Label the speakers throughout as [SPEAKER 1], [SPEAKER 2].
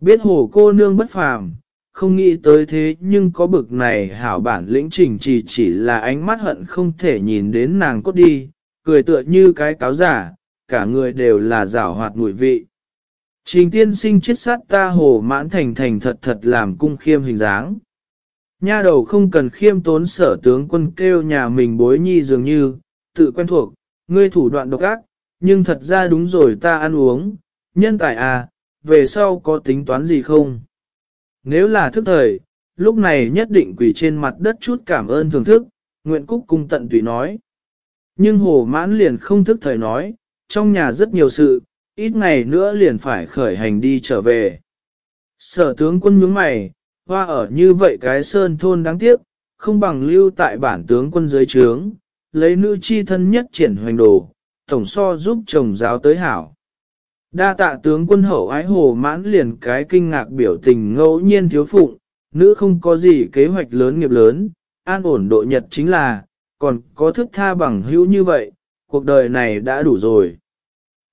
[SPEAKER 1] Biết hồ cô nương bất phàm, không nghĩ tới thế nhưng có bực này hảo bản lĩnh trình chỉ chỉ là ánh mắt hận không thể nhìn đến nàng cốt đi, cười tựa như cái cáo giả, cả người đều là rảo hoạt mùi vị. Trình tiên sinh chết sát ta hồ mãn thành thành thật thật làm cung khiêm hình dáng. Nha đầu không cần khiêm tốn sở tướng quân kêu nhà mình bối nhi dường như, tự quen thuộc, ngươi thủ đoạn độc ác, nhưng thật ra đúng rồi ta ăn uống, nhân tài à, về sau có tính toán gì không? Nếu là thức thời, lúc này nhất định quỳ trên mặt đất chút cảm ơn thưởng thức, nguyện cúc cung tận tùy nói. Nhưng hồ mãn liền không thức thời nói, trong nhà rất nhiều sự, ít ngày nữa liền phải khởi hành đi trở về. Sở tướng quân nhướng mày, hoa ở như vậy cái sơn thôn đáng tiếc, không bằng lưu tại bản tướng quân dưới trướng, lấy nữ chi thân nhất triển hoành đồ, tổng so giúp chồng giáo tới hảo. Đa tạ tướng quân hậu ái hồ mãn liền cái kinh ngạc biểu tình ngẫu nhiên thiếu phụng, nữ không có gì kế hoạch lớn nghiệp lớn, an ổn độ nhật chính là, còn có thức tha bằng hữu như vậy, cuộc đời này đã đủ rồi.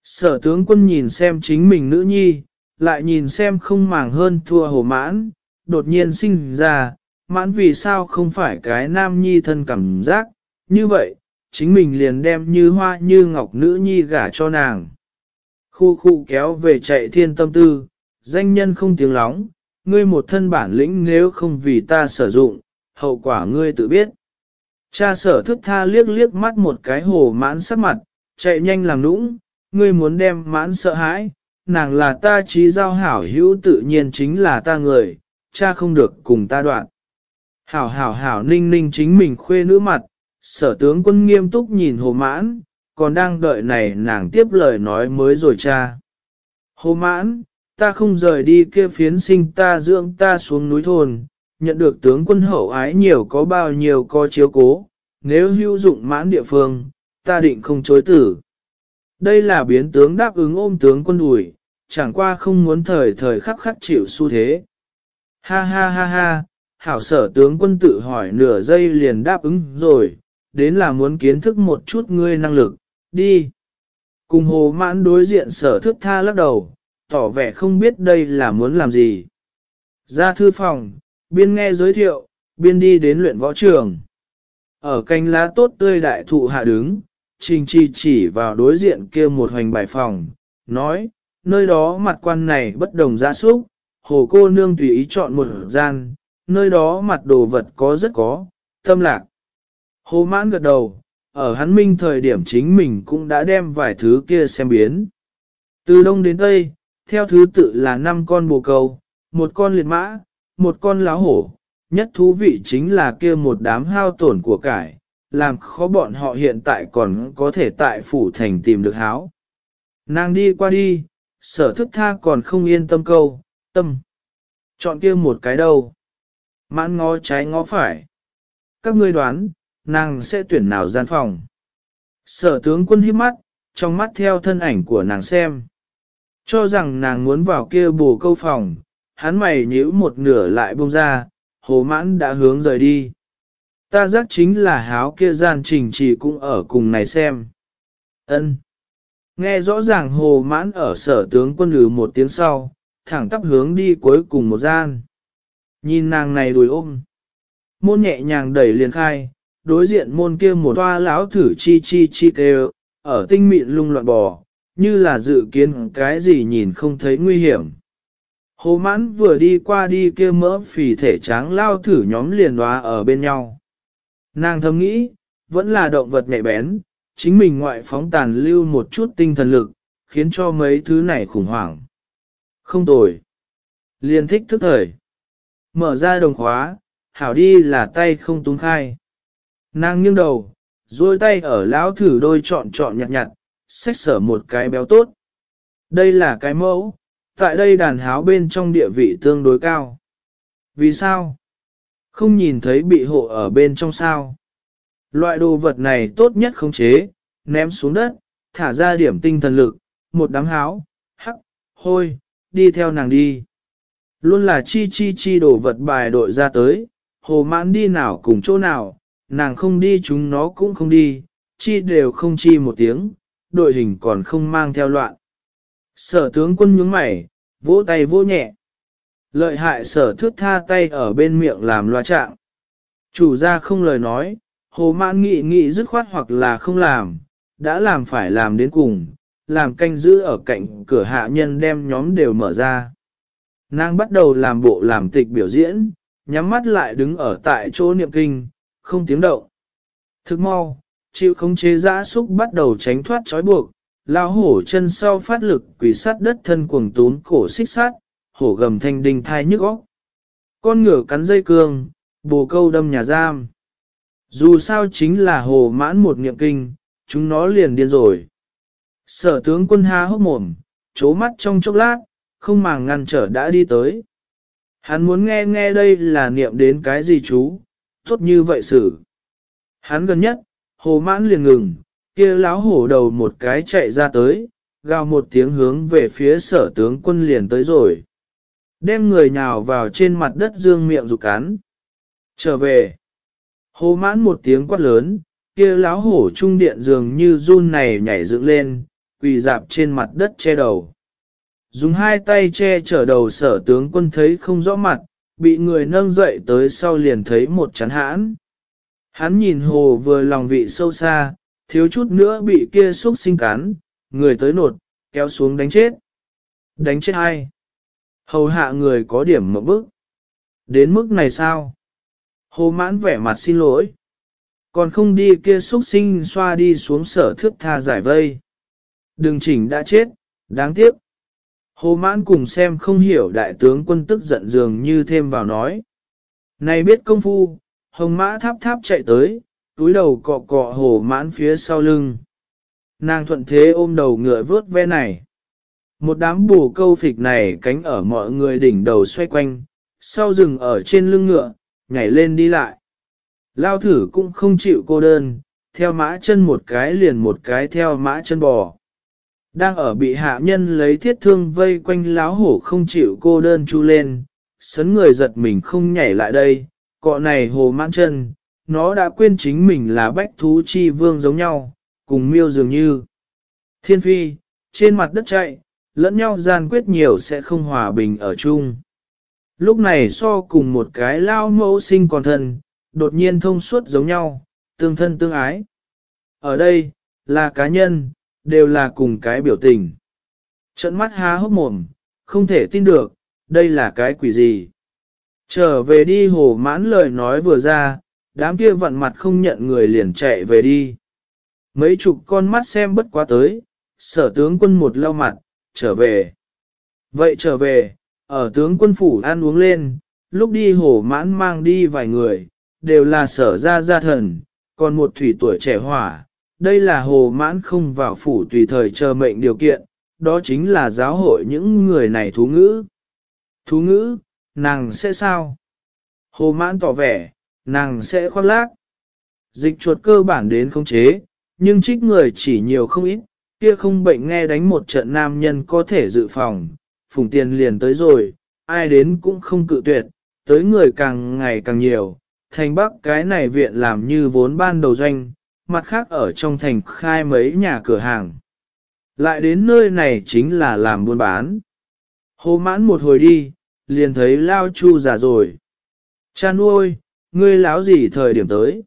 [SPEAKER 1] Sở tướng quân nhìn xem chính mình nữ nhi, lại nhìn xem không màng hơn thua hồ mãn, đột nhiên sinh ra, mãn vì sao không phải cái nam nhi thân cảm giác, như vậy, chính mình liền đem như hoa như ngọc nữ nhi gả cho nàng. Khu khu kéo về chạy thiên tâm tư, danh nhân không tiếng lóng, ngươi một thân bản lĩnh nếu không vì ta sử dụng, hậu quả ngươi tự biết. Cha sở thức tha liếc liếc mắt một cái hồ mãn sắc mặt, chạy nhanh làm nũng, ngươi muốn đem mãn sợ hãi, nàng là ta trí giao hảo hữu tự nhiên chính là ta người, cha không được cùng ta đoạn. Hảo hảo hảo ninh ninh chính mình khuê nữ mặt, sở tướng quân nghiêm túc nhìn hồ mãn, còn đang đợi này nàng tiếp lời nói mới rồi cha. Hồ mãn, ta không rời đi kia phiến sinh ta dưỡng ta xuống núi thôn, nhận được tướng quân hậu ái nhiều có bao nhiêu có chiếu cố, nếu hữu dụng mãn địa phương, ta định không chối tử. Đây là biến tướng đáp ứng ôm tướng quân ủi, chẳng qua không muốn thời thời khắc khắc chịu xu thế. Ha ha ha ha, hảo sở tướng quân tự hỏi nửa giây liền đáp ứng rồi, đến là muốn kiến thức một chút ngươi năng lực, đi. Cùng hồ mãn đối diện sở thức tha lắc đầu, tỏ vẻ không biết đây là muốn làm gì. Ra thư phòng, biên nghe giới thiệu, biên đi đến luyện võ trường. Ở canh lá tốt tươi đại thụ hạ đứng, trình trì chỉ vào đối diện kia một hoành bài phòng, nói, nơi đó mặt quan này bất đồng gia súc, hồ cô nương tùy ý chọn một gian, nơi đó mặt đồ vật có rất có, tâm lạc. Hồ mãn gật đầu, ở hắn minh thời điểm chính mình cũng đã đem vài thứ kia xem biến. Từ đông đến tây, theo thứ tự là năm con bồ câu, một con liệt mã, một con láo hổ, nhất thú vị chính là kia một đám hao tổn của cải, làm khó bọn họ hiện tại còn có thể tại phủ thành tìm được háo. Nàng đi qua đi, sở thức tha còn không yên tâm câu, tâm. Chọn kia một cái đâu. Mãn ngó trái ngó phải. Các ngươi đoán, nàng sẽ tuyển nào gian phòng. Sở tướng quân hiếp mắt, trong mắt theo thân ảnh của nàng xem. Cho rằng nàng muốn vào kia bù câu phòng, hắn mày nhíu một nửa lại buông ra, hồ mãn đã hướng rời đi. Ta giác chính là háo kia gian trình chỉ cũng ở cùng này xem. ân Nghe rõ ràng hồ mãn ở sở tướng quân lử một tiếng sau, thẳng tắp hướng đi cuối cùng một gian. Nhìn nàng này đùi ôm. Môn nhẹ nhàng đẩy liền khai, đối diện môn kia một toa lão thử chi chi chi kêu, ở tinh mịn lung loạn bò, như là dự kiến cái gì nhìn không thấy nguy hiểm. Hồ mãn vừa đi qua đi kia mỡ phì thể tráng lao thử nhóm liền hóa ở bên nhau. Nàng thầm nghĩ, vẫn là động vật nhạy bén, chính mình ngoại phóng tàn lưu một chút tinh thần lực, khiến cho mấy thứ này khủng hoảng. Không tồi. Liên thích thức thời. Mở ra đồng khóa, hảo đi là tay không túng khai. Nàng nghiêng đầu, duỗi tay ở lão thử đôi trọn trọn nhặt nhặt, xách sở một cái béo tốt. Đây là cái mẫu, tại đây đàn háo bên trong địa vị tương đối cao. Vì sao? Không nhìn thấy bị hộ ở bên trong sao. Loại đồ vật này tốt nhất khống chế, ném xuống đất, thả ra điểm tinh thần lực, một đám háo, hắc, hôi, đi theo nàng đi. Luôn là chi chi chi đồ vật bài đội ra tới, hồ mãn đi nào cùng chỗ nào, nàng không đi chúng nó cũng không đi, chi đều không chi một tiếng, đội hình còn không mang theo loạn. Sở tướng quân nhướng mày, vỗ tay vỗ nhẹ. Lợi hại sở thước tha tay ở bên miệng làm loa trạng. Chủ gia không lời nói, hồ mãn nghị nghị dứt khoát hoặc là không làm, đã làm phải làm đến cùng, làm canh giữ ở cạnh cửa hạ nhân đem nhóm đều mở ra. Nàng bắt đầu làm bộ làm tịch biểu diễn, nhắm mắt lại đứng ở tại chỗ niệm kinh, không tiếng động. Thức mau, chịu khống chế giã xúc bắt đầu tránh thoát trói buộc, lao hổ chân sau phát lực quỷ sát đất thân cuồng tún cổ xích sát, hổ gầm thanh đinh thai nhức óc. Con ngựa cắn dây cương, bồ câu đâm nhà giam. Dù sao chính là hồ mãn một niệm kinh, chúng nó liền điên rồi. Sở tướng quân ha hốc mồm, chố mắt trong chốc lát, không màng ngăn trở đã đi tới. Hắn muốn nghe nghe đây là niệm đến cái gì chú, tốt như vậy xử. Hắn gần nhất, hồ mãn liền ngừng, kia láo hổ đầu một cái chạy ra tới, gào một tiếng hướng về phía sở tướng quân liền tới rồi. Đem người nhào vào trên mặt đất dương miệng rụt cắn. Trở về. Hồ mãn một tiếng quát lớn, kia láo hổ trung điện dường như run này nhảy dựng lên, quỳ dạp trên mặt đất che đầu. Dùng hai tay che chở đầu sở tướng quân thấy không rõ mặt, bị người nâng dậy tới sau liền thấy một chán hãn. Hắn nhìn hồ vừa lòng vị sâu xa, thiếu chút nữa bị kia xúc sinh cắn, người tới nột, kéo xuống đánh chết. Đánh chết ai? Hầu hạ người có điểm mộng bức. Đến mức này sao? Hồ mãn vẻ mặt xin lỗi. Còn không đi kia xúc sinh xoa đi xuống sở thước tha giải vây. Đừng chỉnh đã chết, đáng tiếc. Hồ mãn cùng xem không hiểu đại tướng quân tức giận dường như thêm vào nói. Này biết công phu, hồng mã tháp tháp chạy tới, túi đầu cọ cọ hồ mãn phía sau lưng. Nàng thuận thế ôm đầu ngựa vớt ve này. Một đám bù câu phịch này cánh ở mọi người đỉnh đầu xoay quanh, sau rừng ở trên lưng ngựa, nhảy lên đi lại. Lao thử cũng không chịu cô đơn, theo mã chân một cái liền một cái theo mã chân bò. Đang ở bị hạ nhân lấy thiết thương vây quanh láo hổ không chịu cô đơn chu lên, sấn người giật mình không nhảy lại đây, cọ này hồ mãn chân, nó đã quên chính mình là bách thú chi vương giống nhau, cùng miêu dường như. Thiên phi, trên mặt đất chạy, lẫn nhau gian quyết nhiều sẽ không hòa bình ở chung. Lúc này so cùng một cái lao mẫu sinh còn thân, đột nhiên thông suốt giống nhau, tương thân tương ái. Ở đây, là cá nhân, đều là cùng cái biểu tình. Trận mắt há hốc mồm, không thể tin được, đây là cái quỷ gì. Trở về đi hồ mãn lời nói vừa ra, đám kia vặn mặt không nhận người liền chạy về đi. Mấy chục con mắt xem bất quá tới, sở tướng quân một lau mặt, trở về. Vậy trở về, ở tướng quân phủ ăn uống lên, lúc đi hồ mãn mang đi vài người, đều là sở ra gia thần, còn một thủy tuổi trẻ hỏa, đây là hồ mãn không vào phủ tùy thời chờ mệnh điều kiện, đó chính là giáo hội những người này thú ngữ. Thú ngữ, nàng sẽ sao? Hồ mãn tỏ vẻ, nàng sẽ khoác lác. Dịch chuột cơ bản đến không chế, nhưng trích người chỉ nhiều không ít, kia không bệnh nghe đánh một trận nam nhân có thể dự phòng, phùng tiền liền tới rồi, ai đến cũng không cự tuyệt, tới người càng ngày càng nhiều, thành bắc cái này viện làm như vốn ban đầu doanh, mặt khác ở trong thành khai mấy nhà cửa hàng. Lại đến nơi này chính là làm buôn bán. Hồ mãn một hồi đi, liền thấy Lao Chu già rồi. Cha nuôi, ngươi láo gì thời điểm tới?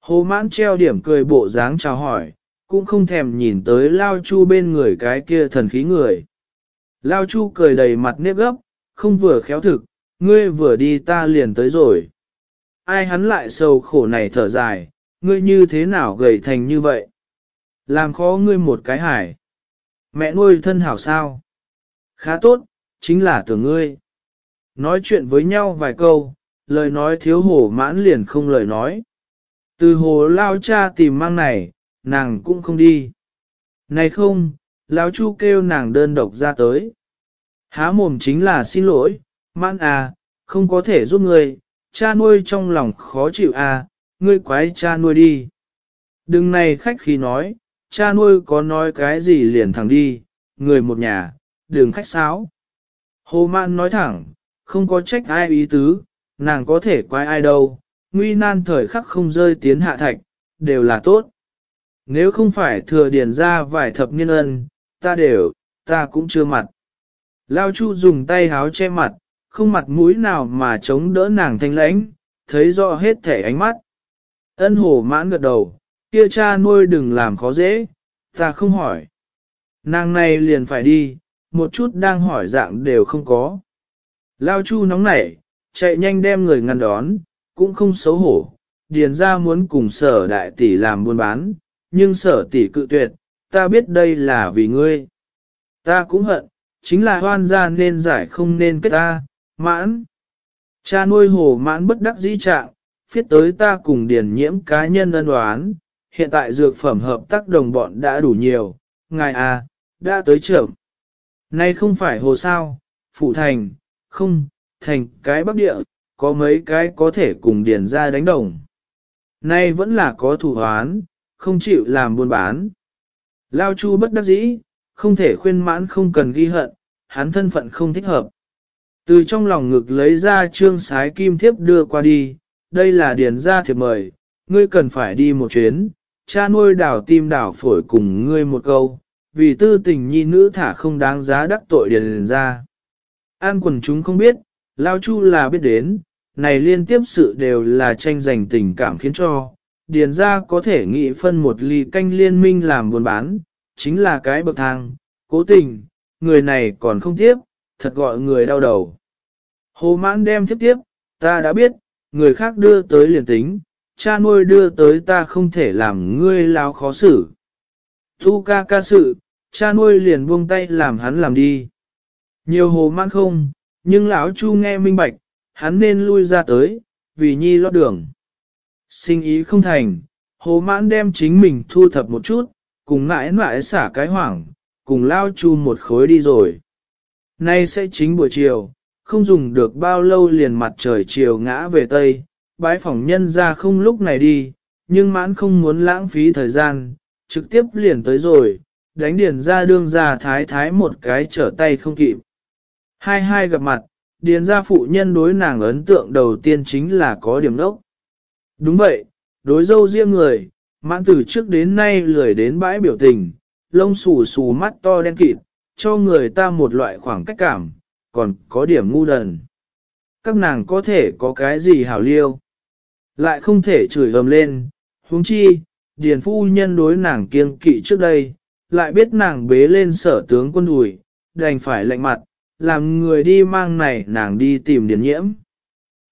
[SPEAKER 1] Hồ mãn treo điểm cười bộ dáng chào hỏi, cũng không thèm nhìn tới Lao Chu bên người cái kia thần khí người. Lao Chu cười đầy mặt nếp gấp, không vừa khéo thực, ngươi vừa đi ta liền tới rồi. Ai hắn lại sầu khổ này thở dài, ngươi như thế nào gầy thành như vậy? Làm khó ngươi một cái hải. Mẹ nuôi thân hảo sao? Khá tốt, chính là tưởng ngươi. Nói chuyện với nhau vài câu, lời nói thiếu hổ mãn liền không lời nói. Từ hồ lao cha tìm mang này, nàng cũng không đi. Này không, lão chu kêu nàng đơn độc ra tới. Há mồm chính là xin lỗi, mãn à, không có thể giúp ngươi, cha nuôi trong lòng khó chịu à, ngươi quái cha nuôi đi. Đừng này khách khí nói, cha nuôi có nói cái gì liền thẳng đi, người một nhà, đừng khách sáo. Hồ Mạn nói thẳng, không có trách ai ý tứ, nàng có thể quái ai đâu, nguy nan thời khắc không rơi tiến hạ thạch, đều là tốt. Nếu không phải thừa điền ra vài thập niên ân, ta đều, ta cũng chưa mặt. Lao Chu dùng tay háo che mặt, không mặt mũi nào mà chống đỡ nàng thanh lãnh, thấy rõ hết thể ánh mắt. Ân hồ mãn gật đầu, kia cha nuôi đừng làm khó dễ, ta không hỏi. Nàng này liền phải đi, một chút đang hỏi dạng đều không có. Lao chu nóng nảy, chạy nhanh đem người ngăn đón, cũng không xấu hổ, điền ra muốn cùng sở đại tỷ làm buôn bán, nhưng sở tỷ cự tuyệt, ta biết đây là vì ngươi. Ta cũng hận, chính là hoan gia nên giải không nên kết ta, mãn. Cha nuôi hồ mãn bất đắc dĩ trạng, phiết tới ta cùng điền nhiễm cá nhân ân đoán, hiện tại dược phẩm hợp tác đồng bọn đã đủ nhiều, ngài à, đã tới trưởng. Nay không phải hồ sao, phụ thành, không, thành cái bắc địa, có mấy cái có thể cùng điền ra đánh đồng. Nay vẫn là có thủ hoán, không chịu làm buôn bán. Lao Chu bất đắc dĩ, không thể khuyên mãn không cần ghi hận, hắn thân phận không thích hợp. Từ trong lòng ngực lấy ra trương sái kim thiếp đưa qua đi, đây là điền ra thiệp mời, ngươi cần phải đi một chuyến, cha nuôi đảo tim đảo phổi cùng ngươi một câu, vì tư tình nhi nữ thả không đáng giá đắc tội điền ra. An quần chúng không biết, Lao Chu là biết đến, này liên tiếp sự đều là tranh giành tình cảm khiến cho, điền ra có thể nghị phân một ly canh liên minh làm buôn bán, chính là cái bậc thang, cố tình, người này còn không tiếp, thật gọi người đau đầu. Hồ mãn đem tiếp tiếp, ta đã biết, người khác đưa tới liền tính, cha nuôi đưa tới ta không thể làm ngươi lao khó xử. Thu ca ca sự, cha nuôi liền buông tay làm hắn làm đi. Nhiều hồ mãn không, nhưng lão chu nghe minh bạch, hắn nên lui ra tới, vì nhi lót đường. Sinh ý không thành, hồ mãn đem chính mình thu thập một chút, cùng mãi mãi xả cái hoảng, cùng lao chu một khối đi rồi. Nay sẽ chính buổi chiều, không dùng được bao lâu liền mặt trời chiều ngã về Tây, bái phỏng nhân ra không lúc này đi, nhưng mãn không muốn lãng phí thời gian, trực tiếp liền tới rồi, đánh điền ra đương ra thái thái một cái trở tay không kịp. Hai hai gặp mặt, điền ra phụ nhân đối nàng ấn tượng đầu tiên chính là có điểm đốc. Đúng vậy, đối dâu riêng người, mãn từ trước đến nay lười đến bãi biểu tình, lông xù xù mắt to đen kịt, cho người ta một loại khoảng cách cảm, còn có điểm ngu đần. Các nàng có thể có cái gì hảo liêu, lại không thể chửi ầm lên, huống chi, điền phu nhân đối nàng kiêng kỵ trước đây, lại biết nàng bế lên sở tướng quân ủi, đành phải lạnh mặt, làm người đi mang này nàng đi tìm điền nhiễm.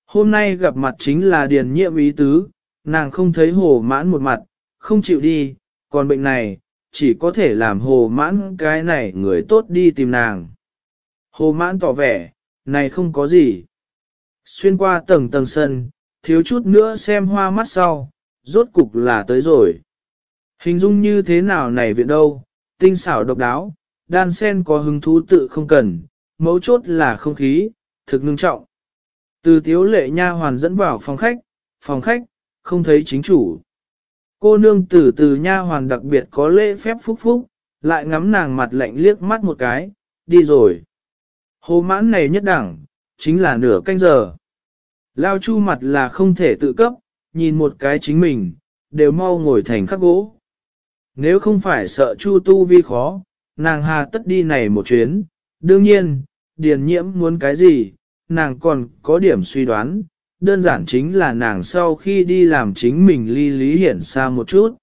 [SPEAKER 1] Hôm nay gặp mặt chính là điền nhiễm ý tứ, nàng không thấy hồ mãn một mặt, không chịu đi, còn bệnh này, chỉ có thể làm hồ mãn cái này người tốt đi tìm nàng. Hồ mãn tỏ vẻ, này không có gì. Xuyên qua tầng tầng sân, thiếu chút nữa xem hoa mắt sau, rốt cục là tới rồi. Hình dung như thế nào này viện đâu, tinh xảo độc đáo, đan sen có hứng thú tự không cần, mấu chốt là không khí, thực ngưng trọng. Từ tiếu lệ nha hoàn dẫn vào phòng khách, phòng khách, không thấy chính chủ. Cô nương tử từ nha hoàn đặc biệt có lễ phép phúc phúc, lại ngắm nàng mặt lạnh liếc mắt một cái, đi rồi. Hồ mãn này nhất đẳng, chính là nửa canh giờ. Lao chu mặt là không thể tự cấp, nhìn một cái chính mình, đều mau ngồi thành khắc gỗ. Nếu không phải sợ chu tu vi khó, nàng hà tất đi này một chuyến, đương nhiên, điền nhiễm muốn cái gì, nàng còn có điểm suy đoán, đơn giản chính là nàng sau khi đi làm chính mình ly Lý Hiển xa một chút.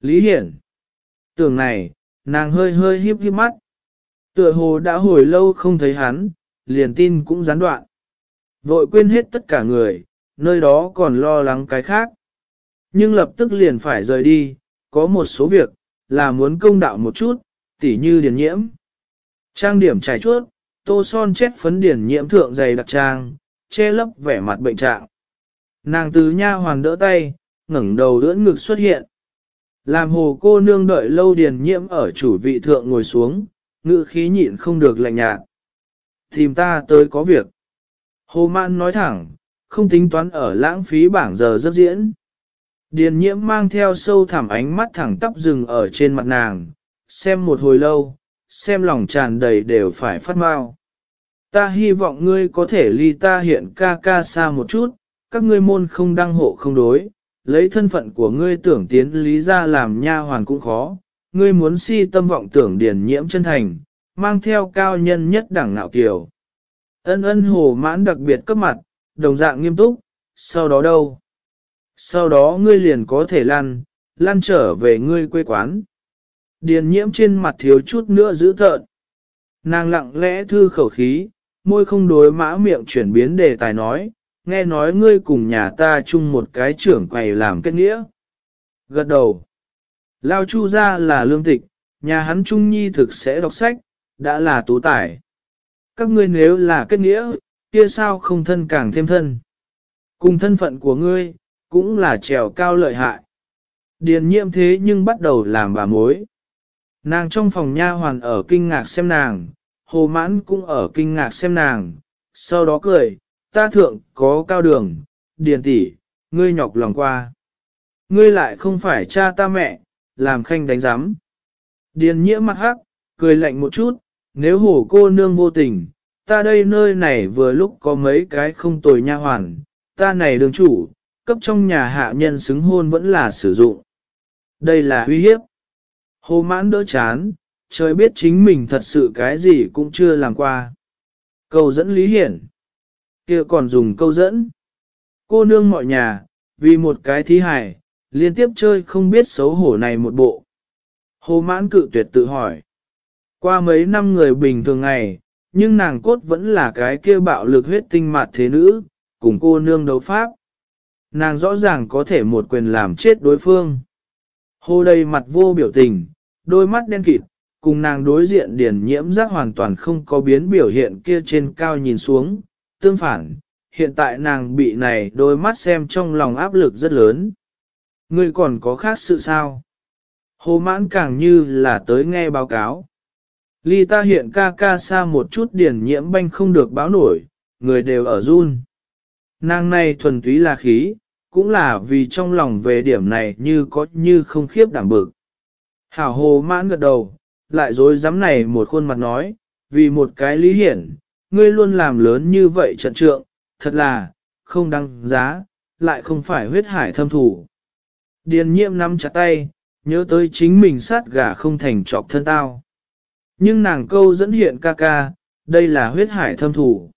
[SPEAKER 1] Lý Hiển, tưởng này, nàng hơi hơi híp híp mắt. Tựa hồ đã hồi lâu không thấy hắn, liền tin cũng gián đoạn. Vội quên hết tất cả người, nơi đó còn lo lắng cái khác. Nhưng lập tức liền phải rời đi, có một số việc, là muốn công đạo một chút, tỉ như điển nhiễm. Trang điểm trải chuốt, tô son chết phấn điển nhiễm thượng dày đặc trang, che lấp vẻ mặt bệnh trạng. Nàng từ nha hoàn đỡ tay, ngẩng đầu đỡ ngực xuất hiện. Làm hồ cô nương đợi lâu điền nhiễm ở chủ vị thượng ngồi xuống, ngự khí nhịn không được lạnh nhạt. Tìm ta tới có việc. Hồ mạn nói thẳng, không tính toán ở lãng phí bảng giờ rất diễn. Điền nhiễm mang theo sâu thẳm ánh mắt thẳng tắp rừng ở trên mặt nàng, xem một hồi lâu, xem lòng tràn đầy đều phải phát mau. Ta hy vọng ngươi có thể ly ta hiện ca ca xa một chút, các ngươi môn không đăng hộ không đối, lấy thân phận của ngươi tưởng tiến lý ra làm nha hoàn cũng khó, ngươi muốn si tâm vọng tưởng điền nhiễm chân thành, mang theo cao nhân nhất đẳng nạo kiều. Ân ân hồ mãn đặc biệt cấp mặt, đồng dạng nghiêm túc, sau đó đâu? Sau đó ngươi liền có thể lăn, lăn trở về ngươi quê quán. Điền nhiễm trên mặt thiếu chút nữa giữ thợn. Nàng lặng lẽ thư khẩu khí, môi không đối mã miệng chuyển biến đề tài nói, nghe nói ngươi cùng nhà ta chung một cái trưởng quầy làm kết nghĩa. Gật đầu. Lao chu ra là lương tịch, nhà hắn trung nhi thực sẽ đọc sách, đã là tú tải. Các ngươi nếu là kết nghĩa, kia sao không thân càng thêm thân. Cùng thân phận của ngươi, cũng là trèo cao lợi hại. Điền nhiễm thế nhưng bắt đầu làm bà mối. Nàng trong phòng nha hoàn ở kinh ngạc xem nàng, hồ mãn cũng ở kinh ngạc xem nàng, sau đó cười, ta thượng có cao đường, điền tỷ, ngươi nhọc lòng qua. Ngươi lại không phải cha ta mẹ, làm khanh đánh giám. Điền nhiễm mặt hắc, cười lạnh một chút, nếu hổ cô nương vô tình, ta đây nơi này vừa lúc có mấy cái không tồi nha hoàn, ta này đường chủ, cấp trong nhà hạ nhân xứng hôn vẫn là sử dụng. Đây là uy hiếp. Hồ mãn đỡ chán, trời biết chính mình thật sự cái gì cũng chưa làm qua. Câu dẫn Lý Hiển. kia còn dùng câu dẫn. Cô nương mọi nhà, vì một cái thí hải liên tiếp chơi không biết xấu hổ này một bộ. Hồ mãn cự tuyệt tự hỏi. Qua mấy năm người bình thường ngày, nhưng nàng cốt vẫn là cái kia bạo lực huyết tinh mặt thế nữ, cùng cô nương đấu pháp. Nàng rõ ràng có thể một quyền làm chết đối phương. Hồ đầy mặt vô biểu tình, đôi mắt đen kịt, cùng nàng đối diện điển nhiễm giác hoàn toàn không có biến biểu hiện kia trên cao nhìn xuống. Tương phản, hiện tại nàng bị này đôi mắt xem trong lòng áp lực rất lớn. Ngươi còn có khác sự sao? Hồ mãn càng như là tới nghe báo cáo. Ly ta hiện ca ca xa một chút điển nhiễm banh không được báo nổi, người đều ở run. Nàng này thuần túy là khí, cũng là vì trong lòng về điểm này như có như không khiếp đảm bực. Hảo hồ mãn gật đầu, lại dối dám này một khuôn mặt nói, vì một cái lý hiển, ngươi luôn làm lớn như vậy trận trượng, thật là, không đăng giá, lại không phải huyết hải thâm thủ. Điền nhiễm nắm chặt tay, nhớ tới chính mình sát gà không thành trọc thân tao. Nhưng nàng câu dẫn hiện ca ca, đây là huyết hải thâm thủ.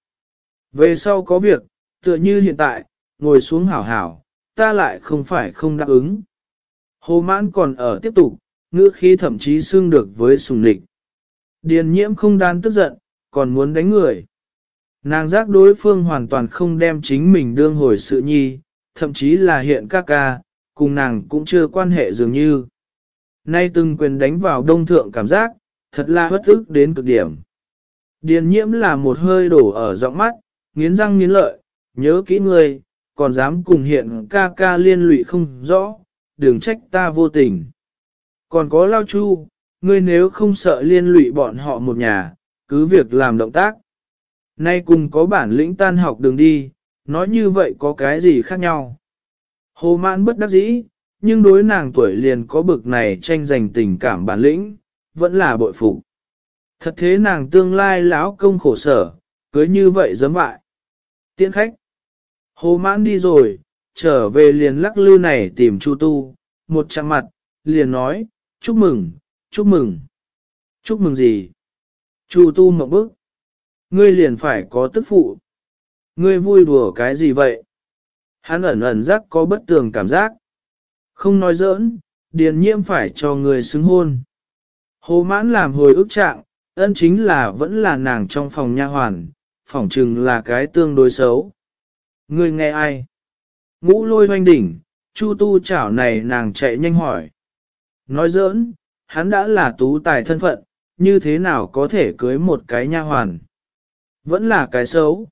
[SPEAKER 1] Về sau có việc, tựa như hiện tại, ngồi xuống hảo hảo, ta lại không phải không đáp ứng. Hồ mãn còn ở tiếp tục, ngữ khí thậm chí xương được với sùng lịch. Điền nhiễm không đan tức giận, còn muốn đánh người. Nàng giác đối phương hoàn toàn không đem chính mình đương hồi sự nhi, thậm chí là hiện ca ca, cùng nàng cũng chưa quan hệ dường như. Nay từng quyền đánh vào đông thượng cảm giác, thật là bất ức đến cực điểm. Điền nhiễm là một hơi đổ ở giọng mắt, nghiến răng nghiến lợi, nhớ kỹ người, còn dám cùng hiện ca ca liên lụy không rõ, đừng trách ta vô tình. Còn có lao chu, ngươi nếu không sợ liên lụy bọn họ một nhà, cứ việc làm động tác. Nay cùng có bản lĩnh tan học đường đi, nói như vậy có cái gì khác nhau. Hồ mãn bất đắc dĩ, nhưng đối nàng tuổi liền có bực này tranh giành tình cảm bản lĩnh, vẫn là bội phục. Thật thế nàng tương lai lão công khổ sở, cưới như vậy dấm vại. Tiễn khách. Hồ mãn đi rồi, trở về liền lắc lư này tìm Chu Tu, một chạm mặt, liền nói, chúc mừng, chúc mừng. Chúc mừng gì? Chu Tu mộng bức. Ngươi liền phải có tức phụ. Ngươi vui đùa cái gì vậy? Hắn ẩn ẩn giác có bất tường cảm giác. Không nói giỡn, điền nhiễm phải cho người xứng hôn. Hồ mãn làm hồi ức trạng, ân chính là vẫn là nàng trong phòng nha hoàn, phỏng chừng là cái tương đối xấu. người nghe ai? Ngũ lôi hoanh đỉnh, chu tu chảo này nàng chạy nhanh hỏi. Nói giỡn, hắn đã là tú tài thân phận, như thế nào có thể cưới một cái nha hoàn? Vẫn là cái xấu.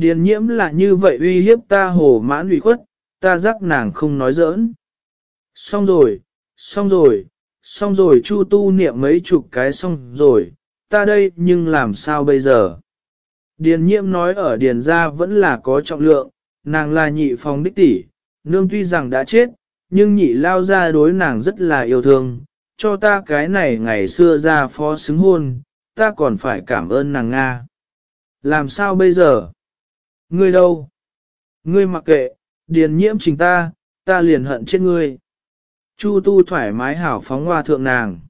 [SPEAKER 1] Điền nhiễm là như vậy uy hiếp ta hồ mãn ủy khuất, ta giác nàng không nói giỡn. Xong rồi, xong rồi, xong rồi chu tu niệm mấy chục cái xong rồi, ta đây nhưng làm sao bây giờ? Điền nhiễm nói ở điền gia vẫn là có trọng lượng, nàng là nhị phòng đích tỷ, nương tuy rằng đã chết, nhưng nhị lao ra đối nàng rất là yêu thương, cho ta cái này ngày xưa ra phó xứng hôn, ta còn phải cảm ơn nàng Nga. Làm sao bây giờ? Ngươi đâu? Ngươi mặc kệ, điền nhiễm trình ta, ta liền hận chết ngươi. Chu tu thoải mái hảo phóng hoa thượng nàng.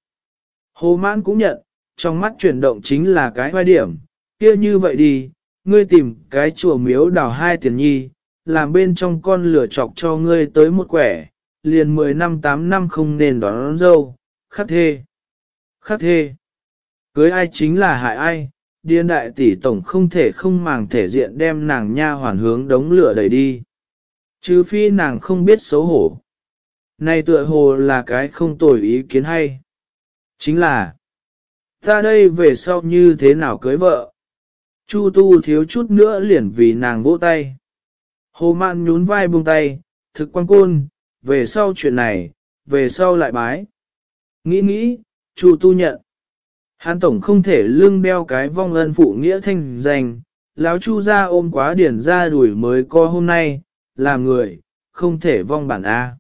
[SPEAKER 1] Hồ mãn cũng nhận, trong mắt chuyển động chính là cái vai điểm, kia như vậy đi, ngươi tìm cái chùa miếu đào hai tiền nhi, làm bên trong con lửa chọc cho ngươi tới một quẻ, liền 10 năm 8 năm không nên đón, đón dâu, khắc thê. Khắc thê. Cưới ai chính là hại ai, điên đại tỷ tổng không thể không màng thể diện đem nàng nha hoàn hướng đống lửa đẩy đi. Chứ phi nàng không biết xấu hổ. Này tựa hồ là cái không tồi ý kiến hay. Chính là, ta đây về sau như thế nào cưới vợ? Chu tu thiếu chút nữa liền vì nàng vỗ tay. Hồ mạn nhún vai buông tay, thực quan côn, về sau chuyện này, về sau lại bái. Nghĩ nghĩ, Chu tu nhận. Hán tổng không thể lưng đeo cái vong ân phụ nghĩa thanh danh, lão chu ra ôm quá điển ra đuổi mới co hôm nay, làm người, không thể vong bản A.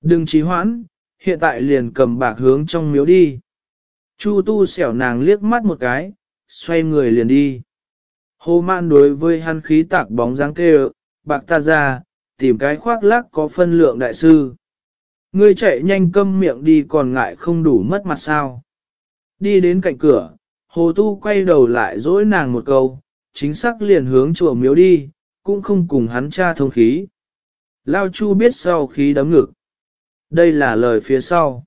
[SPEAKER 1] Đừng trí hoãn, hiện tại liền cầm bạc hướng trong miếu đi. Chu tu xẻo nàng liếc mắt một cái, xoay người liền đi. Hồ man đối với hắn khí tạc bóng dáng kêu, bạc ta ra, tìm cái khoác lác có phân lượng đại sư. Ngươi chạy nhanh câm miệng đi còn ngại không đủ mất mặt sao. Đi đến cạnh cửa, hồ tu quay đầu lại dỗi nàng một câu, chính xác liền hướng chùa miếu đi, cũng không cùng hắn cha thông khí. Lao Chu biết sau khí đấm ngực. Đây là lời phía sau.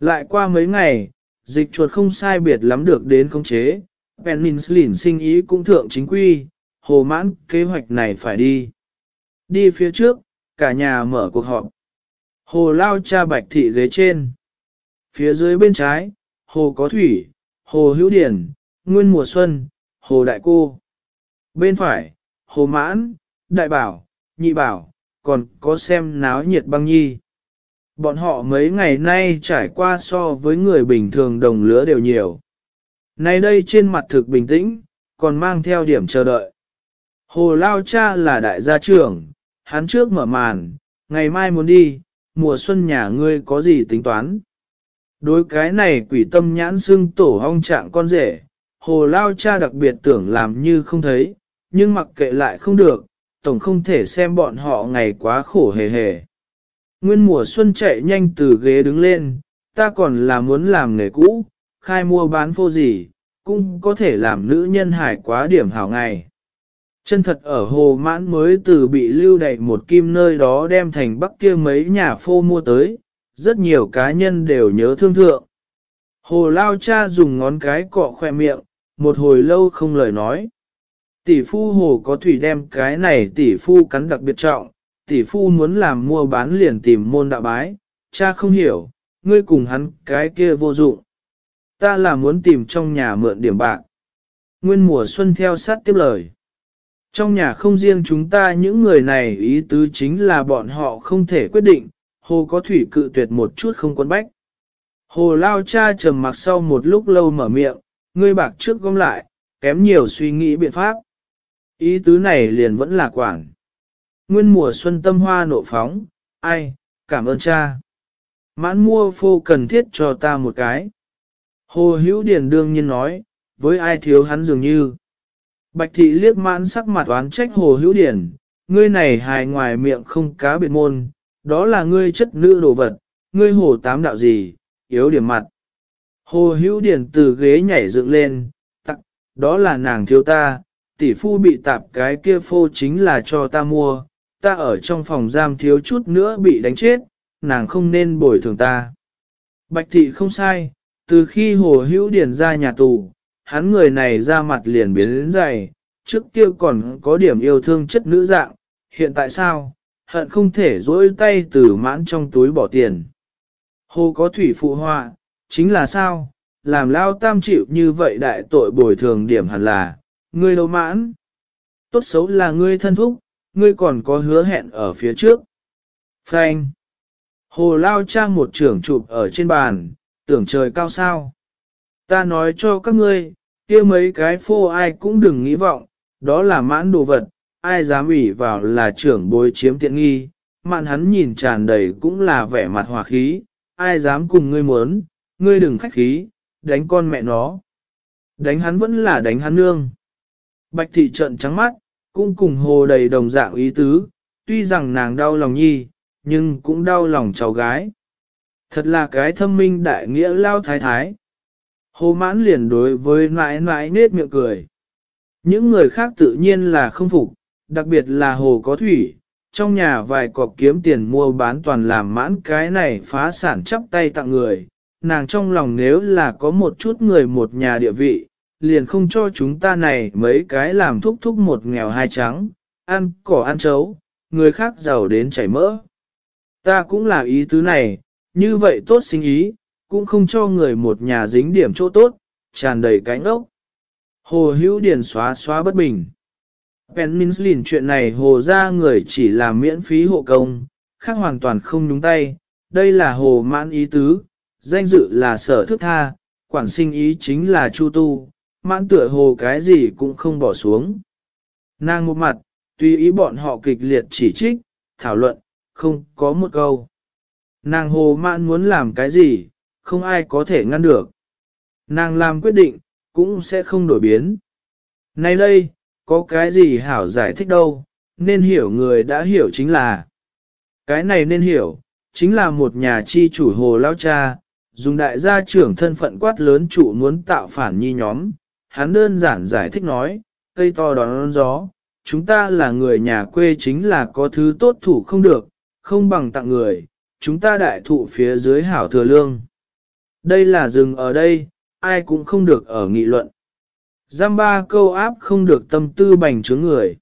[SPEAKER 1] Lại qua mấy ngày, dịch chuột không sai biệt lắm được đến khống chế, Peninsulin sinh ý cũng thượng chính quy, hồ mãn kế hoạch này phải đi. Đi phía trước, cả nhà mở cuộc họp. Hồ lao cha bạch thị ghế trên. Phía dưới bên trái, hồ có thủy, hồ hữu điển, nguyên mùa xuân, hồ đại cô. Bên phải, hồ mãn, đại bảo, nhị bảo, còn có xem náo nhiệt băng nhi. Bọn họ mấy ngày nay trải qua so với người bình thường đồng lứa đều nhiều. Nay đây trên mặt thực bình tĩnh, còn mang theo điểm chờ đợi. Hồ Lao Cha là đại gia trưởng, hắn trước mở màn, ngày mai muốn đi, mùa xuân nhà ngươi có gì tính toán. Đối cái này quỷ tâm nhãn xương tổ hong trạng con rể, Hồ Lao Cha đặc biệt tưởng làm như không thấy, nhưng mặc kệ lại không được, tổng không thể xem bọn họ ngày quá khổ hề hề. Nguyên mùa xuân chạy nhanh từ ghế đứng lên, ta còn là muốn làm nghề cũ, khai mua bán phô gì, cũng có thể làm nữ nhân hải quá điểm hảo ngày. Chân thật ở hồ mãn mới từ bị lưu đẩy một kim nơi đó đem thành bắc kia mấy nhà phô mua tới, rất nhiều cá nhân đều nhớ thương thượng. Hồ lao cha dùng ngón cái cọ khoe miệng, một hồi lâu không lời nói. Tỷ phu hồ có thủy đem cái này tỷ phu cắn đặc biệt trọng, tỷ phu muốn làm mua bán liền tìm môn đạo bái, cha không hiểu, ngươi cùng hắn cái kia vô dụng. Ta là muốn tìm trong nhà mượn điểm bạc. Nguyên mùa xuân theo sát tiếp lời. Trong nhà không riêng chúng ta những người này ý tứ chính là bọn họ không thể quyết định, hồ có thủy cự tuyệt một chút không quân bách. Hồ lao cha trầm mặc sau một lúc lâu mở miệng, ngươi bạc trước gom lại, kém nhiều suy nghĩ biện pháp. Ý tứ này liền vẫn là quản. Nguyên mùa xuân tâm hoa nộ phóng, ai, cảm ơn cha. Mãn mua phô cần thiết cho ta một cái. Hồ hữu điển đương nhiên nói, với ai thiếu hắn dường như. Bạch thị liếc mãn sắc mặt oán trách hồ hữu điển, ngươi này hài ngoài miệng không cá biệt môn, đó là ngươi chất nữ đồ vật, ngươi hồ tám đạo gì, yếu điểm mặt. Hồ hữu điển từ ghế nhảy dựng lên, tặng, đó là nàng thiếu ta, tỷ phu bị tạp cái kia phô chính là cho ta mua, ta ở trong phòng giam thiếu chút nữa bị đánh chết, nàng không nên bồi thường ta. Bạch thị không sai, từ khi hồ hữu điển ra nhà tù, hắn người này ra mặt liền biến đến dày, trước kia còn có điểm yêu thương chất nữ dạng, hiện tại sao, hận không thể dỗi tay từ mãn trong túi bỏ tiền. Hồ có thủy phụ họa, chính là sao, làm lao tam chịu như vậy đại tội bồi thường điểm hẳn là, ngươi đâu mãn. Tốt xấu là ngươi thân thúc, ngươi còn có hứa hẹn ở phía trước. Phanh. Hồ lao trang một trưởng chụp ở trên bàn, tưởng trời cao sao. Ta nói cho các ngươi, kia mấy cái phô ai cũng đừng nghĩ vọng, đó là mãn đồ vật, ai dám ủy vào là trưởng bối chiếm tiện nghi, mạn hắn nhìn tràn đầy cũng là vẻ mặt hòa khí, ai dám cùng ngươi muốn, ngươi đừng khách khí, đánh con mẹ nó. Đánh hắn vẫn là đánh hắn nương. Bạch thị trận trắng mắt, cũng cùng hồ đầy đồng dạng ý tứ, tuy rằng nàng đau lòng nhi, nhưng cũng đau lòng cháu gái. Thật là cái thâm minh đại nghĩa lao thái thái. Hồ mãn liền đối với nãi nãi nết miệng cười. Những người khác tự nhiên là không phục, đặc biệt là hồ có thủy, trong nhà vài cọc kiếm tiền mua bán toàn làm mãn cái này phá sản chắp tay tặng người, nàng trong lòng nếu là có một chút người một nhà địa vị, liền không cho chúng ta này mấy cái làm thúc thúc một nghèo hai trắng, ăn cỏ ăn chấu, người khác giàu đến chảy mỡ. Ta cũng là ý tứ này, như vậy tốt sinh ý, cũng không cho người một nhà dính điểm chỗ tốt, tràn đầy cánh ốc. Hồ hữu điền xóa xóa bất bình. Peninsulin chuyện này hồ ra người chỉ làm miễn phí hộ công, khác hoàn toàn không nhúng tay, đây là hồ mãn ý tứ, danh dự là sở thức tha, quản sinh ý chính là chu tu, mãn tựa hồ cái gì cũng không bỏ xuống. Nàng một mặt, tùy ý bọn họ kịch liệt chỉ trích, thảo luận, không có một câu. Nàng hồ mãn muốn làm cái gì, không ai có thể ngăn được. Nàng làm quyết định, cũng sẽ không đổi biến. Nay đây, có cái gì hảo giải thích đâu, nên hiểu người đã hiểu chính là. Cái này nên hiểu, chính là một nhà chi chủ hồ lao cha, dùng đại gia trưởng thân phận quát lớn trụ muốn tạo phản nhi nhóm. Hắn đơn giản giải thích nói, cây to đón gió, chúng ta là người nhà quê chính là có thứ tốt thủ không được, không bằng tặng người, chúng ta đại thụ phía dưới hảo thừa lương. Đây là rừng ở đây, ai cũng không được ở nghị luận. Giam ba câu áp không được tâm tư bành trướng người.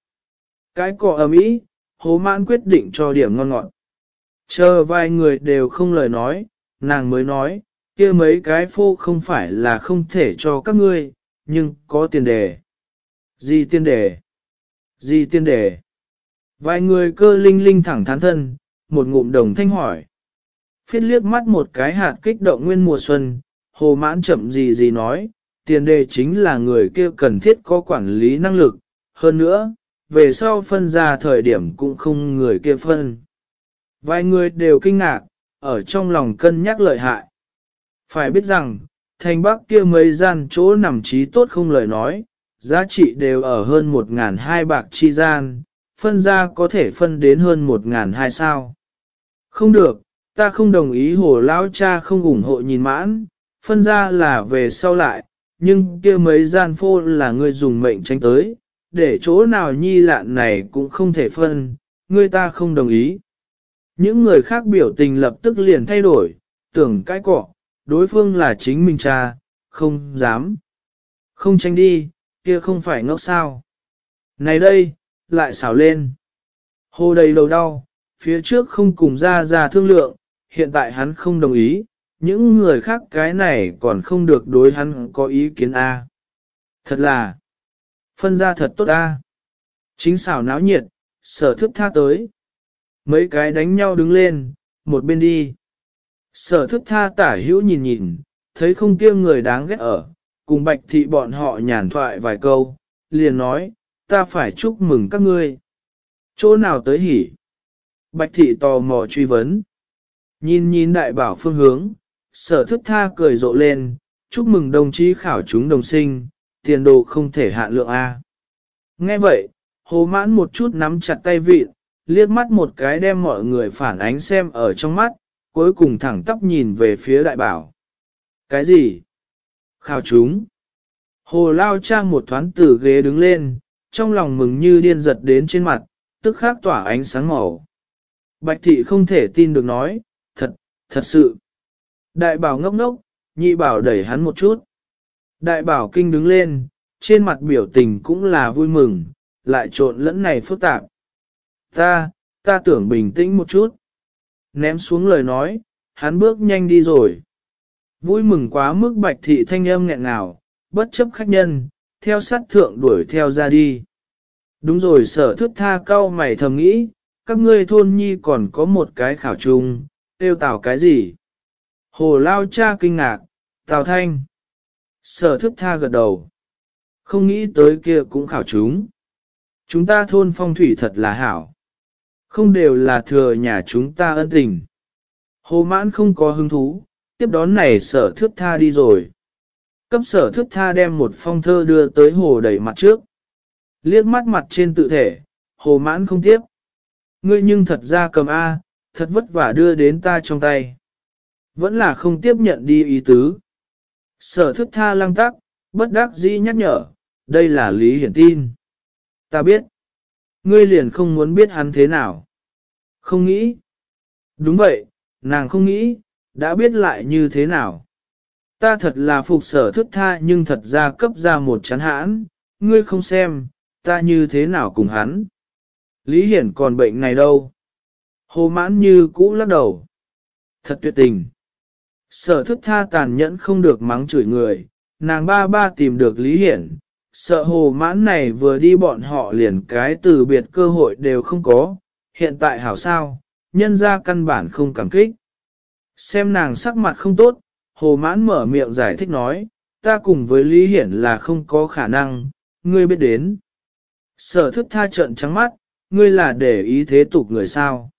[SPEAKER 1] Cái cọ ấm ý, hố mãn quyết định cho điểm ngon ngọt. Chờ vài người đều không lời nói, nàng mới nói, kia mấy cái phô không phải là không thể cho các ngươi, nhưng có tiền đề. Gì tiền đề? Gì tiền đề? Vài người cơ linh linh thẳng thắn thân, một ngụm đồng thanh hỏi. Phiết liếc mắt một cái hạt kích động nguyên mùa xuân, hồ mãn chậm gì gì nói, tiền đề chính là người kia cần thiết có quản lý năng lực, hơn nữa, về sau phân ra thời điểm cũng không người kia phân. Vài người đều kinh ngạc, ở trong lòng cân nhắc lợi hại. Phải biết rằng, thành bắc kia mấy gian chỗ nằm trí tốt không lời nói, giá trị đều ở hơn một ngàn hai bạc chi gian, phân ra có thể phân đến hơn một ngàn hai sao. Không được, ta không đồng ý hồ lão cha không ủng hộ nhìn mãn, phân ra là về sau lại, nhưng kia mấy gian phô là người dùng mệnh tranh tới, để chỗ nào nhi lạn này cũng không thể phân, người ta không đồng ý. Những người khác biểu tình lập tức liền thay đổi, tưởng cái cọ, đối phương là chính mình cha, không dám. Không tranh đi, kia không phải ngốc sao. Này đây, lại xảo lên. Hồ đầy đầu đau, phía trước không cùng ra ra thương lượng, hiện tại hắn không đồng ý, những người khác cái này còn không được đối hắn có ý kiến A. Thật là, phân ra thật tốt A. Chính xảo náo nhiệt, sở thức tha tới. Mấy cái đánh nhau đứng lên, một bên đi. Sở thức tha tả hữu nhìn nhìn, thấy không kia người đáng ghét ở, cùng bạch thị bọn họ nhàn thoại vài câu, liền nói, ta phải chúc mừng các ngươi. Chỗ nào tới hỉ? Bạch thị tò mò truy vấn. Nhìn nhìn đại bảo phương hướng, sở thức tha cười rộ lên, chúc mừng đồng chí khảo chúng đồng sinh, tiền đồ không thể hạn lượng A. Nghe vậy, hồ mãn một chút nắm chặt tay vịn, liếc mắt một cái đem mọi người phản ánh xem ở trong mắt, cuối cùng thẳng tóc nhìn về phía đại bảo. Cái gì? Khảo chúng. Hồ lao trang một thoáng từ ghế đứng lên, trong lòng mừng như điên giật đến trên mặt, tức khắc tỏa ánh sáng màu. Bạch thị không thể tin được nói, thật, thật sự. Đại bảo ngốc ngốc, nhị bảo đẩy hắn một chút. Đại bảo kinh đứng lên, trên mặt biểu tình cũng là vui mừng, lại trộn lẫn này phức tạp. Ta, ta tưởng bình tĩnh một chút. Ném xuống lời nói, hắn bước nhanh đi rồi. Vui mừng quá mức bạch thị thanh âm nghẹn ngào, bất chấp khách nhân, theo sát thượng đuổi theo ra đi. Đúng rồi sở thức tha cao mày thầm nghĩ, các ngươi thôn nhi còn có một cái khảo trùng, tiêu tảo cái gì? Hồ lao cha kinh ngạc, tào thanh. Sở thức tha gật đầu. Không nghĩ tới kia cũng khảo chúng. Chúng ta thôn phong thủy thật là hảo. Không đều là thừa nhà chúng ta ân tình. Hồ mãn không có hứng thú, tiếp đón này sở thước tha đi rồi. Cấp sở thước tha đem một phong thơ đưa tới hồ đẩy mặt trước. Liếc mắt mặt trên tự thể, hồ mãn không tiếp. Ngươi nhưng thật ra cầm A, thật vất vả đưa đến ta trong tay. Vẫn là không tiếp nhận đi ý tứ. Sở thức tha lăng tắc, bất đắc dĩ nhắc nhở, đây là Lý Hiển tin. Ta biết. Ngươi liền không muốn biết hắn thế nào. Không nghĩ. Đúng vậy, nàng không nghĩ, đã biết lại như thế nào. Ta thật là phục sở thức tha nhưng thật ra cấp ra một chán hãn, ngươi không xem, ta như thế nào cùng hắn. Lý Hiển còn bệnh này đâu. Hồ mãn như cũ lắc đầu. Thật tuyệt tình. Sở thức tha tàn nhẫn không được mắng chửi người, nàng ba ba tìm được Lý Hiển. Sợ hồ mãn này vừa đi bọn họ liền cái từ biệt cơ hội đều không có, hiện tại hảo sao, nhân ra căn bản không cảm kích. Xem nàng sắc mặt không tốt, hồ mãn mở miệng giải thích nói, ta cùng với Lý Hiển là không có khả năng, ngươi biết đến. Sở thức tha trận trắng mắt, ngươi là để ý thế tục người sao.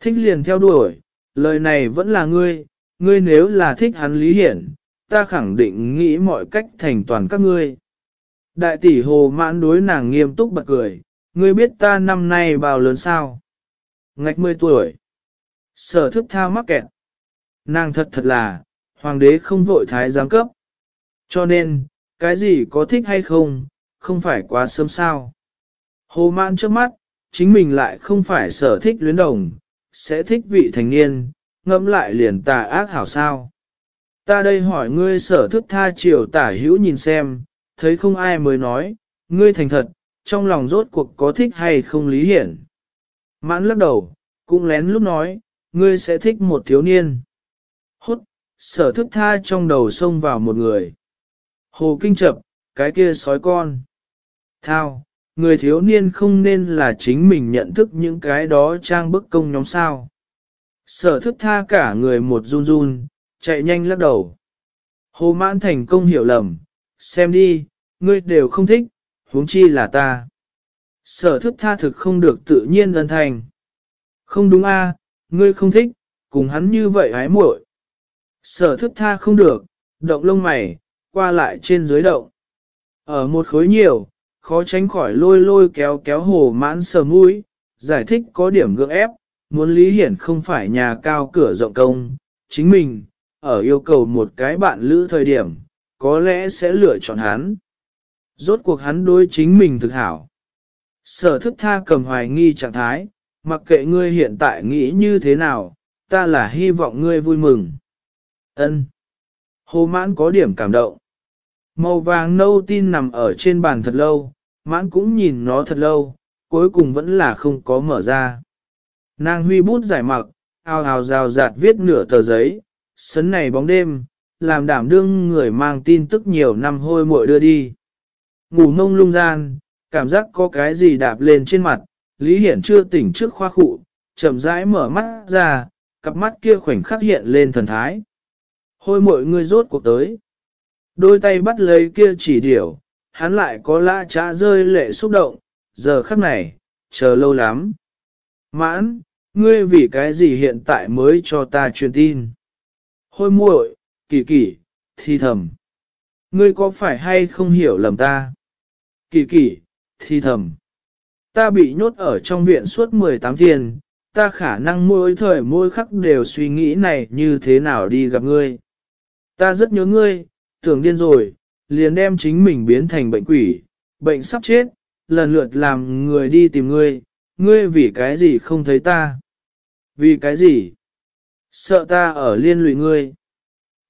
[SPEAKER 1] Thích liền theo đuổi, lời này vẫn là ngươi, ngươi nếu là thích hắn Lý Hiển, ta khẳng định nghĩ mọi cách thành toàn các ngươi. Đại tỷ hồ mãn đối nàng nghiêm túc bật cười, ngươi biết ta năm nay bao lớn sao? Ngạch 10 tuổi. Sở thức tha mắc kẹt. Nàng thật thật là, hoàng đế không vội thái giám cấp. Cho nên, cái gì có thích hay không, không phải quá sớm sao. Hồ mãn trước mắt, chính mình lại không phải sở thích luyến đồng, sẽ thích vị thành niên, ngẫm lại liền tà ác hảo sao. Ta đây hỏi ngươi sở thức tha chiều tả hữu nhìn xem, thấy không ai mới nói, ngươi thành thật, trong lòng rốt cuộc có thích hay không lý hiển. Mãn lắc đầu, cũng lén lúc nói, ngươi sẽ thích một thiếu niên. Hốt, sở thức tha trong đầu xông vào một người. Hồ kinh chập, cái kia sói con. Thao, người thiếu niên không nên là chính mình nhận thức những cái đó trang bức công nhóm sao. Sở thức tha cả người một run run, chạy nhanh lắc đầu. Hồ mãn thành công hiểu lầm, xem đi, ngươi đều không thích, huống chi là ta. Sở thức tha thực không được tự nhiên ân thành. Không đúng a, ngươi không thích, cùng hắn như vậy hái muội. Sở thức tha không được, động lông mày, qua lại trên dưới động. Ở một khối nhiều, khó tránh khỏi lôi lôi kéo kéo hồ mãn sờ mũi, giải thích có điểm gượng ép, muốn Lý Hiển không phải nhà cao cửa rộng công, chính mình, ở yêu cầu một cái bạn lữ thời điểm, có lẽ sẽ lựa chọn hắn. Rốt cuộc hắn đối chính mình thực hảo. Sở thức tha cầm hoài nghi trạng thái, mặc kệ ngươi hiện tại nghĩ như thế nào, ta là hy vọng ngươi vui mừng. Ân. Hồ mãn có điểm cảm động. Màu vàng nâu tin nằm ở trên bàn thật lâu, mãn cũng nhìn nó thật lâu, cuối cùng vẫn là không có mở ra. Nàng huy bút giải mặc, ao hào rào rạt viết nửa tờ giấy, sấn này bóng đêm, làm đảm đương người mang tin tức nhiều năm hôi muội đưa đi. Ngủ mông lung gian, cảm giác có cái gì đạp lên trên mặt, Lý Hiển chưa tỉnh trước khoa khụ, chậm rãi mở mắt ra, cặp mắt kia khoảnh khắc hiện lên thần thái. Hôi muội người rốt cuộc tới. Đôi tay bắt lấy kia chỉ điểu, hắn lại có lã trá rơi lệ xúc động, giờ khắc này, chờ lâu lắm. Mãn, ngươi vì cái gì hiện tại mới cho ta truyền tin? Hôi muội, kỳ kỳ, thi thầm. Ngươi có phải hay không hiểu lầm ta? Kỳ kỳ, thi thầm. Ta bị nhốt ở trong viện suốt 18 thiên, ta khả năng mỗi thời mỗi khắc đều suy nghĩ này như thế nào đi gặp ngươi. Ta rất nhớ ngươi, tưởng điên rồi, liền đem chính mình biến thành bệnh quỷ, bệnh sắp chết, lần lượt làm người đi tìm ngươi, ngươi vì cái gì không thấy ta? Vì cái gì? Sợ ta ở liên lụy ngươi.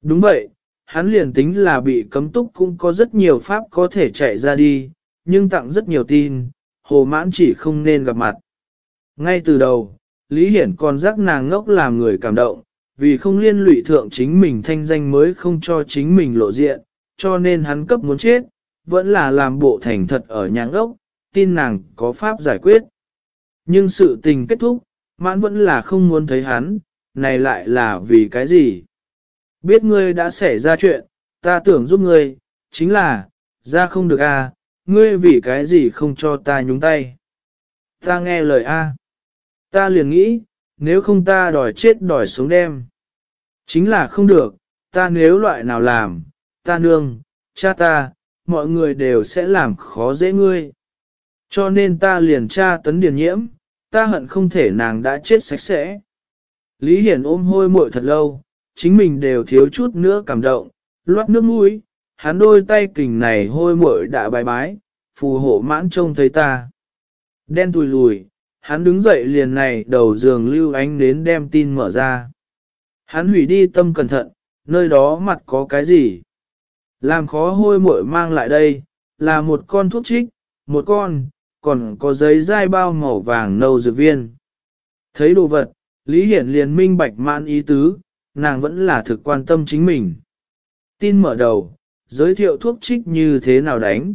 [SPEAKER 1] Đúng vậy, hắn liền tính là bị cấm túc cũng có rất nhiều pháp có thể chạy ra đi, nhưng tặng rất nhiều tin, hồ mãn chỉ không nên gặp mặt. Ngay từ đầu, Lý Hiển còn giác nàng ngốc làm người cảm động, vì không liên lụy thượng chính mình thanh danh mới không cho chính mình lộ diện, cho nên hắn cấp muốn chết, vẫn là làm bộ thành thật ở nhà ngốc, tin nàng có pháp giải quyết. Nhưng sự tình kết thúc, mãn vẫn là không muốn thấy hắn, này lại là vì cái gì? Biết ngươi đã xảy ra chuyện, ta tưởng giúp ngươi, chính là, ra không được a, à, ngươi vì cái gì không cho ta nhúng tay. Ta nghe lời a, ta liền nghĩ, nếu không ta đòi chết đòi sống đem. Chính là không được, ta nếu loại nào làm, ta nương, cha ta, mọi người đều sẽ làm khó dễ ngươi. Cho nên ta liền tra tấn điền nhiễm, ta hận không thể nàng đã chết sạch sẽ. Lý Hiển ôm hôi muội thật lâu, chính mình đều thiếu chút nữa cảm động, loát nước mũi, hắn đôi tay kình này hôi muội đã bài bái, phù hộ mãn trông thấy ta. Đen tùi lùi, hắn đứng dậy liền này đầu giường lưu ánh đến đem tin mở ra. Hắn hủy đi tâm cẩn thận, nơi đó mặt có cái gì? Làm khó hôi muội mang lại đây, là một con thuốc trích, một con, còn có giấy dai bao màu vàng nâu dược viên. Thấy đồ vật, Lý Hiển liền minh bạch mãn ý tứ, nàng vẫn là thực quan tâm chính mình. Tin mở đầu, giới thiệu thuốc trích như thế nào đánh.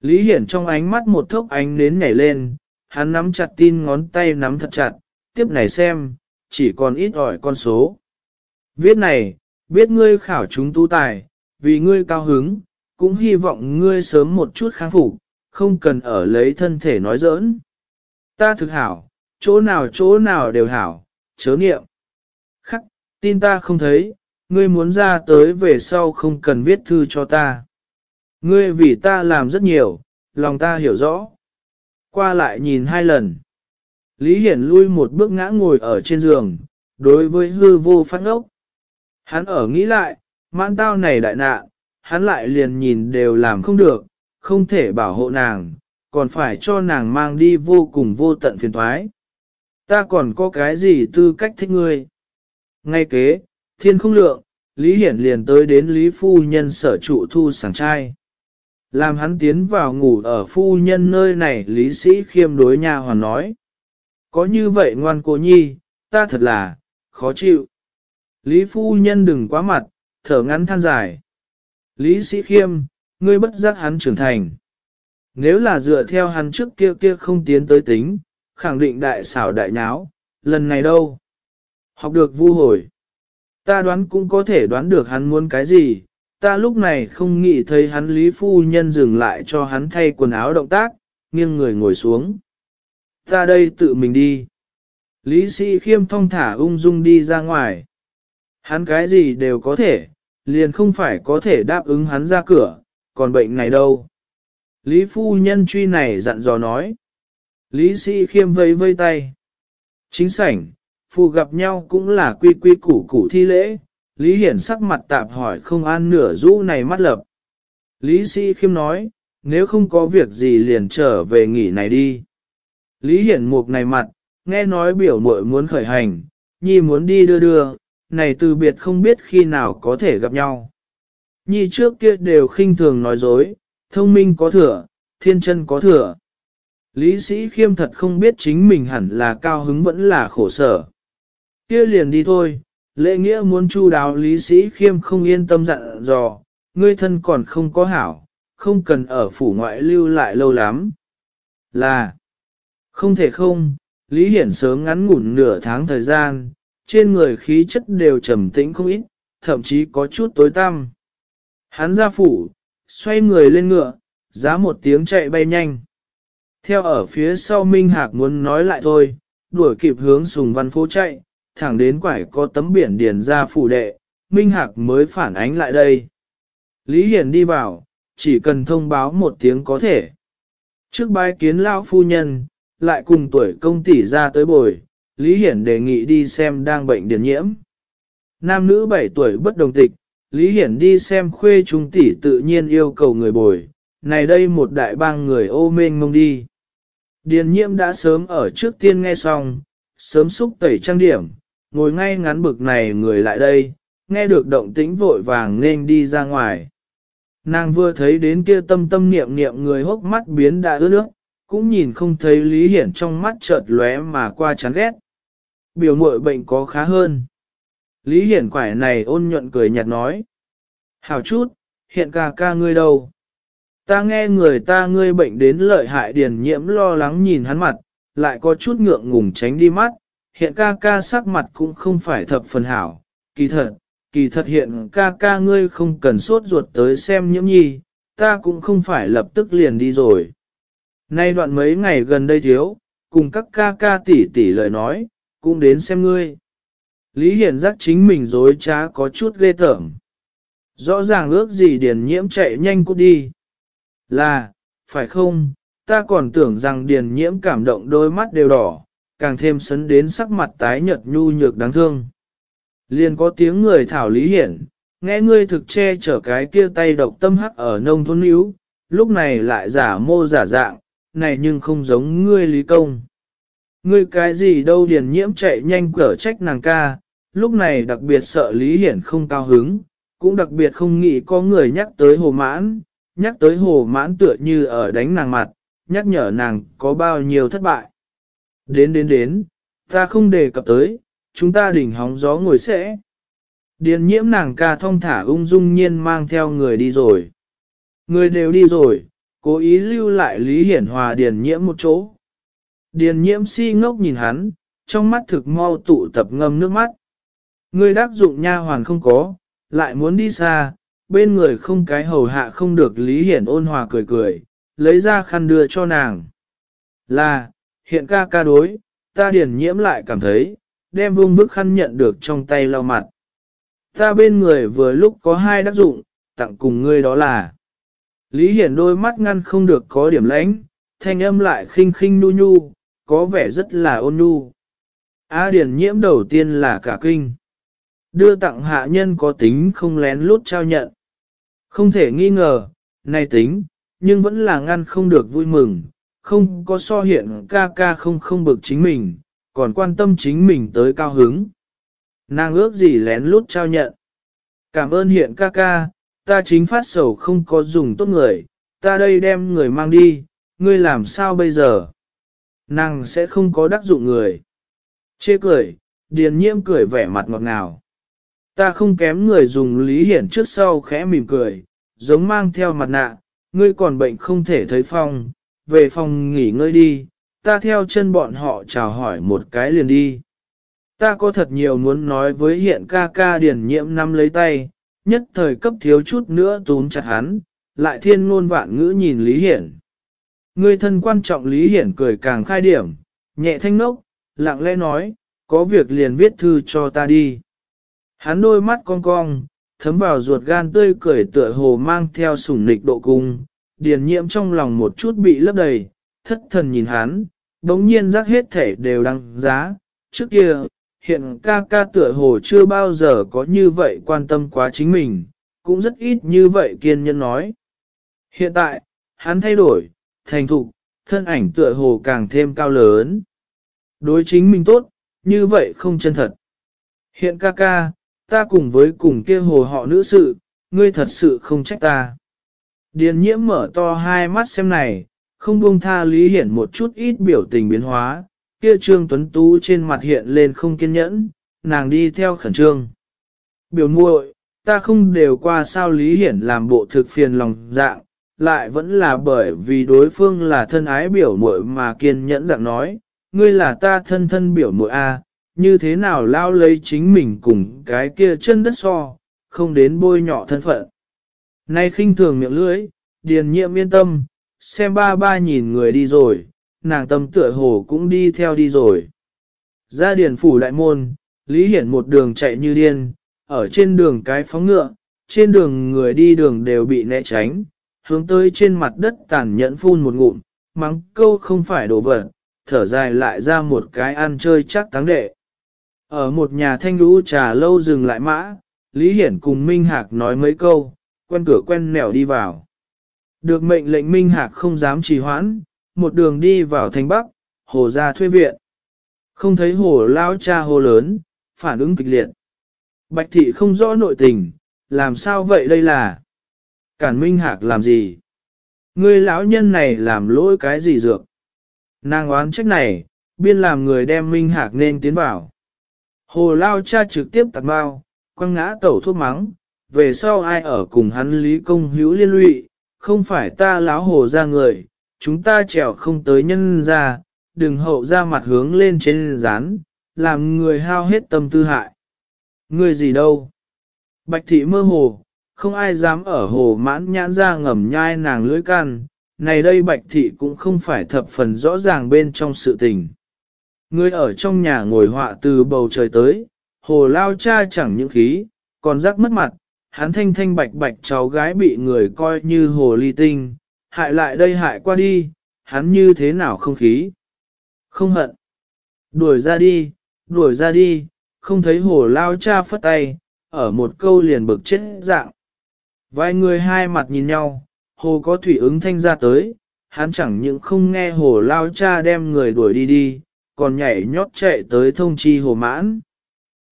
[SPEAKER 1] Lý Hiển trong ánh mắt một thốc ánh nến nhảy lên, hắn nắm chặt tin ngón tay nắm thật chặt, tiếp này xem, chỉ còn ít ỏi con số. Viết này, biết ngươi khảo chúng tu tài, vì ngươi cao hứng, cũng hy vọng ngươi sớm một chút kháng phục, không cần ở lấy thân thể nói giỡn. Ta thực hảo, chỗ nào chỗ nào đều hảo, chớ nghiệm. Khắc, tin ta không thấy, ngươi muốn ra tới về sau không cần viết thư cho ta. Ngươi vì ta làm rất nhiều, lòng ta hiểu rõ. Qua lại nhìn hai lần. Lý Hiển lui một bước ngã ngồi ở trên giường, đối với hư vô phát ốc. Hắn ở nghĩ lại, mãn tao này đại nạn, hắn lại liền nhìn đều làm không được, không thể bảo hộ nàng, còn phải cho nàng mang đi vô cùng vô tận phiền thoái. Ta còn có cái gì tư cách thích ngươi? Ngay kế, thiên không lượng, Lý Hiển liền tới đến Lý Phu Nhân sở trụ thu sảng trai. Làm hắn tiến vào ngủ ở phu nhân nơi này Lý Sĩ khiêm đối nhà hoàn nói. Có như vậy ngoan cô nhi, ta thật là, khó chịu. Lý Phu Nhân đừng quá mặt, thở ngắn than dài. Lý Sĩ khiêm, ngươi bất giác hắn trưởng thành. Nếu là dựa theo hắn trước kia kia không tiến tới tính, khẳng định đại xảo đại nháo, lần này đâu? Học được vu hồi. Ta đoán cũng có thể đoán được hắn muốn cái gì, ta lúc này không nghĩ thấy hắn Lý Phu Nhân dừng lại cho hắn thay quần áo động tác, nghiêng người ngồi xuống. Ta đây tự mình đi. Lý sĩ khiêm thong thả ung dung đi ra ngoài. Hắn cái gì đều có thể, liền không phải có thể đáp ứng hắn ra cửa, còn bệnh này đâu. Lý phu nhân truy này dặn dò nói. Lý sĩ khiêm vây vây tay. Chính sảnh, phù gặp nhau cũng là quy quy củ củ thi lễ. Lý hiển sắc mặt tạp hỏi không an nửa rũ này mắt lập. Lý sĩ khiêm nói, nếu không có việc gì liền trở về nghỉ này đi. Lý hiển mục này mặt, nghe nói biểu muội muốn khởi hành, nhi muốn đi đưa đưa, này từ biệt không biết khi nào có thể gặp nhau. Nhi trước kia đều khinh thường nói dối, thông minh có thừa, thiên chân có thừa. Lý sĩ khiêm thật không biết chính mình hẳn là cao hứng vẫn là khổ sở. Kia liền đi thôi, lệ nghĩa muốn chu đáo lý sĩ khiêm không yên tâm dặn dò, ngươi thân còn không có hảo, không cần ở phủ ngoại lưu lại lâu lắm. Là, không thể không, Lý Hiển sớm ngắn ngủn nửa tháng thời gian, trên người khí chất đều trầm tĩnh không ít, thậm chí có chút tối tăm. Hắn ra phủ, xoay người lên ngựa, giá một tiếng chạy bay nhanh. Theo ở phía sau Minh Hạc muốn nói lại thôi, đuổi kịp hướng sùng văn phố chạy, thẳng đến quải có tấm biển điền ra phủ đệ, Minh Hạc mới phản ánh lại đây. Lý Hiển đi vào, chỉ cần thông báo một tiếng có thể. Trước bái kiến lão phu nhân, lại cùng tuổi công tỷ ra tới bồi, Lý Hiển đề nghị đi xem đang bệnh điển nhiễm. Nam nữ 7 tuổi bất đồng tịch, Lý Hiển đi xem khuê trung tỷ tự nhiên yêu cầu người bồi, này đây một đại bang người ô mênh mông đi. Điền nhiễm đã sớm ở trước tiên nghe xong, sớm xúc tẩy trang điểm, ngồi ngay ngắn bực này người lại đây, nghe được động tĩnh vội vàng nên đi ra ngoài. Nàng vừa thấy đến kia tâm tâm niệm niệm người hốc mắt biến đã ướt nước, cũng nhìn không thấy Lý Hiển trong mắt chợt lóe mà qua chán ghét. Biểu mội bệnh có khá hơn. Lý Hiển quải này ôn nhuận cười nhạt nói. Hảo chút, hiện ca ca ngươi đâu? Ta nghe người ta ngươi bệnh đến lợi hại điền nhiễm lo lắng nhìn hắn mặt, lại có chút ngượng ngùng tránh đi mắt, hiện ca ca sắc mặt cũng không phải thập phần hảo, kỳ thật, kỳ thật hiện ca ca ngươi không cần sốt ruột tới xem nhiễm nhi, ta cũng không phải lập tức liền đi rồi. Nay đoạn mấy ngày gần đây thiếu, cùng các ca ca tỷ tỷ lời nói, cũng đến xem ngươi. Lý Hiển giác chính mình dối trá có chút ghê tởm. Rõ ràng ước gì Điền Nhiễm chạy nhanh cút đi. Là, phải không, ta còn tưởng rằng Điền Nhiễm cảm động đôi mắt đều đỏ, càng thêm sấn đến sắc mặt tái nhợt nhu nhược đáng thương. Liền có tiếng người thảo Lý Hiển, Nghe ngươi thực che chở cái kia tay độc tâm hắc ở nông thôn yếu, lúc này lại giả mô giả dạng, này nhưng không giống ngươi lý công. Ngươi cái gì đâu điền nhiễm chạy nhanh cở trách nàng ca, lúc này đặc biệt sợ Lý Hiển không cao hứng, cũng đặc biệt không nghĩ có người nhắc tới hồ mãn, nhắc tới hồ mãn tựa như ở đánh nàng mặt, nhắc nhở nàng có bao nhiêu thất bại. Đến đến đến, ta không đề cập tới, chúng ta đỉnh hóng gió ngồi sẽ. Điền nhiễm nàng ca thông thả ung dung nhiên mang theo người đi rồi. Người đều đi rồi, cố ý lưu lại Lý Hiển Hòa điền nhiễm một chỗ. Điền nhiễm si ngốc nhìn hắn, trong mắt thực mau tụ tập ngâm nước mắt ngươi đắc dụng nha hoàn không có, lại muốn đi xa, bên người không cái hầu hạ không được Lý Hiển ôn hòa cười cười, lấy ra khăn đưa cho nàng. Là, hiện ca ca đối, ta điển nhiễm lại cảm thấy, đem vương bức khăn nhận được trong tay lau mặt. Ta bên người vừa lúc có hai đắc dụng, tặng cùng ngươi đó là. Lý Hiển đôi mắt ngăn không được có điểm lãnh, thanh âm lại khinh khinh nu nhu, có vẻ rất là ôn nhu. A điển nhiễm đầu tiên là cả kinh. Đưa tặng hạ nhân có tính không lén lút trao nhận. Không thể nghi ngờ, này tính, nhưng vẫn là ngăn không được vui mừng, không có so hiện ca ca không không bực chính mình, còn quan tâm chính mình tới cao hứng. Nàng ước gì lén lút trao nhận. Cảm ơn hiện ca ca, ta chính phát sầu không có dùng tốt người, ta đây đem người mang đi, ngươi làm sao bây giờ? Nàng sẽ không có đắc dụng người. Chê cười, điền nhiễm cười vẻ mặt ngọt ngào. Ta không kém người dùng lý hiển trước sau khẽ mỉm cười, giống mang theo mặt nạ, ngươi còn bệnh không thể thấy phong, về phòng nghỉ ngơi đi, ta theo chân bọn họ chào hỏi một cái liền đi. Ta có thật nhiều muốn nói với hiện ca ca điển nhiễm năm lấy tay, nhất thời cấp thiếu chút nữa túm chặt hắn, lại thiên ngôn vạn ngữ nhìn Lý Hiển. Người thân quan trọng Lý Hiển cười càng khai điểm, nhẹ thanh nốc, lặng lẽ nói, có việc liền viết thư cho ta đi. Hắn đôi mắt cong cong, thấm vào ruột gan tươi cười tựa hồ mang theo sủng nịch độ cung, điền nhiễm trong lòng một chút bị lấp đầy, thất thần nhìn hắn, đống nhiên rắc hết thể đều đăng giá, trước kia, hiện ca ca tựa hồ chưa bao giờ có như vậy quan tâm quá chính mình, cũng rất ít như vậy kiên nhân nói. Hiện tại, hắn thay đổi, thành thục, thân ảnh tựa hồ càng thêm cao lớn. Đối chính mình tốt, như vậy không chân thật. Hiện ca ca, ta cùng với cùng kia hồ họ nữ sự, ngươi thật sự không trách ta. Điền nhiễm mở to hai mắt xem này, không buông tha lý hiển một chút ít biểu tình biến hóa, kia trương tuấn tú trên mặt hiện lên không kiên nhẫn, nàng đi theo khẩn trương. Biểu muội, ta không đều qua sao lý hiển làm bộ thực phiền lòng dạng, lại vẫn là bởi vì đối phương là thân ái biểu muội mà kiên nhẫn dạng nói, ngươi là ta thân thân biểu muội a, như thế nào lao lấy chính mình cùng cái kia chân đất so, không đến bôi nhọ thân phận. Nay khinh thường miệng lưỡi, điền nhiệm yên tâm, xem ba ba nhìn người đi rồi, nàng tâm tựa hồ cũng đi theo đi rồi. Ra điền phủ đại môn, Lý Hiển một đường chạy như điên, ở trên đường cái phóng ngựa, trên đường người đi đường đều bị né tránh, hướng tới trên mặt đất tàn nhẫn phun một ngụm, mắng câu không phải đổ vật, thở dài lại ra một cái ăn chơi chắc thắng đệ. Ở một nhà thanh lũ trà lâu dừng lại mã, Lý Hiển cùng Minh Hạc nói mấy câu, quen cửa quen nẻo đi vào. Được mệnh lệnh Minh Hạc không dám trì hoãn, một đường đi vào thành Bắc, hồ ra thuê viện. Không thấy hồ lao cha hồ lớn, phản ứng kịch liệt. Bạch thị không rõ nội tình, làm sao vậy đây là? Cản Minh Hạc làm gì? Người lão nhân này làm lỗi cái gì dược? Nàng oán trách này, biên làm người đem Minh Hạc nên tiến vào. Hồ lao cha trực tiếp tạt bao, quăng ngã tẩu thuốc mắng, về sau ai ở cùng hắn lý công hữu liên lụy, không phải ta láo hồ ra người, chúng ta trèo không tới nhân ra, đừng hậu ra mặt hướng lên trên rán, làm người hao hết tâm tư hại. Người gì đâu? Bạch thị mơ hồ, không ai dám ở hồ mãn nhãn ra ngầm nhai nàng lưỡi can, này đây bạch thị cũng không phải thập phần rõ ràng bên trong sự tình. Người ở trong nhà ngồi họa từ bầu trời tới, hồ lao cha chẳng những khí, còn rắc mất mặt, hắn thanh thanh bạch bạch cháu gái bị người coi như hồ ly tinh, hại lại đây hại qua đi, hắn như thế nào không khí. Không hận. Đuổi ra đi, đuổi ra đi, không thấy hồ lao cha phất tay, ở một câu liền bực chết dạng. Vài người hai mặt nhìn nhau, hồ có thủy ứng thanh ra tới, hắn chẳng những không nghe hồ lao cha đem người đuổi đi đi, còn nhảy nhót chạy tới thông chi hồ mãn.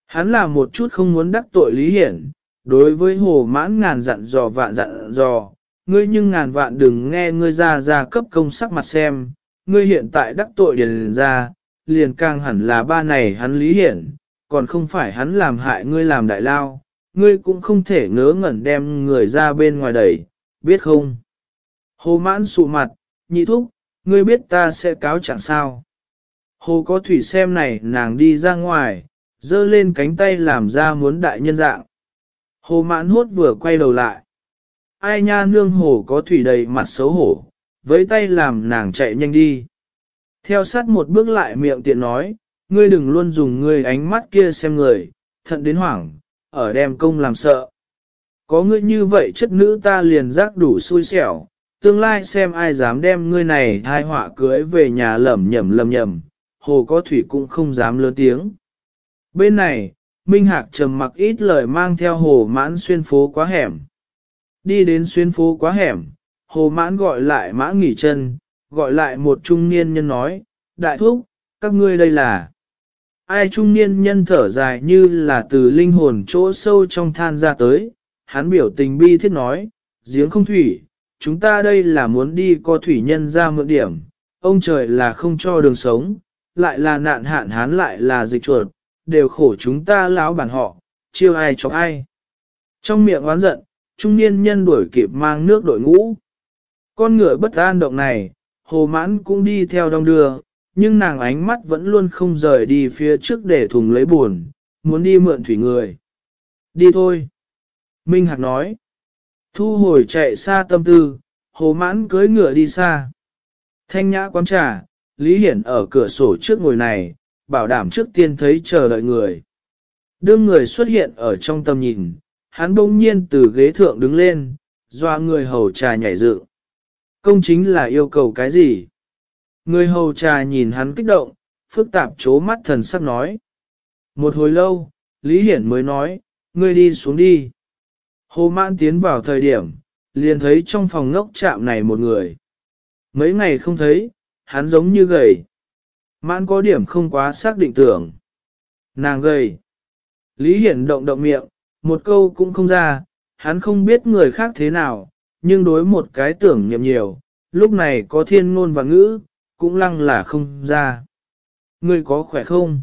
[SPEAKER 1] Hắn là một chút không muốn đắc tội lý hiển, đối với hồ mãn ngàn dặn dò vạn dặn dò, ngươi nhưng ngàn vạn đừng nghe ngươi ra ra cấp công sắc mặt xem, ngươi hiện tại đắc tội điền ra, liền càng hẳn là ba này hắn lý hiển, còn không phải hắn làm hại ngươi làm đại lao, ngươi cũng không thể ngớ ngẩn đem người ra bên ngoài đẩy, biết không? Hồ mãn sụ mặt, nhị thúc, ngươi biết ta sẽ cáo chẳng sao. Hồ có thủy xem này nàng đi ra ngoài, dơ lên cánh tay làm ra muốn đại nhân dạng. Hồ mãn hốt vừa quay đầu lại. Ai nha nương hồ có thủy đầy mặt xấu hổ, với tay làm nàng chạy nhanh đi. Theo sát một bước lại miệng tiện nói, ngươi đừng luôn dùng ngươi ánh mắt kia xem người, thận đến hoảng, ở đem công làm sợ. Có ngươi như vậy chất nữ ta liền giác đủ xui xẻo, tương lai xem ai dám đem ngươi này thai họa cưới về nhà lẩm nhẩm lầm nhầm, hồ có thủy cũng không dám lớn tiếng. Bên này, Minh Hạc trầm mặc ít lời mang theo hồ mãn xuyên phố quá hẻm. Đi đến xuyên phố quá hẻm, hồ mãn gọi lại mã nghỉ chân, gọi lại một trung niên nhân nói, đại thúc, các ngươi đây là. Ai trung niên nhân thở dài như là từ linh hồn chỗ sâu trong than ra tới, hắn biểu tình bi thiết nói, giếng không thủy, chúng ta đây là muốn đi co thủy nhân ra mượn điểm, ông trời là không cho đường sống, lại là nạn hạn hán lại là dịch chuột, đều khổ chúng ta lão bản họ, chiêu ai cho ai. Trong miệng oán giận, trung niên nhân đuổi kịp mang nước đội ngũ. Con ngựa bất an động này, hồ mãn cũng đi theo đông đưa, nhưng nàng ánh mắt vẫn luôn không rời đi phía trước để thùng lấy buồn, muốn đi mượn thủy người. Đi thôi. Minh Hạc nói. Thu hồi chạy xa tâm tư, hồ mãn cưới ngựa đi xa. Thanh nhã quán trà, Lý Hiển ở cửa sổ trước ngồi này, bảo đảm trước tiên thấy chờ đợi người. Đương người xuất hiện ở trong tầm nhìn, hắn bỗng nhiên từ ghế thượng đứng lên, doa người hầu trà nhảy dựng. Công chính là yêu cầu cái gì? Người hầu trà nhìn hắn kích động, phức tạp chố mắt thần sắc nói. Một hồi lâu, Lý Hiển mới nói, ngươi đi xuống đi. Hồ mãn tiến vào thời điểm, liền thấy trong phòng ngốc chạm này một người. Mấy ngày không thấy, hắn giống như gầy. Mãn có điểm không quá xác định tưởng. Nàng gầy. Lý Hiển động động miệng, một câu cũng không ra, hắn không biết người khác thế nào, nhưng đối một cái tưởng nhậm nhiều, lúc này có thiên ngôn và ngữ, cũng lăng là không ra. Ngươi có khỏe không?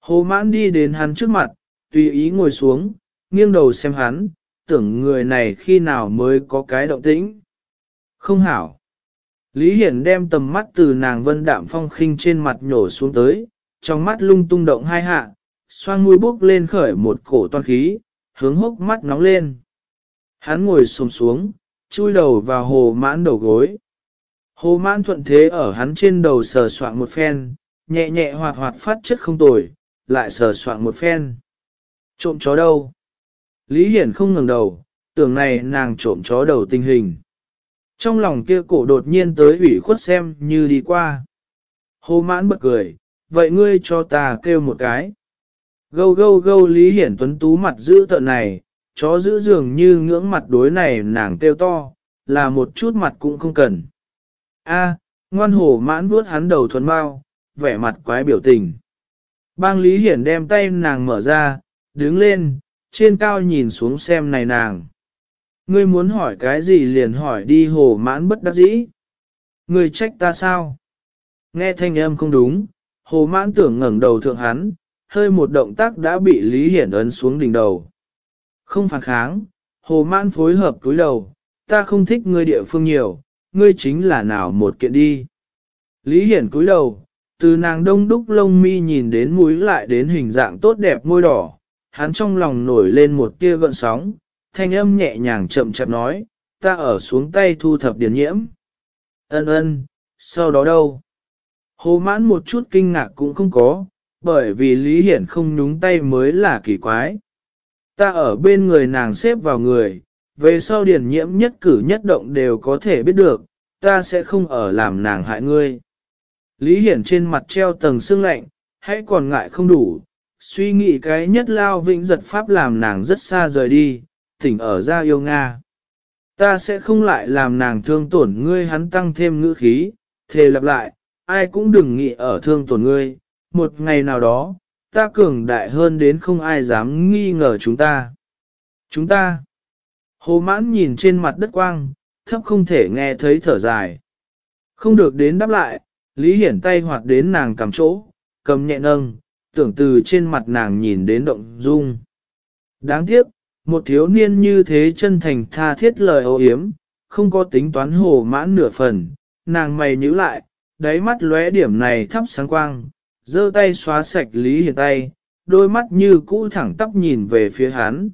[SPEAKER 1] Hồ mãn đi đến hắn trước mặt, tùy ý ngồi xuống, nghiêng đầu xem hắn, tưởng người này khi nào mới có cái động tĩnh. Không hảo. Lý Hiển đem tầm mắt từ nàng vân đạm phong khinh trên mặt nhổ xuống tới, trong mắt lung tung động hai hạ, xoang mũi bốc lên khởi một cổ toan khí, hướng hốc mắt nóng lên. Hắn ngồi xồm xuống, chui đầu vào hồ mãn đầu gối. Hồ mãn thuận thế ở hắn trên đầu sờ soạn một phen, nhẹ nhẹ hoạt hoạt phát chất không tồi, lại sờ soạn một phen. Trộm chó đâu? Lý Hiển không ngừng đầu, tưởng này nàng trộm chó đầu tình hình. Trong lòng kia cổ đột nhiên tới ủy khuất xem như đi qua. Hồ mãn bật cười, vậy ngươi cho ta kêu một cái. Gâu gâu gâu Lý Hiển Tuấn Tú mặt giữ tợn này, chó giữ dường như ngưỡng mặt đối này nàng kêu to, là một chút mặt cũng không cần. A, ngoan hổ mãn vuốt hắn đầu thuần bao, vẻ mặt quái biểu tình. Bang Lý Hiển đem tay nàng mở ra, đứng lên, trên cao nhìn xuống xem này nàng. Ngươi muốn hỏi cái gì liền hỏi đi hồ mãn bất đắc dĩ. Ngươi trách ta sao? Nghe thanh âm không đúng, hồ mãn tưởng ngẩng đầu thượng hắn, hơi một động tác đã bị Lý Hiển ấn xuống đỉnh đầu. Không phản kháng, hồ mãn phối hợp cúi đầu, ta không thích ngươi địa phương nhiều, ngươi chính là nào một kiện đi. Lý Hiển cúi đầu, từ nàng đông đúc lông mi nhìn đến mũi lại đến hình dạng tốt đẹp môi đỏ, hắn trong lòng nổi lên một tia gợn sóng, thanh âm nhẹ nhàng chậm chậm nói, ta ở xuống tay thu thập điển nhiễm. Ân ân, sau đó đâu? Hồ mãn một chút kinh ngạc cũng không có, bởi vì Lý Hiển không nhúng tay mới là kỳ quái. Ta ở bên người nàng xếp vào người, về sau điển nhiễm nhất cử nhất động đều có thể biết được, ta sẽ không ở làm nàng hại ngươi. Lý Hiển trên mặt treo tầng xương lạnh, hãy còn ngại không đủ, Suy nghĩ cái nhất lao vĩnh giật pháp làm nàng rất xa rời đi, tỉnh ở ra yêu Nga. Ta sẽ không lại làm nàng thương tổn ngươi hắn tăng thêm ngữ khí, thề lặp lại, ai cũng đừng nghĩ ở thương tổn ngươi, một ngày nào đó, ta cường đại hơn đến không ai dám nghi ngờ chúng ta. Chúng ta. Hồ mãn nhìn trên mặt đất quang, thấp không thể nghe thấy thở dài. Không được đến đáp lại, Lý Hiển tay hoạt đến nàng cầm chỗ, cầm nhẹ nâng, tưởng từ trên mặt nàng nhìn đến động dung. Đáng tiếc, một thiếu niên như thế chân thành tha thiết lời ô hiếm, không có tính toán hồ mãn nửa phần, nàng mày nhíu lại, đáy mắt lóe điểm này thắp sáng quang, giơ tay xóa sạch Lý Hiền tay, đôi mắt như cũ thẳng tắp nhìn về phía hắn.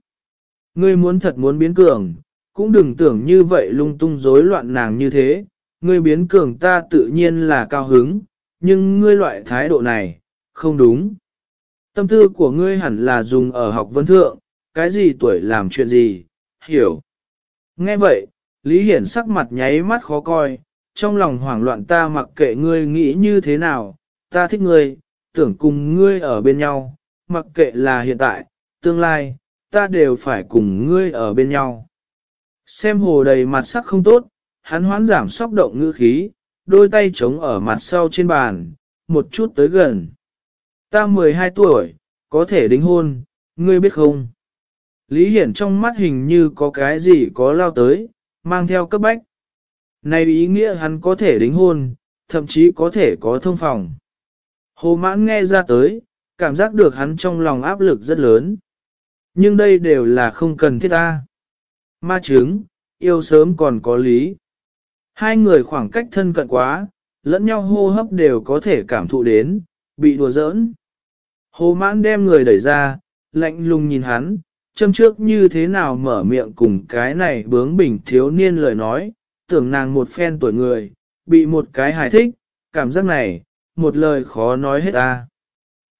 [SPEAKER 1] Ngươi muốn thật muốn biến cường, cũng đừng tưởng như vậy lung tung rối loạn nàng như thế, ngươi biến cường ta tự nhiên là cao hứng, nhưng ngươi loại thái độ này, không đúng. Tâm tư của ngươi hẳn là dùng ở học vấn thượng, cái gì tuổi làm chuyện gì, hiểu. Nghe vậy, Lý Hiển sắc mặt nháy mắt khó coi, trong lòng hoảng loạn ta mặc kệ ngươi nghĩ như thế nào, ta thích ngươi, tưởng cùng ngươi ở bên nhau, mặc kệ là hiện tại, tương lai, ta đều phải cùng ngươi ở bên nhau. Xem hồ đầy mặt sắc không tốt, hắn hoán giảm sóc động ngữ khí, đôi tay chống ở mặt sau trên bàn, một chút tới gần. Ta 12 tuổi, có thể đính hôn, ngươi biết không? Lý Hiển trong mắt hình như có cái gì có lao tới, mang theo cấp bách. Này ý nghĩa hắn có thể đính hôn, thậm chí có thể có thông phòng. Hồ mãn nghe ra tới, cảm giác được hắn trong lòng áp lực rất lớn. Nhưng đây đều là không cần thiết ta. Ma chứng, yêu sớm còn có lý. Hai người khoảng cách thân cận quá, lẫn nhau hô hấp đều có thể cảm thụ đến, bị đùa giỡn. Hồ mãn đem người đẩy ra, lạnh lùng nhìn hắn, châm trước như thế nào mở miệng cùng cái này bướng bỉnh thiếu niên lời nói, tưởng nàng một phen tuổi người, bị một cái hài thích, cảm giác này, một lời khó nói hết ta.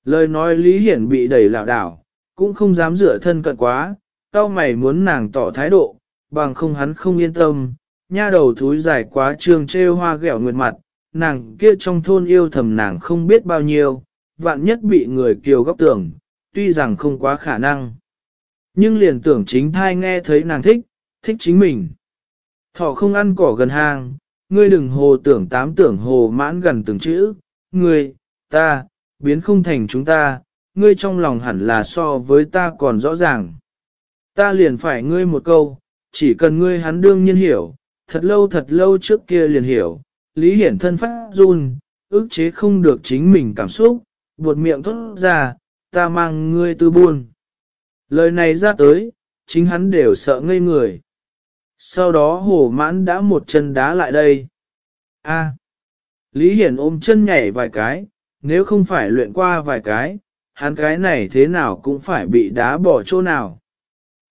[SPEAKER 1] Lời nói Lý Hiển bị đẩy lảo đảo, cũng không dám dựa thân cận quá, tao mày muốn nàng tỏ thái độ, bằng không hắn không yên tâm, nha đầu thúi dài quá trường trêu hoa ghẹo nguyệt mặt, nàng kia trong thôn yêu thầm nàng không biết bao nhiêu, vạn nhất bị người kiều góc tưởng, tuy rằng không quá khả năng. Nhưng liền tưởng chính thai nghe thấy nàng thích, thích chính mình. Thọ không ăn cỏ gần hang, ngươi đừng hồ tưởng tám tưởng hồ mãn gần từng chữ, ngươi, ta, biến không thành chúng ta, ngươi trong lòng hẳn là so với ta còn rõ ràng. Ta liền phải ngươi một câu, chỉ cần ngươi hắn đương nhiên hiểu, thật lâu thật lâu trước kia liền hiểu, Lý Hiển thân phát run, ức chế không được chính mình cảm xúc, buột miệng thốt ra, ta mang ngươi tư buồn. Lời này ra tới, chính hắn đều sợ ngây người. Sau đó hổ mãn đã một chân đá lại đây. A. Lý Hiển ôm chân nhảy vài cái, nếu không phải luyện qua vài cái, hắn cái này thế nào cũng phải bị đá bỏ chỗ nào.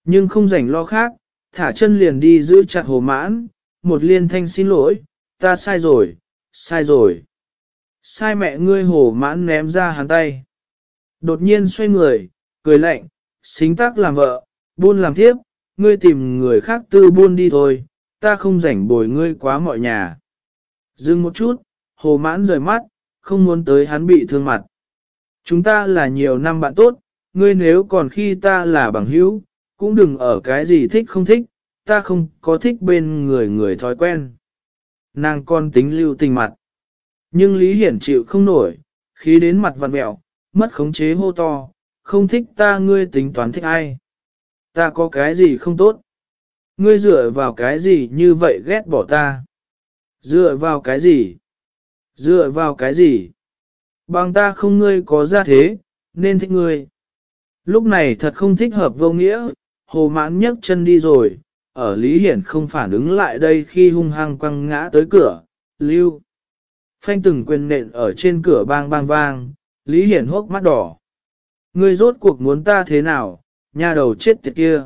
[SPEAKER 1] Nhưng không rảnh lo khác, thả chân liền đi giữ chặt hồ mãn, một liên thanh xin lỗi, ta sai rồi, sai rồi. Sai mẹ ngươi hồ mãn ném ra hắn tay. Đột nhiên xoay người, cười lạnh, xính tác làm vợ, buôn làm thiếp, ngươi tìm người khác tư buôn đi thôi, ta không rảnh bồi ngươi quá mọi nhà. Dừng một chút, hồ mãn rời mắt, không muốn tới hắn bị thương mặt. Chúng ta là nhiều năm bạn tốt, ngươi nếu còn khi ta là bằng hữu, cũng đừng ở cái gì thích không thích, ta không có thích bên người người thói quen. Nàng con tính lưu tình mặt. Nhưng Lý Hiển chịu không nổi, khí đến mặt vặn mẹo, mất khống chế hô to, không thích ta ngươi tính toán thích ai. Ta có cái gì không tốt? Ngươi dựa vào cái gì như vậy ghét bỏ ta? Dựa vào cái gì? Dựa vào cái gì? Bằng ta không ngươi có ra thế, nên thích ngươi. Lúc này thật không thích hợp vô nghĩa, hồ mãn nhấc chân đi rồi, ở Lý Hiển không phản ứng lại đây khi hung hăng quăng ngã tới cửa, lưu. Phanh từng quyền nện ở trên cửa bang bang vang, Lý Hiển hốc mắt đỏ. Ngươi rốt cuộc muốn ta thế nào, nha đầu chết tiệt kia.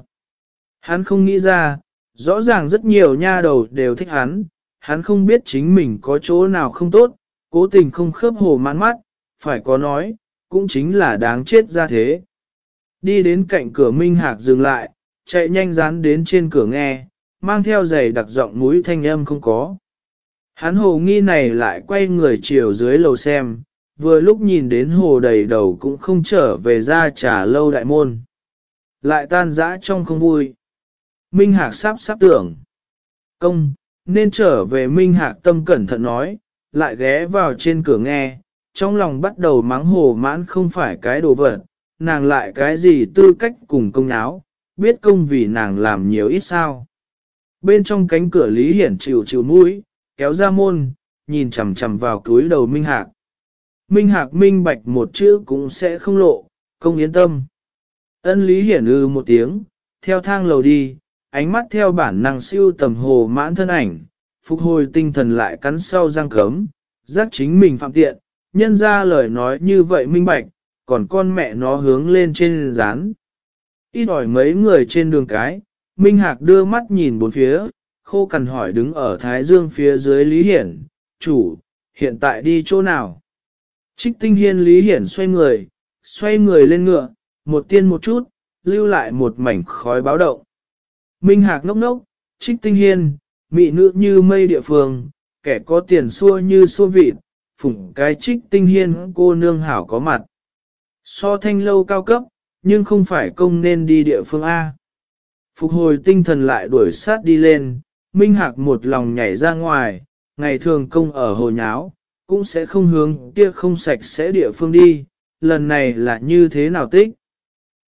[SPEAKER 1] Hắn không nghĩ ra, rõ ràng rất nhiều nha đầu đều thích hắn, hắn không biết chính mình có chỗ nào không tốt, cố tình không khớp hồ mãn mắt, phải có nói, cũng chính là đáng chết ra thế. Đi đến cạnh cửa Minh Hạc dừng lại, chạy nhanh dán đến trên cửa nghe, mang theo giày đặc giọng mũi thanh âm không có. Hắn hồ nghi này lại quay người chiều dưới lầu xem, vừa lúc nhìn đến hồ đầy đầu cũng không trở về ra trả lâu đại môn. Lại tan dã trong không vui. Minh Hạc sắp sắp tưởng. Công, nên trở về Minh Hạc tâm cẩn thận nói, lại ghé vào trên cửa nghe, trong lòng bắt đầu mắng hồ mãn không phải cái đồ vật, nàng lại cái gì tư cách cùng công náo, biết công vì nàng làm nhiều ít sao. Bên trong cánh cửa Lý Hiển chịu chịu mũi, kéo ra môn, nhìn chằm chằm vào túi đầu Minh Hạc. Minh Hạc minh bạch một chữ cũng sẽ không lộ, công yên tâm. Ân Lý Hiển ư một tiếng, theo thang lầu đi, ánh mắt theo bản năng siêu tầm hồ mãn thân ảnh, phục hồi tinh thần lại cắn sau răng cấm, giác chính mình phạm tiện, nhân ra lời nói như vậy minh bạch, còn con mẹ nó hướng lên trên rán. Ít hỏi mấy người trên đường cái, Minh Hạc đưa mắt nhìn bốn phía, khô cằn hỏi đứng ở Thái Dương phía dưới Lý Hiển, chủ, hiện tại đi chỗ nào? Trích tinh hiên Lý Hiển xoay người, xoay người lên ngựa, một tiên một chút, lưu lại một mảnh khói báo động. Minh Hạc ngốc ngốc, trích tinh hiên, mị nữ như mây địa phương, kẻ có tiền xua như xua vịt, phủng cái trích tinh hiên cô nương hảo có mặt. So thanh lâu cao cấp, nhưng không phải công nên đi địa phương A. Phục hồi tinh thần lại đuổi sát đi lên, Minh Hạc một lòng nhảy ra ngoài, ngày thường công ở hồ nháo, cũng sẽ không hướng kia không sạch sẽ địa phương đi, lần này là như thế nào tích.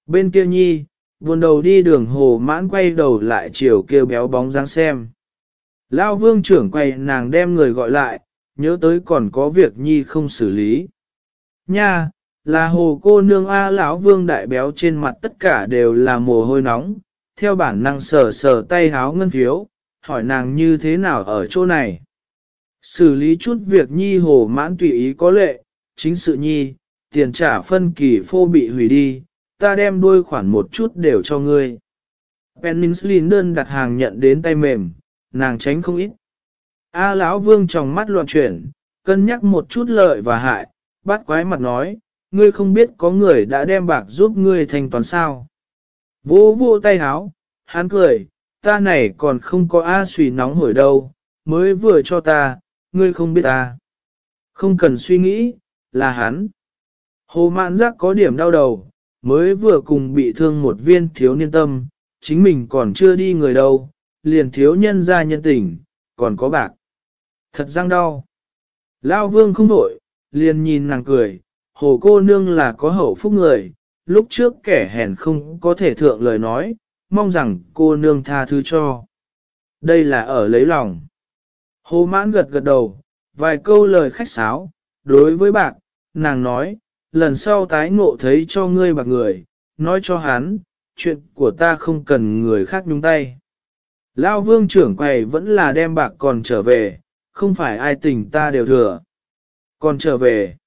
[SPEAKER 1] Bên kia nhi, buồn đầu đi đường hồ mãn quay đầu lại chiều kêu béo bóng dáng xem. Lao vương trưởng quay nàng đem người gọi lại, nhớ tới còn có việc nhi không xử lý. Nha, là hồ cô nương A lão vương đại béo trên mặt tất cả đều là mồ hôi nóng, theo bản năng sờ sờ tay háo ngân phiếu, hỏi nàng như thế nào ở chỗ này. Xử lý chút việc nhi hồ mãn tùy ý có lệ, chính sự nhi, tiền trả phân kỳ phô bị hủy đi, ta đem đuôi khoản một chút đều cho ngươi. Peninsulin đơn đặt hàng nhận đến tay mềm, nàng tránh không ít. A lão vương trong mắt loạn chuyển, cân nhắc một chút lợi và hại, bắt quái mặt nói, ngươi không biết có người đã đem bạc giúp ngươi thành toán sao. Vô vô tay háo, hắn cười, ta này còn không có A suy nóng hổi đâu, mới vừa cho ta, ngươi không biết ta. Không cần suy nghĩ, là hắn. Hồ mạn giác có điểm đau đầu, mới vừa cùng bị thương một viên thiếu niên tâm, chính mình còn chưa đi người đâu, liền thiếu nhân ra nhân tình, còn có bạc. Thật răng đau. Lao vương không đổi, liền nhìn nàng cười, hồ cô nương là có hậu phúc người, lúc trước kẻ hèn không có thể thượng lời nói, mong rằng cô nương tha thứ cho. Đây là ở lấy lòng. Hồ mãn gật gật đầu, vài câu lời khách sáo, đối với bạc, nàng nói, lần sau tái ngộ thấy cho ngươi bạc người, nói cho hắn, chuyện của ta không cần người khác nhúng tay. Lao vương trưởng quầy vẫn là đem bạc còn trở về, không phải ai tình ta đều thừa. Còn trở về.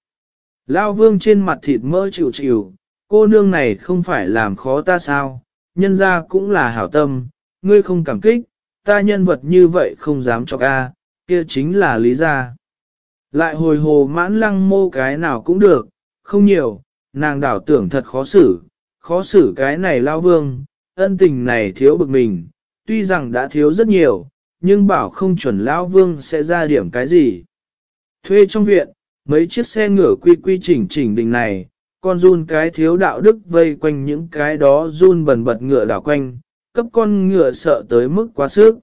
[SPEAKER 1] Lao vương trên mặt thịt mỡ chịu chịu, cô nương này không phải làm khó ta sao, nhân ra cũng là hảo tâm, ngươi không cảm kích, ta nhân vật như vậy không dám cho ca, kia chính là lý gia. Lại hồi hồ mãn lăng mô cái nào cũng được, không nhiều, nàng đảo tưởng thật khó xử, khó xử cái này lao vương, ân tình này thiếu bực mình, tuy rằng đã thiếu rất nhiều, nhưng bảo không chuẩn lao vương sẽ ra điểm cái gì. Thuê trong viện, mấy chiếc xe ngựa quy quy chỉnh chỉnh đình này, con run cái thiếu đạo đức vây quanh những cái đó run bần bật ngựa đảo quanh, cấp con ngựa sợ tới mức quá sức.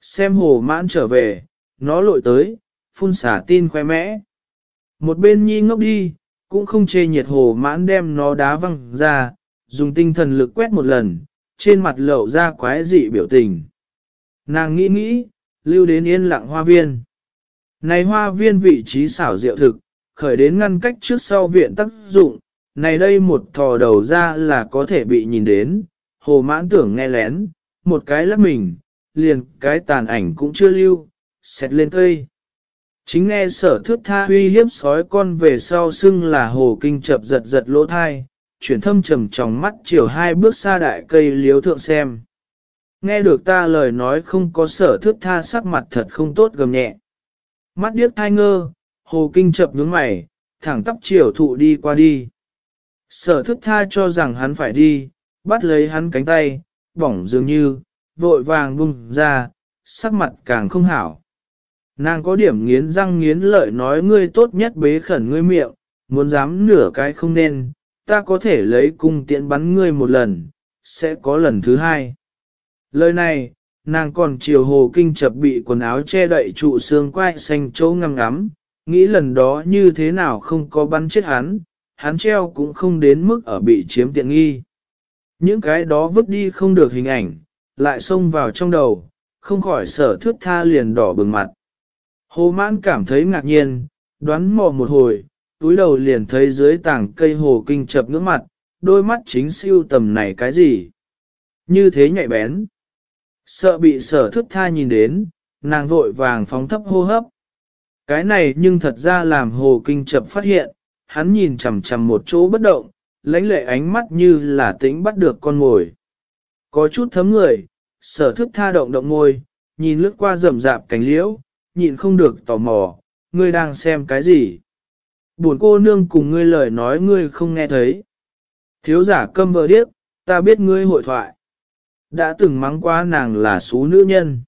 [SPEAKER 1] Xem hồ mãn trở về, nó lội tới, phun xả tin khoe mẽ. Một bên nhi ngốc đi, cũng không chê nhiệt hồ mãn đem nó đá văng ra, dùng tinh thần lực quét một lần, trên mặt lậu ra quái dị biểu tình. Nàng nghĩ nghĩ, lưu đến yên lặng hoa viên. Này hoa viên vị trí xảo diệu thực, khởi đến ngăn cách trước sau viện tác dụng, này đây một thò đầu ra là có thể bị nhìn đến, hồ mãn tưởng nghe lén, một cái lắp mình, liền cái tàn ảnh cũng chưa lưu, xét lên cây. Chính nghe sở thước tha huy hiếp sói con về sau xưng là hồ kinh chập giật giật lỗ thai, chuyển thâm trầm trong mắt chiều hai bước xa đại cây liếu thượng xem. Nghe được ta lời nói không có sở thước tha sắc mặt thật không tốt gầm nhẹ. Mắt điếc thai ngơ, hồ kinh chập nhướng mày, thẳng tắp chiều thụ đi qua đi. Sở thức tha cho rằng hắn phải đi, bắt lấy hắn cánh tay, bỏng dường như, vội vàng bung ra, sắc mặt càng không hảo. Nàng có điểm nghiến răng nghiến lợi nói ngươi tốt nhất bế khẩn ngươi miệng, muốn dám nửa cái không nên, ta có thể lấy cung tiện bắn ngươi một lần, sẽ có lần thứ hai. Lời này, nàng còn chiều hồ kinh chập bị quần áo che đậy trụ xương quai xanh chỗ ngăm ngắm, nghĩ lần đó như thế nào không có bắn chết hắn, hắn treo cũng không đến mức ở bị chiếm tiện nghi. Những cái đó vứt đi không được hình ảnh, lại xông vào trong đầu, không khỏi sở thước tha liền đỏ bừng mặt. Hồ mãn cảm thấy ngạc nhiên, đoán mò một hồi, túi đầu liền thấy dưới tảng cây hồ kinh chập ngưỡng mặt, đôi mắt chính siêu tầm này cái gì. Như thế nhạy bén. Sợ bị sở thức tha nhìn đến, nàng vội vàng phóng thấp hô hấp. Cái này nhưng thật ra làm hồ kinh chập phát hiện, hắn nhìn chằm chằm một chỗ bất động, lãnh lệ ánh mắt như là tĩnh bắt được con mồi. Có chút thấm người, sở thức tha động động ngôi, nhìn lướt qua rầm rạp cánh liễu, nhịn không được tò mò, ngươi đang xem cái gì? Buồn cô nương cùng ngươi lời nói ngươi không nghe thấy. Thiếu giả câm vợ điếc, ta biết ngươi hội thoại. Đã từng mắng qua nàng là xú nữ nhân.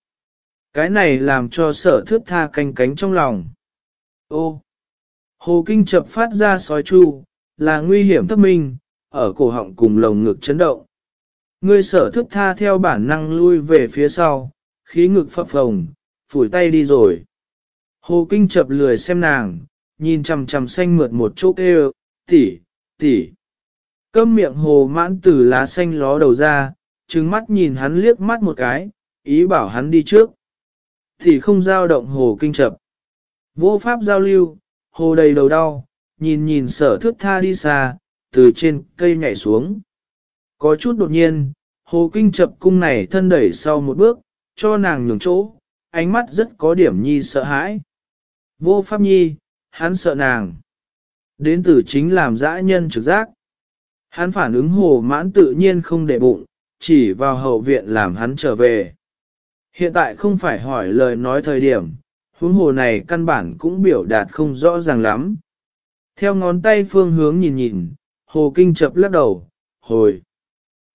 [SPEAKER 1] Cái này làm cho sở thước tha canh cánh trong lòng. Ô! Hồ kinh chập phát ra sói chu, là nguy hiểm thấp minh, ở cổ họng cùng lồng ngực chấn động. Ngươi sở thức tha theo bản năng lui về phía sau, khí ngực phập phồng, phủi tay đi rồi. Hồ kinh chập lười xem nàng, nhìn chằm chằm xanh mượt một chỗ kêu, tỉ, tỉ. Câm miệng hồ mãn từ lá xanh ló đầu ra, trừng mắt nhìn hắn liếc mắt một cái, ý bảo hắn đi trước. Thì không giao động hồ kinh chập. Vô pháp giao lưu, hồ đầy đầu đau, nhìn nhìn sở thước tha đi xa, từ trên cây nhảy xuống. Có chút đột nhiên, hồ kinh chập cung này thân đẩy sau một bước, cho nàng nhường chỗ, ánh mắt rất có điểm nhi sợ hãi. Vô pháp nhi, hắn sợ nàng. Đến từ chính làm dã nhân trực giác. Hắn phản ứng hồ mãn tự nhiên không để bụng, chỉ vào hậu viện làm hắn trở về. Hiện tại không phải hỏi lời nói thời điểm, huống hồ này căn bản cũng biểu đạt không rõ ràng lắm. Theo ngón tay phương hướng nhìn nhìn, hồ kinh chập lắc đầu, hồi,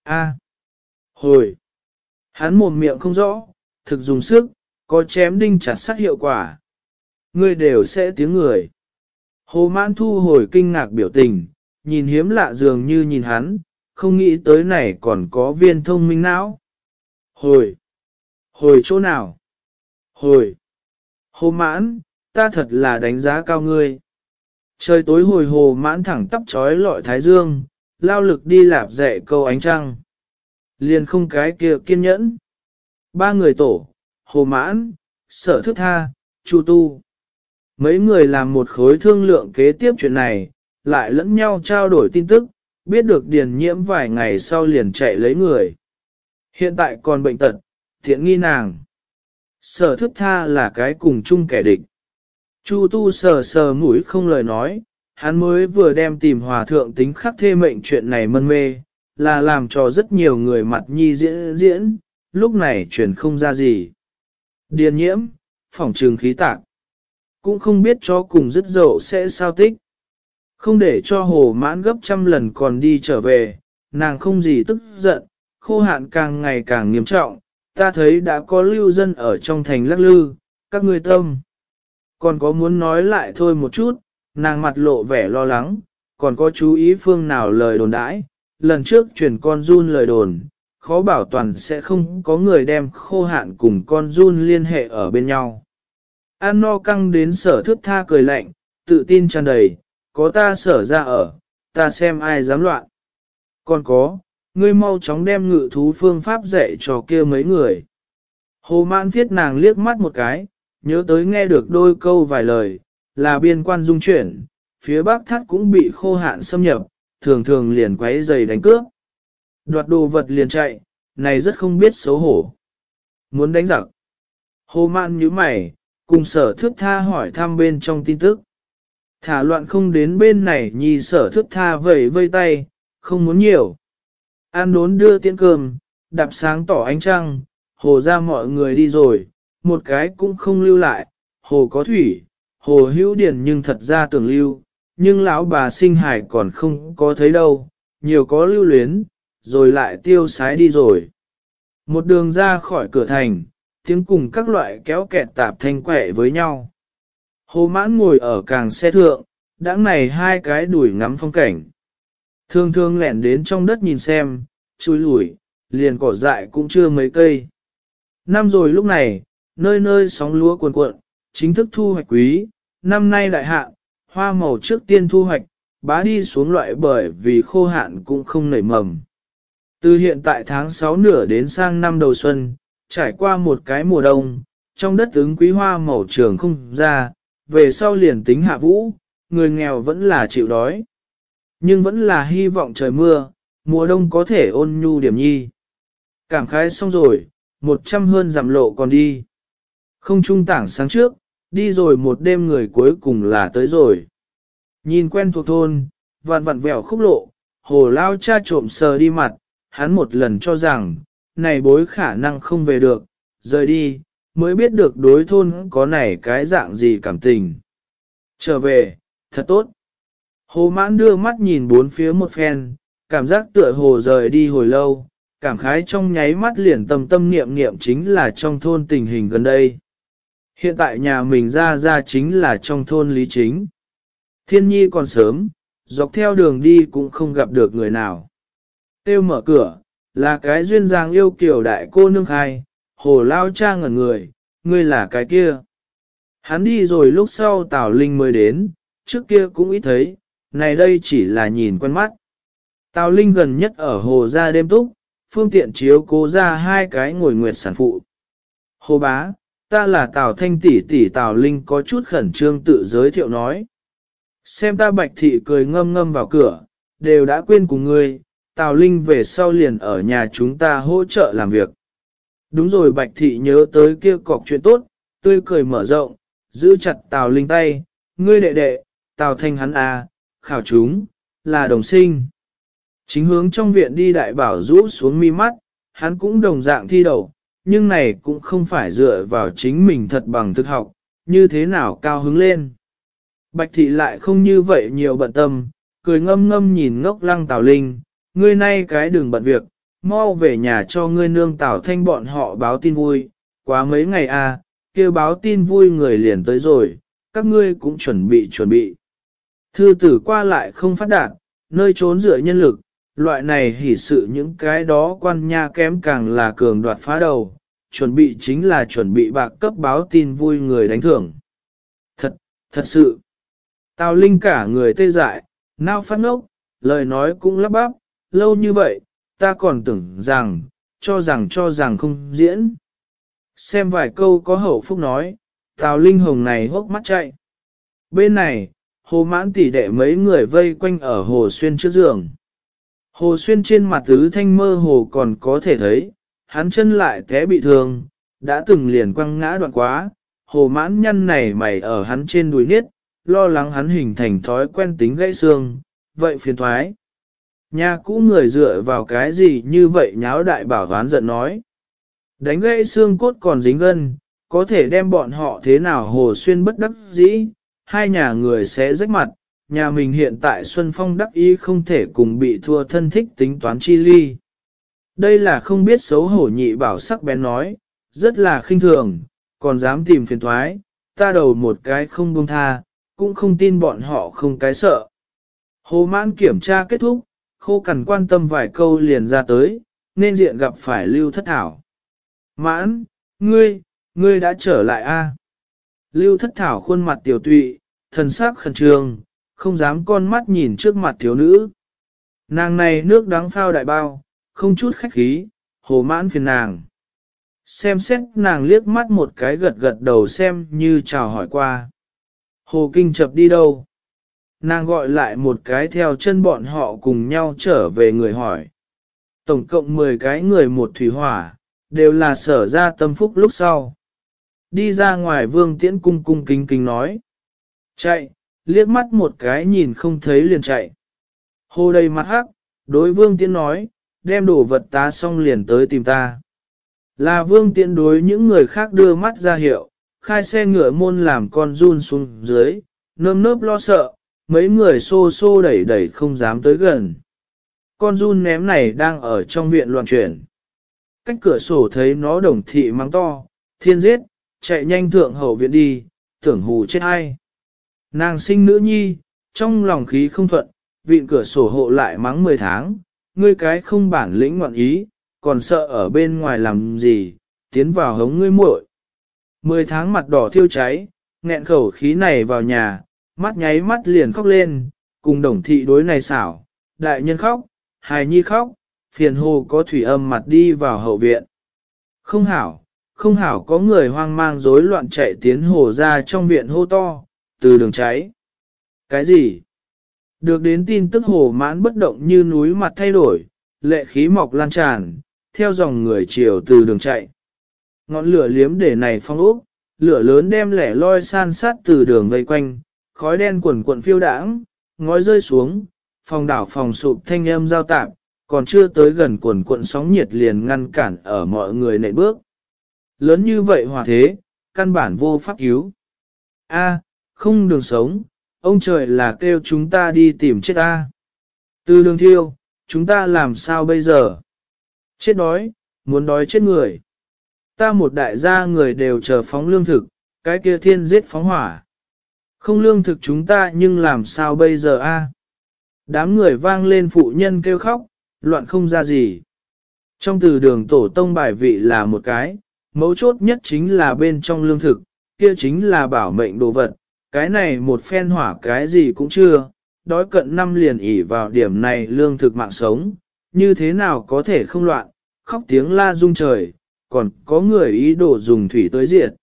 [SPEAKER 1] a, hồi. Hắn mồm miệng không rõ, thực dùng sức, có chém đinh chặt sắt hiệu quả. Ngươi đều sẽ tiếng người. Hồ mãn thu hồi kinh ngạc biểu tình, nhìn hiếm lạ dường như nhìn hắn, không nghĩ tới này còn có viên thông minh não. Hồi! Hồi chỗ nào? Hồi! Hồ mãn, ta thật là đánh giá cao ngươi. Trời tối hồi hồ mãn thẳng tắp trói lọi thái dương, lao lực đi lạp dạy câu ánh trăng. Liền không cái kia kiên nhẫn. Ba người tổ, hồ mãn, sở thức tha, chu tu. Mấy người làm một khối thương lượng kế tiếp chuyện này, lại lẫn nhau trao đổi tin tức, biết được điền nhiễm vài ngày sau liền chạy lấy người. Hiện tại còn bệnh tật, thiện nghi nàng. Sở thức tha là cái cùng chung kẻ địch. Chu tu sờ sờ mũi không lời nói, hắn mới vừa đem tìm hòa thượng tính khắc thê mệnh chuyện này mân mê, là làm cho rất nhiều người mặt nhi diễn diễn, lúc này chuyển không ra gì. Điền nhiễm, phỏng trường khí tạc. Cũng không biết cho cùng dứt dậu sẽ sao tích. Không để cho hồ mãn gấp trăm lần còn đi trở về, nàng không gì tức giận, khô hạn càng ngày càng nghiêm trọng, ta thấy đã có lưu dân ở trong thành lắc lư, các ngươi tâm. Còn có muốn nói lại thôi một chút, nàng mặt lộ vẻ lo lắng, còn có chú ý phương nào lời đồn đãi, lần trước truyền con run lời đồn, khó bảo toàn sẽ không có người đem khô hạn cùng con run liên hệ ở bên nhau. An no căng đến sở thước tha cười lạnh, tự tin tràn đầy, có ta sở ra ở, ta xem ai dám loạn. Còn có, ngươi mau chóng đem ngự thú phương pháp dạy cho kia mấy người. Hồ mãn viết nàng liếc mắt một cái, nhớ tới nghe được đôi câu vài lời, là biên quan dung chuyển, phía bắc thắt cũng bị khô hạn xâm nhập, thường thường liền quấy giày đánh cướp. Đoạt đồ vật liền chạy, này rất không biết xấu hổ. Muốn đánh giặc. Hồ mạn như mày, cùng sở thước tha hỏi thăm bên trong tin tức. Thả loạn không đến bên này nhì sở thước tha vẩy vây tay, không muốn nhiều. An đốn đưa tiễn cơm, đạp sáng tỏ ánh trăng, hồ ra mọi người đi rồi, một cái cũng không lưu lại, hồ có thủy, hồ hữu điển nhưng thật ra tưởng lưu, nhưng lão bà sinh hải còn không có thấy đâu, nhiều có lưu luyến, rồi lại tiêu sái đi rồi. Một đường ra khỏi cửa thành, tiếng cùng các loại kéo kẹt tạp thanh quẹ với nhau. Hồ mãn ngồi ở càng xe thượng, đãng này hai cái đuổi ngắm phong cảnh. Thương thương lẻn đến trong đất nhìn xem, chui lủi, liền cỏ dại cũng chưa mấy cây. Năm rồi lúc này, nơi nơi sóng lúa cuồn cuộn, chính thức thu hoạch quý, năm nay đại hạn, hoa màu trước tiên thu hoạch, bá đi xuống loại bởi vì khô hạn cũng không nảy mầm. Từ hiện tại tháng 6 nửa đến sang năm đầu xuân, trải qua một cái mùa đông, trong đất ứng quý hoa màu trường không ra, về sau liền tính hạ vũ, người nghèo vẫn là chịu đói. Nhưng vẫn là hy vọng trời mưa, mùa đông có thể ôn nhu điểm nhi. Cảm khái xong rồi, một trăm hơn giảm lộ còn đi. Không trung tảng sáng trước, đi rồi một đêm người cuối cùng là tới rồi. Nhìn quen thuộc thôn, vạn vặn vẹo khúc lộ, hồ lao cha trộm sờ đi mặt, hắn một lần cho rằng, này bối khả năng không về được, rời đi, mới biết được đối thôn có này cái dạng gì cảm tình. Trở về, thật tốt. Hồ mãn đưa mắt nhìn bốn phía một phen, cảm giác tựa hồ rời đi hồi lâu, cảm khái trong nháy mắt liền tâm tâm niệm niệm chính là trong thôn tình hình gần đây. Hiện tại nhà mình ra ra chính là trong thôn lý chính. Thiên nhi còn sớm, dọc theo đường đi cũng không gặp được người nào. Tiêu mở cửa, là cái duyên dáng yêu kiểu đại cô nương khai, hồ lao cha ngẩn người, ngươi là cái kia. Hắn đi rồi lúc sau Tào Linh mới đến, trước kia cũng ít thấy, này đây chỉ là nhìn quen mắt. Tào Linh gần nhất ở hồ ra đêm túc, phương tiện chiếu cố ra hai cái ngồi nguyệt sản phụ. Hồ bá, ta là Tào Thanh tỷ tỷ Tào Linh có chút khẩn trương tự giới thiệu nói. Xem ta bạch thị cười ngâm ngâm vào cửa, đều đã quên cùng ngươi, Tào Linh về sau liền ở nhà chúng ta hỗ trợ làm việc. Đúng rồi bạch thị nhớ tới kia cọc chuyện tốt, tươi cười mở rộng, giữ chặt Tào Linh tay, ngươi đệ đệ, Tào Thanh hắn à, khảo chúng, là đồng sinh. Chính hướng trong viện đi đại bảo rũ xuống mi mắt, hắn cũng đồng dạng thi đậu, nhưng này cũng không phải dựa vào chính mình thật bằng thực học, như thế nào cao hứng lên. Bạch thị lại không như vậy nhiều bận tâm, cười ngâm ngâm nhìn ngốc lăng Tào Linh, ngươi nay cái đừng bận việc, mau về nhà cho ngươi nương Tào Thanh bọn họ báo tin vui, quá mấy ngày à, kêu báo tin vui người liền tới rồi, các ngươi cũng chuẩn bị chuẩn bị. Thư tử qua lại không phát đạt, nơi trốn dựa nhân lực, loại này hỉ sự những cái đó quan nha kém càng là cường đoạt phá đầu, chuẩn bị chính là chuẩn bị bạc cấp báo tin vui người đánh thưởng. Thật, thật sự. Tào Linh cả người tê dại, nao phát ngốc, lời nói cũng lắp bắp, lâu như vậy, ta còn tưởng rằng, cho rằng cho rằng không diễn. Xem vài câu có hậu phúc nói, Tào Linh Hồng này hốc mắt chạy. Bên này, hồ mãn tỉ đệ mấy người vây quanh ở hồ xuyên trước giường. Hồ xuyên trên mặt tứ thanh mơ hồ còn có thể thấy, hắn chân lại té bị thương, đã từng liền quăng ngã đoạn quá, hồ mãn nhăn này mày ở hắn trên đùi niết, lo lắng hắn hình thành thói quen tính gãy xương, vậy phiền thoái. Nhà cũ người dựa vào cái gì như vậy nháo đại bảo ván giận nói. Đánh gãy xương cốt còn dính gân, có thể đem bọn họ thế nào hồ xuyên bất đắc dĩ, hai nhà người sẽ rách mặt, nhà mình hiện tại Xuân Phong đắc ý không thể cùng bị thua thân thích tính toán chi ly. Đây là không biết xấu hổ nhị bảo sắc bén nói, rất là khinh thường, còn dám tìm phiền thoái, ta đầu một cái không buông tha, cũng không tin bọn họ không cái sợ. Hồ mãn kiểm tra kết thúc, khô cằn quan tâm vài câu liền ra tới, nên diện gặp phải lưu thất thảo. Mãn, ngươi, ngươi đã trở lại a Lưu thất thảo khuôn mặt tiểu tụy, thần sắc khẩn trương, không dám con mắt nhìn trước mặt thiếu nữ. Nàng này nước đắng phao đại bao, không chút khách khí, hồ mãn phiền nàng. Xem xét nàng liếc mắt một cái gật gật đầu xem như chào hỏi qua. Hồ kinh chập đi đâu? Nàng gọi lại một cái theo chân bọn họ cùng nhau trở về người hỏi. Tổng cộng 10 cái người một thủy hỏa, đều là sở ra tâm phúc lúc sau. Đi ra ngoài vương tiễn cung cung kính kính nói. Chạy, liếc mắt một cái nhìn không thấy liền chạy. Hồ đầy mặt hắc, đối vương tiễn nói, đem đồ vật ta xong liền tới tìm ta. Là vương tiễn đối những người khác đưa mắt ra hiệu, khai xe ngựa môn làm con run xuống dưới, nơm nớp lo sợ, mấy người xô xô đẩy đẩy không dám tới gần. Con run ném này đang ở trong viện loạn chuyển. Cách cửa sổ thấy nó đồng thị mắng to, Thiên giết, chạy nhanh thượng hậu viện đi, tưởng hù chết ai. Nàng sinh nữ nhi, trong lòng khí không thuận, vịn cửa sổ hộ lại mắng 10 tháng, ngươi cái không bản lĩnh ngoạn ý, còn sợ ở bên ngoài làm gì, tiến vào hống ngươi muội. 10 tháng mặt đỏ thiêu cháy, nghẹn khẩu khí này vào nhà, mắt nháy mắt liền khóc lên, cùng đồng thị đối này xảo, đại nhân khóc, hài nhi khóc, phiền hồ có thủy âm mặt đi vào hậu viện. Không hảo, không hảo có người hoang mang rối loạn chạy tiến hồ ra trong viện hô to, từ đường cháy. Cái gì? Được đến tin tức hồ mãn bất động như núi mặt thay đổi, lệ khí mọc lan tràn, theo dòng người chiều từ đường chạy. Ngọn lửa liếm để này phong ốc, lửa lớn đem lẻ loi san sát từ đường vây quanh, khói đen quẩn cuộn phiêu đãng, ngói rơi xuống, phòng đảo phòng sụp thanh âm giao tạp, còn chưa tới gần quần cuộn sóng nhiệt liền ngăn cản ở mọi người nệ bước. Lớn như vậy hòa thế, căn bản vô pháp cứu. A, không đường sống, ông trời là kêu chúng ta đi tìm chết A. Từ đường thiêu, chúng ta làm sao bây giờ? Chết đói, muốn đói chết người. Ta một đại gia người đều chờ phóng lương thực, cái kia thiên giết phóng hỏa. Không lương thực chúng ta nhưng làm sao bây giờ a? Đám người vang lên phụ nhân kêu khóc, loạn không ra gì. Trong từ đường tổ tông bài vị là một cái, mấu chốt nhất chính là bên trong lương thực, kia chính là bảo mệnh đồ vật, cái này một phen hỏa cái gì cũng chưa, đói cận năm liền ỉ vào điểm này lương thực mạng sống, như thế nào có thể không loạn, khóc tiếng la rung trời, còn có người ý đồ dùng thủy tới diệt.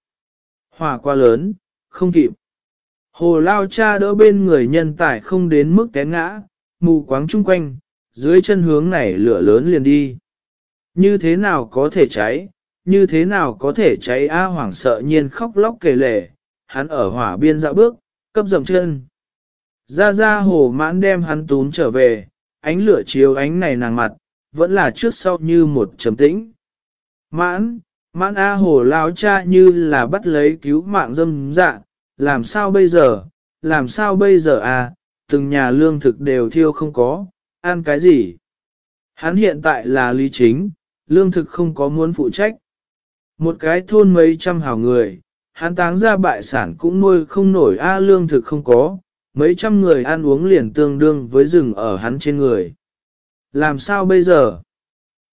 [SPEAKER 1] Hỏa quá lớn, không kịp. Hồ lao cha đỡ bên người nhân tài không đến mức té ngã, mù quáng chung quanh, dưới chân hướng này lửa lớn liền đi. Như thế nào có thể cháy, như thế nào có thể cháy A hoảng sợ nhiên khóc lóc kể lể, hắn ở hỏa biên dạo bước, cấp dầm chân. Ra ra hồ mãn đem hắn tún trở về, ánh lửa chiếu ánh này nàng mặt, vẫn là trước sau như một trầm tĩnh. Mãn, mãn A hồ lao cha như là bắt lấy cứu mạng dâm dạng làm sao bây giờ, làm sao bây giờ à, từng nhà lương thực đều thiêu không có, ăn cái gì? Hắn hiện tại là lý chính, lương thực không có muốn phụ trách. Một cái thôn mấy trăm hào người, hắn táng ra bại sản cũng nuôi không nổi a lương thực không có, mấy trăm người ăn uống liền tương đương với rừng ở hắn trên người. Làm sao bây giờ?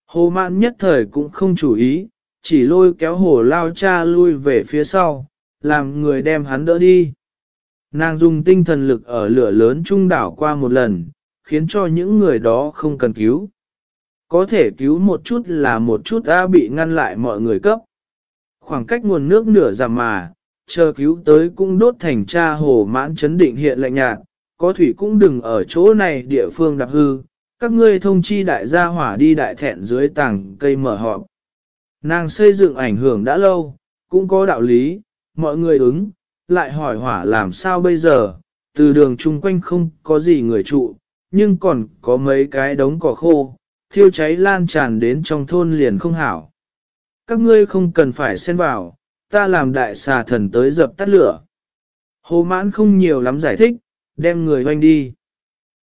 [SPEAKER 1] Hồ mạn nhất thời cũng không chủ ý, chỉ lôi kéo hồ lao cha lui về phía sau, làm người đem hắn đỡ đi. Nàng dùng tinh thần lực ở lửa lớn trung đảo qua một lần, khiến cho những người đó không cần cứu. Có thể cứu một chút là một chút đã bị ngăn lại mọi người cấp. Khoảng cách nguồn nước nửa giảm mà, chờ cứu tới cũng đốt thành cha hồ mãn chấn định hiện lạnh nhạt, có thủy cũng đừng ở chỗ này địa phương đạp hư, các ngươi thông chi đại gia hỏa đi đại thẹn dưới tảng cây mở họp. Nàng xây dựng ảnh hưởng đã lâu, cũng có đạo lý, mọi người ứng, lại hỏi hỏa làm sao bây giờ, từ đường chung quanh không có gì người trụ, nhưng còn có mấy cái đống cỏ khô, thiêu cháy lan tràn đến trong thôn liền không hảo. Các ngươi không cần phải xen vào, ta làm đại xà thần tới dập tắt lửa. Hồ mãn không nhiều lắm giải thích, đem người hoanh đi.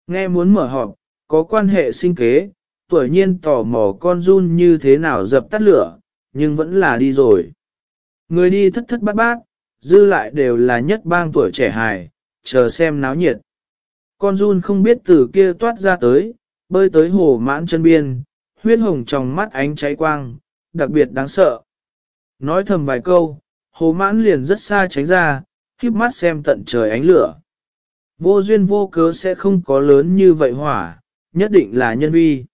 [SPEAKER 1] Nghe muốn mở họp, có quan hệ sinh kế, tuổi nhiên tò mò con run như thế nào dập tắt lửa, nhưng vẫn là đi rồi. Người đi thất thất bát bát, dư lại đều là nhất bang tuổi trẻ hài, chờ xem náo nhiệt. Con run không biết từ kia toát ra tới, bơi tới hồ mãn chân biên, huyết hồng trong mắt ánh cháy quang, đặc biệt đáng sợ. Nói thầm vài câu, hồ mãn liền rất xa tránh ra, khiếp mắt xem tận trời ánh lửa. Vô duyên vô cớ sẽ không có lớn như vậy hỏa, nhất định là nhân vi.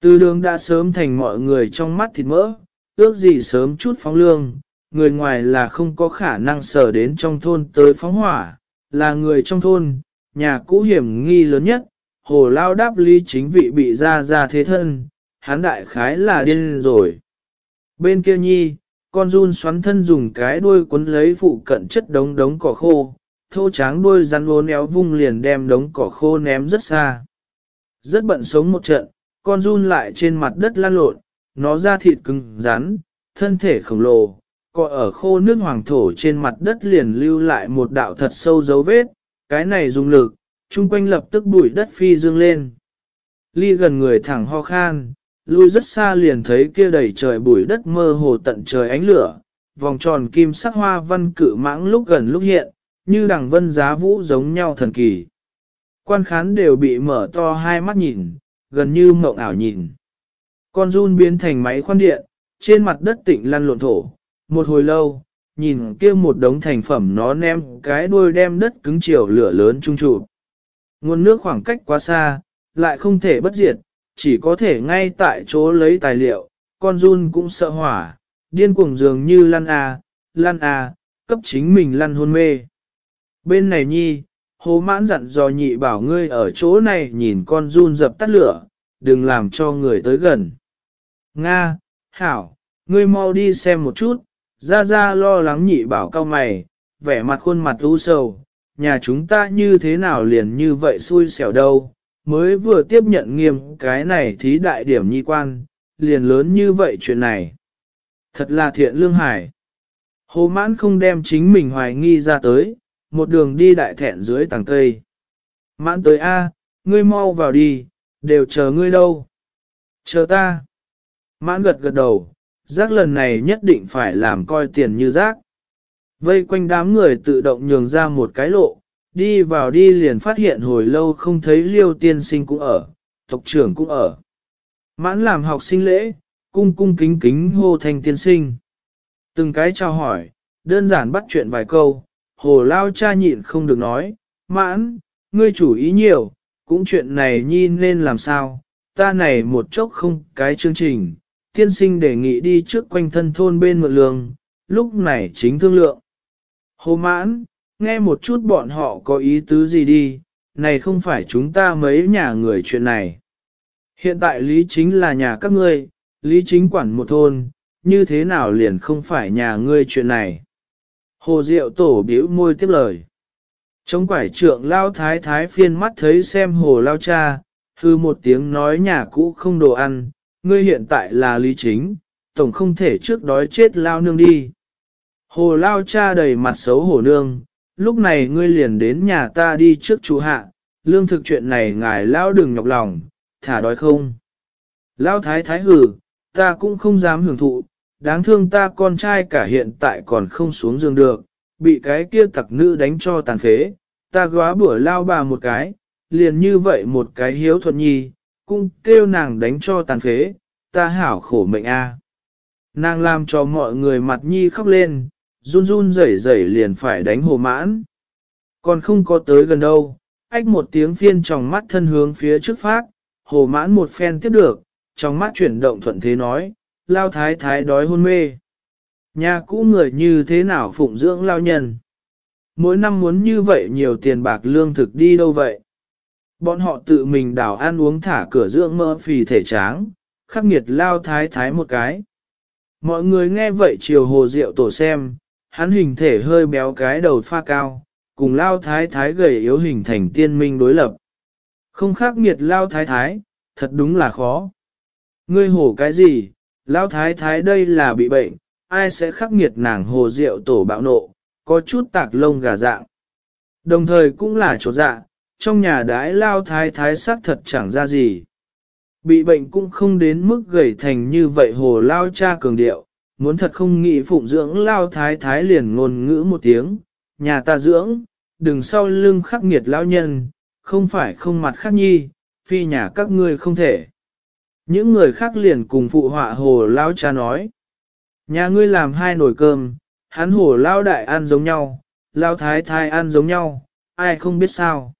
[SPEAKER 1] Từ đường đã sớm thành mọi người trong mắt thịt mỡ, ước gì sớm chút phóng lương, người ngoài là không có khả năng sở đến trong thôn tới phóng hỏa, là người trong thôn, nhà cũ hiểm nghi lớn nhất, hồ lao đáp lý chính vị bị ra ra thế thân, hắn đại khái là điên rồi. Bên kia nhi, con run xoắn thân dùng cái đuôi cuốn lấy phụ cận chất đống đống cỏ khô, thô tráng đuôi rắn uốn éo vung liền đem đống cỏ khô ném rất xa. Rất bận sống một trận, con run lại trên mặt đất lan lộn, nó ra thịt cứng rắn, thân thể khổng lồ, cọ ở khô nước hoàng thổ trên mặt đất liền lưu lại một đạo thật sâu dấu vết, cái này dùng lực, chung quanh lập tức bụi đất phi dương lên. Ly gần người thẳng ho khan, lui rất xa liền thấy kia đầy trời bụi đất mơ hồ tận trời ánh lửa, vòng tròn kim sắc hoa văn cự mãng lúc gần lúc hiện, như đằng vân giá vũ giống nhau thần kỳ. Quan khán đều bị mở to hai mắt nhìn, gần như mộng ảo nhìn. Con run biến thành máy khoan điện, trên mặt đất tịnh lăn lộn thổ, một hồi lâu, nhìn kia một đống thành phẩm nó ném cái đuôi đem đất cứng chiều lửa lớn trung trụ. Nguồn nước khoảng cách quá xa, lại không thể bất diệt, chỉ có thể ngay tại chỗ lấy tài liệu, con run cũng sợ hỏa, điên cuồng dường như lăn à, lăn à, cấp chính mình lăn hôn mê. Bên này nhi, hồ mãn dặn dò nhị bảo ngươi ở chỗ này nhìn con run dập tắt lửa, đừng làm cho người tới gần. Nga, Hảo, ngươi mau đi xem một chút, Gia gia lo lắng nhị bảo cao mày, vẻ mặt khuôn mặt u sầu, nhà chúng ta như thế nào liền như vậy xui xẻo đâu, mới vừa tiếp nhận nghiêm cái này thí đại điểm nhi quan, liền lớn như vậy chuyện này. Thật là thiện lương hải. Hồ mãn không đem chính mình hoài nghi ra tới, một đường đi đại thẹn dưới tàng cây. Mãn tới A, ngươi mau vào đi, đều chờ ngươi đâu. Chờ ta. Mãn gật gật đầu, giác lần này nhất định phải làm coi tiền như rác. Vây quanh đám người tự động nhường ra một cái lộ, đi vào đi liền phát hiện hồi lâu không thấy liêu tiên sinh cũng ở, tộc trưởng cũng ở. Mãn làm học sinh lễ, cung cung kính kính hô thành tiên sinh. Từng cái trao hỏi, đơn giản bắt chuyện vài câu, hồ lao cha nhịn không được nói, mãn, ngươi chủ ý nhiều, cũng chuyện này nhi nên làm sao, ta này một chốc không cái chương trình, tiên sinh đề nghị đi trước quanh thân thôn bên mượn lương, lúc này chính thương lượng. Hồ mãn, nghe một chút bọn họ có ý tứ gì đi, này không phải chúng ta mấy nhà người chuyện này. Hiện tại lý chính là nhà các ngươi, lý chính quản một thôn, như thế nào liền không phải nhà ngươi chuyện này. Hồ Diệu tổ biểu môi tiếp lời. Trong quải trượng lao thái thái phiên mắt thấy xem hồ lao cha, hư một tiếng nói nhà cũ không đồ ăn, ngươi hiện tại là lý chính, tổng không thể trước đói chết lao nương đi. Hồ lao cha đầy mặt xấu hổ nương, lúc này ngươi liền đến nhà ta đi trước chú hạ, lương thực chuyện này ngài lao đừng nhọc lòng, thả đói không. Lao thái thái hử, ta cũng không dám hưởng thụ, đáng thương ta con trai cả hiện tại còn không xuống giường được, bị cái kia tặc nữ đánh cho tàn phế, ta góa bữa lao bà một cái, liền như vậy một cái hiếu thuận nhi, cung kêu nàng đánh cho tàn phế, ta hảo khổ mệnh a. Nàng làm cho mọi người mặt nhi khóc lên, run run rẩy rẩy liền phải đánh hồ mãn. Còn không có tới gần đâu, ách một tiếng phiên trong mắt thân hướng phía trước phát, hồ mãn một phen tiếp được, trong mắt chuyển động thuận thế nói, lao thái thái đói hôn mê. Nhà cũ người như thế nào phụng dưỡng lao nhân? Mỗi năm muốn như vậy nhiều tiền bạc lương thực đi đâu vậy? Bọn họ tự mình đào ăn uống thả cửa dưỡng mỡ phì thể tráng, khắc nghiệt lao thái thái một cái. Mọi người nghe vậy chiều hồ rượu tổ xem, hắn hình thể hơi béo cái đầu pha cao, cùng lao thái thái gầy yếu hình thành tiên minh đối lập. Không khắc nghiệt lao thái thái, thật đúng là khó. Ngươi hổ cái gì, lao thái thái đây là bị bệnh, ai sẽ khắc nghiệt nàng hồ rượu tổ bạo nộ, có chút tạc lông gà dạng. Đồng thời cũng là chỗ dạ, trong nhà đái lao thái thái sắc thật chẳng ra gì. Bị bệnh cũng không đến mức gầy thành như vậy hồ lao cha cường điệu, muốn thật không nghĩ phụng dưỡng lao thái thái liền ngôn ngữ một tiếng, nhà ta dưỡng, đừng sau lưng khắc nghiệt lao nhân, không phải không mặt khắc nhi, phi nhà các ngươi không thể. Những người khác liền cùng phụ họa hồ lao cha nói, nhà ngươi làm hai nồi cơm, hắn hồ lao đại ăn giống nhau, lao thái thái ăn giống nhau, ai không biết sao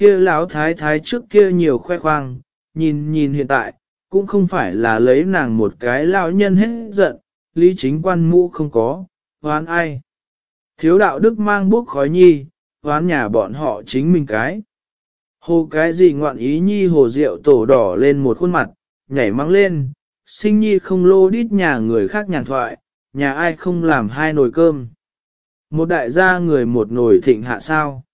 [SPEAKER 1] kia lão thái thái trước kia nhiều khoe khoang, nhìn nhìn hiện tại, cũng không phải là lấy nàng một cái lão nhân hết giận, lý chính quan mũ không có, hoán ai. Thiếu đạo đức mang bốc khói nhi, hoán nhà bọn họ chính mình cái. Hồ cái gì ngoạn ý nhi hồ rượu tổ đỏ lên một khuôn mặt, nhảy mắng lên, sinh nhi không lô đít nhà người khác nhàn thoại, nhà ai không làm hai nồi cơm. Một đại gia người một nồi thịnh hạ sao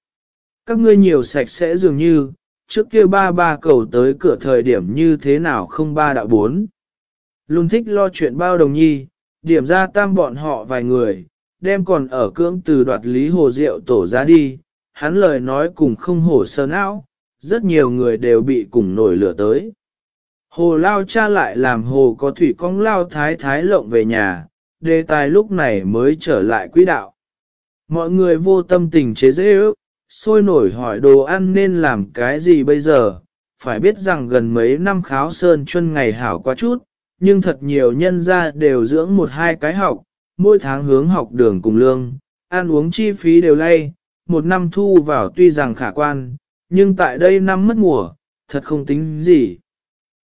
[SPEAKER 1] các ngươi nhiều sạch sẽ dường như, trước kia ba ba cầu tới cửa thời điểm như thế nào không ba đạo bốn. Luôn thích lo chuyện bao đồng nhi, điểm ra tam bọn họ vài người, đem còn ở cưỡng từ đoạt lý hồ rượu tổ ra đi, hắn lời nói cùng không hổ sơ não, rất nhiều người đều bị cùng nổi lửa tới. Hồ lao cha lại làm hồ có thủy cong lao thái thái lộng về nhà, đề tài lúc này mới trở lại quỹ đạo. Mọi người vô tâm tình chế dễ ước, sôi nổi hỏi đồ ăn nên làm cái gì bây giờ, phải biết rằng gần mấy năm kháo sơn chân ngày hảo quá chút, nhưng thật nhiều nhân gia đều dưỡng một hai cái học, mỗi tháng hướng học đường cùng lương, ăn uống chi phí đều lay, một năm thu vào tuy rằng khả quan, nhưng tại đây năm mất mùa, thật không tính gì.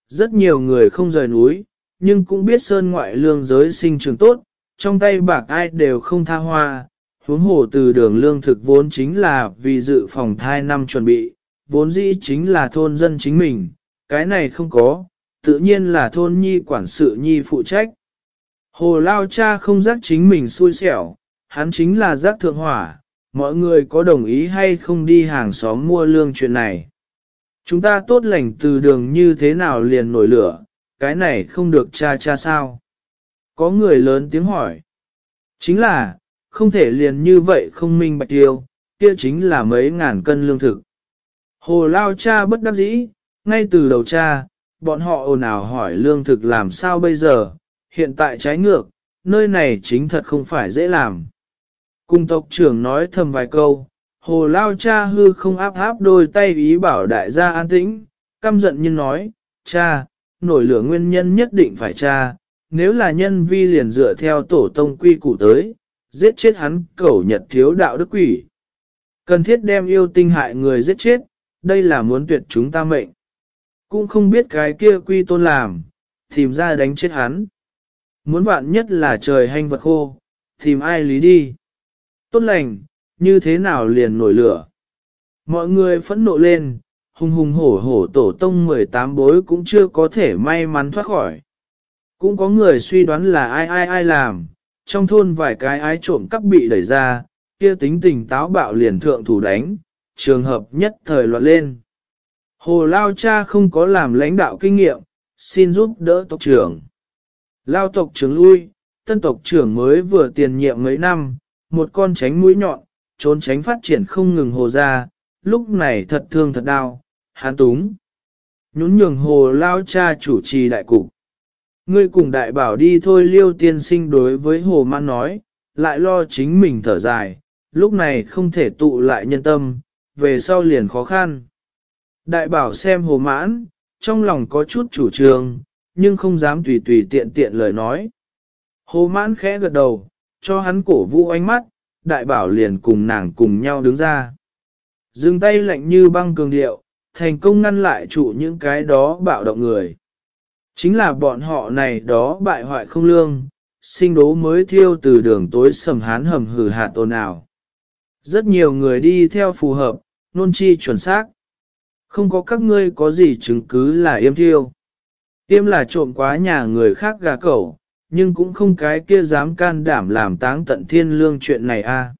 [SPEAKER 1] Rất nhiều người không rời núi, nhưng cũng biết sơn ngoại lương giới sinh trường tốt, trong tay bạc ai đều không tha hoa, huống hồ từ đường lương thực vốn chính là vì dự phòng thai năm chuẩn bị, vốn dĩ chính là thôn dân chính mình, cái này không có, tự nhiên là thôn nhi quản sự nhi phụ trách. Hồ Lao cha không giác chính mình xui xẻo, hắn chính là giác thượng hỏa, mọi người có đồng ý hay không đi hàng xóm mua lương chuyện này. Chúng ta tốt lành từ đường như thế nào liền nổi lửa, cái này không được cha cha sao? Có người lớn tiếng hỏi. Chính là, không thể liền như vậy không minh bạch tiêu, kia chính là mấy ngàn cân lương thực. Hồ lao cha bất đắc dĩ, ngay từ đầu cha, bọn họ ồn ào hỏi lương thực làm sao bây giờ, hiện tại trái ngược, nơi này chính thật không phải dễ làm. Cung tộc trưởng nói thầm vài câu, hồ lao cha hư không áp áp đôi tay ý bảo đại gia an tĩnh, căm giận nhưng nói, cha, nổi lửa nguyên nhân nhất định phải cha, nếu là nhân vi liền dựa theo tổ tông quy củ tới, giết chết hắn cẩu nhật thiếu đạo đức quỷ. Cần thiết đem yêu tinh hại người giết chết, đây là muốn tuyệt chúng ta mệnh. Cũng không biết cái kia quy tôn làm, tìm ra đánh chết hắn. Muốn vạn nhất là trời hành vật khô, tìm ai lý đi. Tốt lành, như thế nào liền nổi lửa. Mọi người phẫn nộ lên, hùng hùng hổ hổ tổ tông 18 bối cũng chưa có thể may mắn thoát khỏi. Cũng có người suy đoán là ai ai ai làm, trong thôn vài cái ái trộm cắp bị đẩy ra, kia tính tình táo bạo liền thượng thủ đánh, trường hợp nhất thời loạn lên. Hồ Lao cha không có làm lãnh đạo kinh nghiệm, xin giúp đỡ tộc trưởng. Lao tộc trưởng lui, tân tộc trưởng mới vừa tiền nhiệm mấy năm, một con tránh mũi nhọn, trốn tránh phát triển không ngừng hồ ra, lúc này thật thương thật đau, hán túng. Nhún nhường hồ Lao cha chủ trì đại cục. Ngươi cùng đại bảo đi thôi liêu tiên sinh đối với hồ mãn nói, lại lo chính mình thở dài, lúc này không thể tụ lại nhân tâm, về sau liền khó khăn. Đại bảo xem hồ mãn, trong lòng có chút chủ trương, nhưng không dám tùy tùy tiện tiện lời nói. Hồ mãn khẽ gật đầu, cho hắn cổ vũ ánh mắt, đại bảo liền cùng nàng cùng nhau đứng ra. Dừng tay lạnh như băng cường điệu, thành công ngăn lại trụ những cái đó bạo động người. Chính là bọn họ này đó bại hoại không lương, sinh đố mới thiêu từ đường tối sầm hán hầm hử hạt ồn ào. Rất nhiều người đi theo phù hợp, nôn chi chuẩn xác. Không có các ngươi có gì chứng cứ là yêm thiêu. Yêm là trộm quá nhà người khác gà cẩu, nhưng cũng không cái kia dám can đảm làm táng tận thiên lương chuyện này a.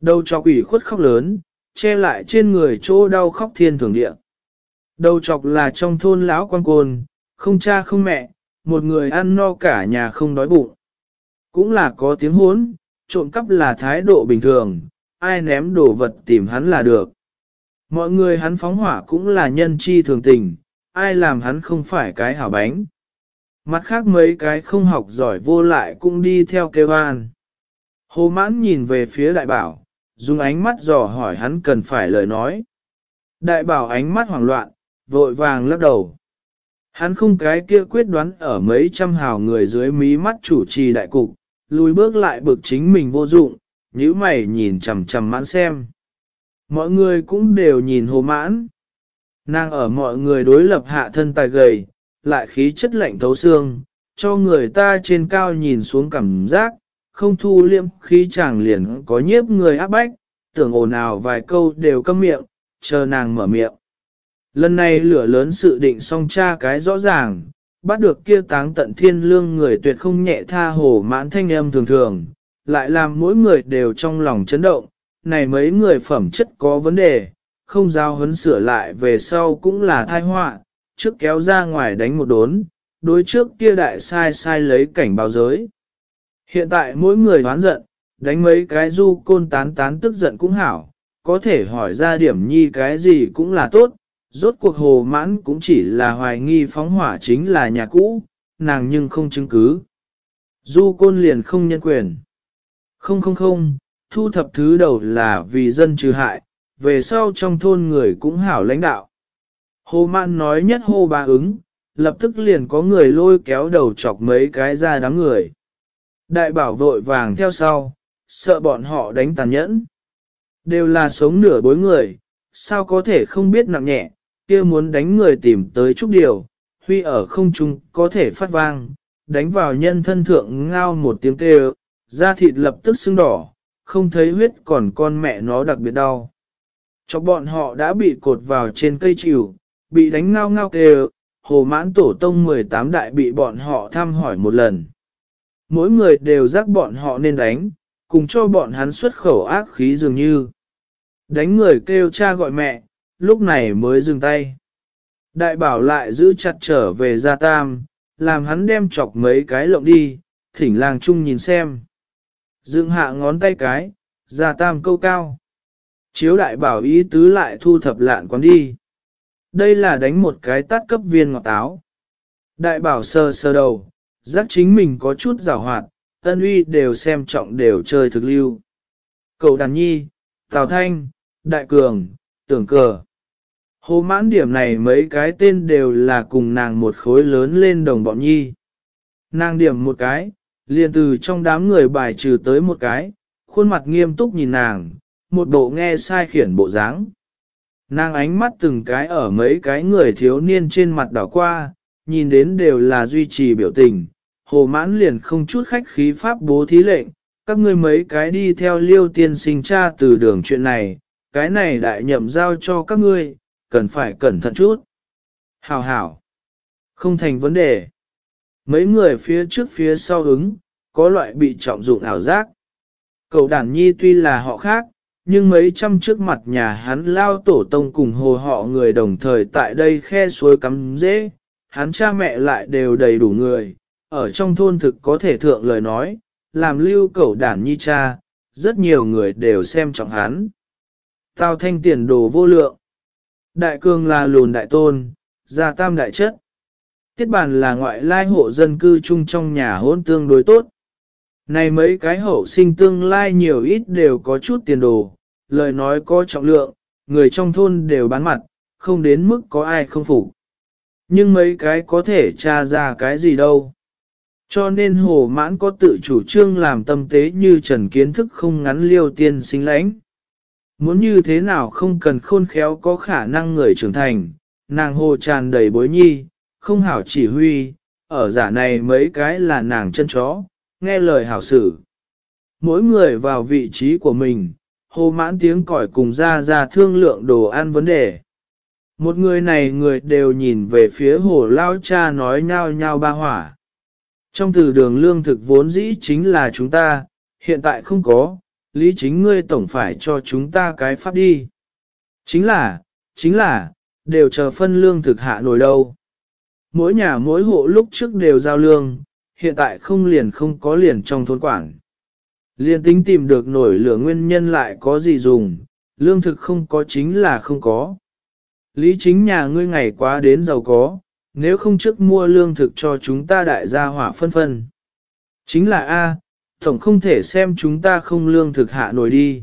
[SPEAKER 1] Đầu chọc ủy khuất khóc lớn, che lại trên người chỗ đau khóc thiên thường địa. Đầu chọc là trong thôn lão quan côn, không cha không mẹ, một người ăn no cả nhà không đói bụng. Cũng là có tiếng hốn, trộm cắp là thái độ bình thường, ai ném đồ vật tìm hắn là được. Mọi người hắn phóng hỏa cũng là nhân chi thường tình, ai làm hắn không phải cái hảo bánh. Mặt khác mấy cái không học giỏi vô lại cũng đi theo kêu an. Hồ mãn nhìn về phía đại bảo, dùng ánh mắt dò hỏi hắn cần phải lời nói. Đại bảo ánh mắt hoảng loạn, vội vàng lắc đầu. Hắn không cái kia quyết đoán ở mấy trăm hào người dưới mí mắt chủ trì đại cục, lùi bước lại bực chính mình vô dụng, nhíu mày nhìn chằm chằm mãn xem. Mọi người cũng đều nhìn hồ mãn. Nàng ở mọi người đối lập hạ thân tài gầy, lại khí chất lạnh thấu xương, cho người ta trên cao nhìn xuống cảm giác, không thu liêm khí chàng liền có nhiếp người áp bách, tưởng ồn ào vài câu đều câm miệng, chờ nàng mở miệng. Lần này lửa lớn sự định song tra cái rõ ràng, bắt được kia táng tận thiên lương người tuyệt không nhẹ tha hồ mãn thanh âm thường thường, lại làm mỗi người đều trong lòng chấn động, này mấy người phẩm chất có vấn đề, không giao hấn sửa lại về sau cũng là thai họa, trước kéo ra ngoài đánh một đốn, đối trước kia đại sai sai lấy cảnh báo giới. Hiện tại mỗi người hoán giận, đánh mấy cái du côn tán tán tức giận cũng hảo, có thể hỏi ra điểm nhi cái gì cũng là tốt, rốt cuộc hồ mãn cũng chỉ là hoài nghi phóng hỏa chính là nhà cũ, nàng nhưng không chứng cứ. Du côn liền không nhân quyền. Không không không, thu thập thứ đầu là vì dân trừ hại, về sau trong thôn người cũng hảo lãnh đạo. Hồ Mãn nói nhất hô ba ứng, lập tức liền có người lôi kéo đầu chọc mấy cái ra đám người. Đại bảo vội vàng theo sau, sợ bọn họ đánh tàn nhẫn. Đều là sống nửa bối người, sao có thể không biết nặng nhẹ, kia muốn đánh người tìm tới chút điều, huy ở không trung có thể phát vang, đánh vào nhân thân thượng ngao một tiếng kêu, da thịt lập tức sưng đỏ, không thấy huyết còn con mẹ nó đặc biệt đau. Cho bọn họ đã bị cột vào trên cây chịu, bị đánh ngao ngao kêu, hồ mãn tổ tông 18 đại bị bọn họ thăm hỏi một lần. Mỗi người đều giác bọn họ nên đánh, cùng cho bọn hắn xuất khẩu ác khí dường như. Đánh người kêu cha gọi mẹ, lúc này mới dừng tay. Đại bảo lại giữ chặt trở về gia tam, làm hắn đem chọc mấy cái lộng đi, thỉnh làng chung nhìn xem. Dương hạ ngón tay cái, gia tam câu cao. Chiếu đại bảo ý tứ lại thu thập lạn quán đi. Đây là đánh một cái tát cấp viên ngọt táo. Đại bảo sơ sơ đầu, giác chính mình có chút rào hoạt, ân uy đều xem trọng đều chơi thực lưu. Cậu đàn nhi, Tào Thanh, Đại Cường, Tưởng Cờ. Hồ mãn điểm này mấy cái tên đều là cùng nàng một khối lớn lên đồng bọn nhi. Nàng điểm một cái, liền từ trong đám người bài trừ tới một cái, khuôn mặt nghiêm túc nhìn nàng, một bộ nghe sai khiển bộ dáng. Nàng ánh mắt từng cái ở mấy cái người thiếu niên trên mặt đảo qua, nhìn đến đều là duy trì biểu tình. Hồ mãn liền không chút khách khí pháp bố thí lệnh, các ngươi mấy cái đi theo liêu tiên sinh cha từ đường chuyện này, cái này đại nhậm giao cho các ngươi, cần phải cẩn thận chút. Hảo hảo, không thành vấn đề. Mấy người phía trước phía sau ứng, có loại bị trọng dụng ảo giác. Cậu đàn nhi tuy là họ khác, nhưng mấy trăm trước mặt nhà hắn lao tổ tông cùng hồ họ người đồng thời tại đây khe suối cắm dễ, hắn cha mẹ lại đều đầy đủ người, ở trong thôn thực có thể thượng lời nói, làm lưu cẩu đản nhi cha, rất nhiều người đều xem trọng hắn. Tào thanh tiền đồ vô lượng. Đại cương là lùn đại tôn, gia tam đại chất. Tiết bản là ngoại lai hộ dân cư chung trong nhà hôn tương đối tốt. Này mấy cái hậu sinh tương lai nhiều ít đều có chút tiền đồ, lời nói có trọng lượng, người trong thôn đều bán mặt, không đến mức có ai không phục. Nhưng mấy cái có thể tra ra cái gì đâu. Cho nên hồ mãn có tự chủ trương làm tâm tế như trần kiến thức không ngắn liêu tiên sinh lãnh. Muốn như thế nào không cần khôn khéo có khả năng người trưởng thành, nàng hồ tràn đầy bối nhi, không hảo chỉ huy, ở giả này mấy cái là nàng chân chó, nghe lời hảo xử. Mỗi người vào vị trí của mình, hồ mãn tiếng còi cùng ra ra thương lượng đồ ăn vấn đề. Một người này người đều nhìn về phía hồ lao cha nói nhao nhao ba hỏa. Trong từ đường lương thực vốn dĩ chính là chúng ta, hiện tại không có, lý chính ngươi tổng phải cho chúng ta cái pháp đi. Chính là, chính là, đều chờ phân lương thực hạ nổi đâu. Mỗi nhà mỗi hộ lúc trước đều giao lương, hiện tại không liền không có liền trong thôn quản. Liên tính tìm được nổi lửa nguyên nhân lại có gì dùng, lương thực không có chính là không có. Lý chính nhà ngươi ngày quá đến giàu có, nếu không trước mua lương thực cho chúng ta đại gia hỏa phân phân. Chính là A, tổng không thể xem chúng ta không lương thực hạ nổi đi.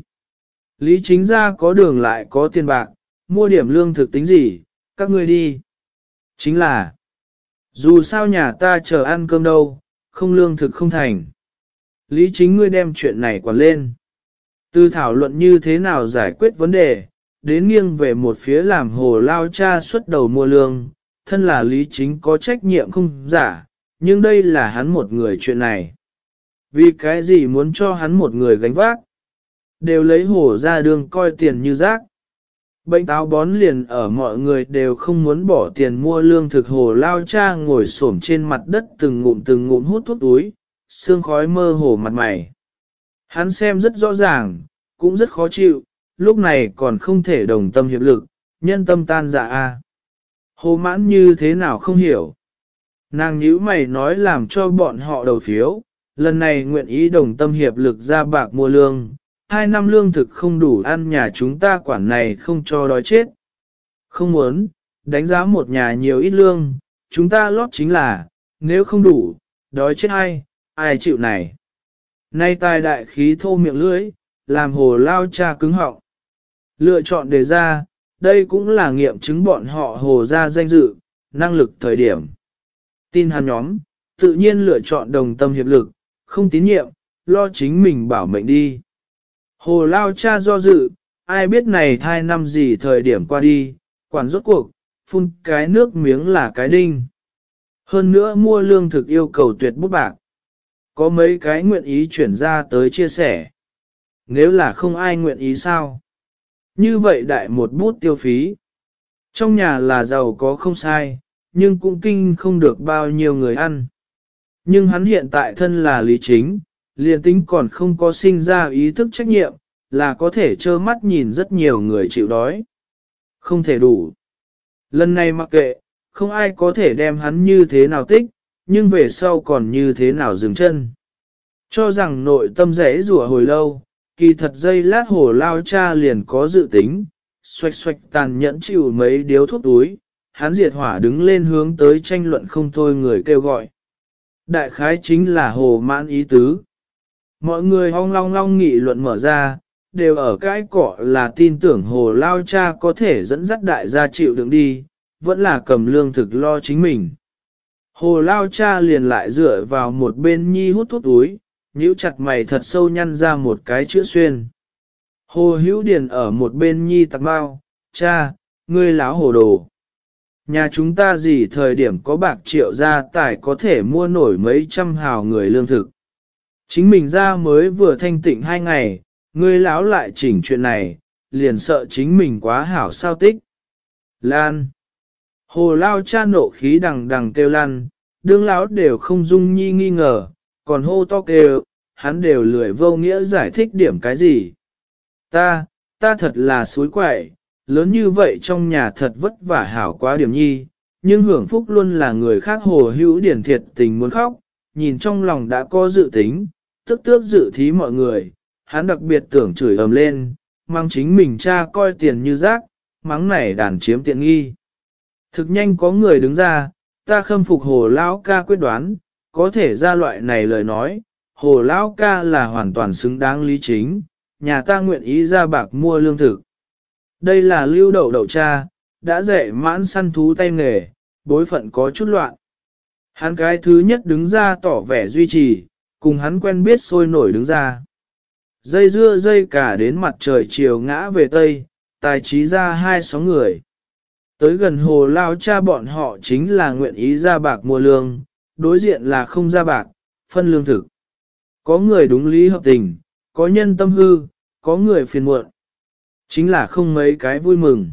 [SPEAKER 1] Lý chính gia có đường lại có tiền bạc, mua điểm lương thực tính gì, các ngươi đi. Chính là, dù sao nhà ta chờ ăn cơm đâu, không lương thực không thành. Lý chính ngươi đem chuyện này quản lên. Từ thảo luận như thế nào giải quyết vấn đề, đến nghiêng về một phía làm hồ lao cha xuất đầu mua lương, thân là lý chính có trách nhiệm không giả, nhưng đây là hắn một người chuyện này. Vì cái gì muốn cho hắn một người gánh vác? Đều lấy hổ ra đường coi tiền như rác. Bệnh táo bón liền ở mọi người đều không muốn bỏ tiền mua lương thực hồ lao cha ngồi xổm trên mặt đất từng ngụm từng ngụm hút thuốc túi, sương khói mơ hồ mặt mày. Hắn xem rất rõ ràng, cũng rất khó chịu, lúc này còn không thể đồng tâm hiệp lực, nhân tâm tan dạ a. Hồ mãn như thế nào không hiểu. Nàng nhíu mày nói làm cho bọn họ đầu phiếu, lần này nguyện ý đồng tâm hiệp lực ra bạc mua lương, hai năm lương thực không đủ ăn nhà chúng ta quản này không cho đói chết. Không muốn, đánh giá một nhà nhiều ít lương, chúng ta lót chính là, nếu không đủ, đói chết hay, ai chịu này. Nay tài đại khí thô miệng lưỡi, làm hồ lao cha cứng họng. Lựa chọn đề ra, đây cũng là nghiệm chứng bọn họ hồ ra danh dự, năng lực thời điểm. Tin hắn nhóm, tự nhiên lựa chọn đồng tâm hiệp lực, không tín nhiệm, lo chính mình bảo mệnh đi. Hồ lao cha do dự, ai biết này thai năm gì thời điểm qua đi, quản rốt cuộc, phun cái nước miếng là cái đinh. Hơn nữa mua lương thực yêu cầu tuyệt bút bạc. Có mấy cái nguyện ý chuyển ra tới chia sẻ. Nếu là không ai nguyện ý sao? Như vậy đại một bút tiêu phí. Trong nhà là giàu có không sai, nhưng cũng kinh không được bao nhiêu người ăn. Nhưng hắn hiện tại thân là lý chính, liền tính còn không có sinh ra ý thức trách nhiệm, là có thể trơ mắt nhìn rất nhiều người chịu đói. Không thể đủ. Lần này mặc kệ, không ai có thể đem hắn như thế nào tích, nhưng về sau còn như thế nào dừng chân. Cho rằng nội tâm rẽ rủa hồi lâu, kỳ thật dây lát hổ lao cha liền có dự tính, xoạch xoạch tàn nhẫn chịu mấy điếu thuốc túi, hắn diệt hỏa đứng lên hướng tới tranh luận không thôi người kêu gọi. Đại khái chính là hồ mãn ý tứ. Mọi người hong long long nghị luận mở ra, đều ở cái cọ là tin tưởng hồ lao cha có thể dẫn dắt đại gia chịu đựng đi, vẫn là cầm lương thực lo chính mình. Hồ lao cha liền lại dựa vào một bên nhi hút thuốc túi, nhíu chặt mày thật sâu nhăn ra một cái chữ xuyên. Hồ hữu điền ở một bên nhi tặc bao, cha, ngươi láo hồ đồ. Nhà chúng ta gì thời điểm có bạc triệu ra tài có thể mua nổi mấy trăm hào người lương thực. Chính mình ra mới vừa thanh tịnh hai ngày, ngươi láo lại chỉnh chuyện này, liền sợ chính mình quá hảo sao tích. Lan. Hồ lao cha nộ khí đằng đằng kêu lan, đương lão đều không dung nhi nghi ngờ, còn hô to kêu, hắn đều lười vô nghĩa giải thích điểm cái gì. Ta, ta thật là suối quậy, lớn như vậy trong nhà thật vất vả hảo quá điểm nhi, nhưng hưởng phúc luôn là người khác hồ hữu điển thiệt tình muốn khóc, nhìn trong lòng đã có dự tính, tức tước dự thí mọi người, hắn đặc biệt tưởng chửi ầm lên, mang chính mình cha coi tiền như rác, mắng này đàn chiếm tiện nghi. Thực nhanh có người đứng ra, ta khâm phục hồ lão ca quyết đoán, có thể ra loại này lời nói, hồ lão ca là hoàn toàn xứng đáng lý chính, nhà ta nguyện ý ra bạc mua lương thực. Đây là lưu đậu đậu cha, đã dạy mãn săn thú tay nghề, bối phận có chút loạn. Hắn cái thứ nhất đứng ra tỏ vẻ duy trì, cùng hắn quen biết sôi nổi đứng ra. Dây dưa dây cả đến mặt trời chiều ngã về tây, tài trí ra hai sáu người. Tới gần hồ lao cha bọn họ chính là nguyện ý ra bạc mua lương, đối diện là không ra bạc, phân lương thực. Có người đúng lý hợp tình, có nhân tâm hư, có người phiền muộn. Chính là không mấy cái vui mừng.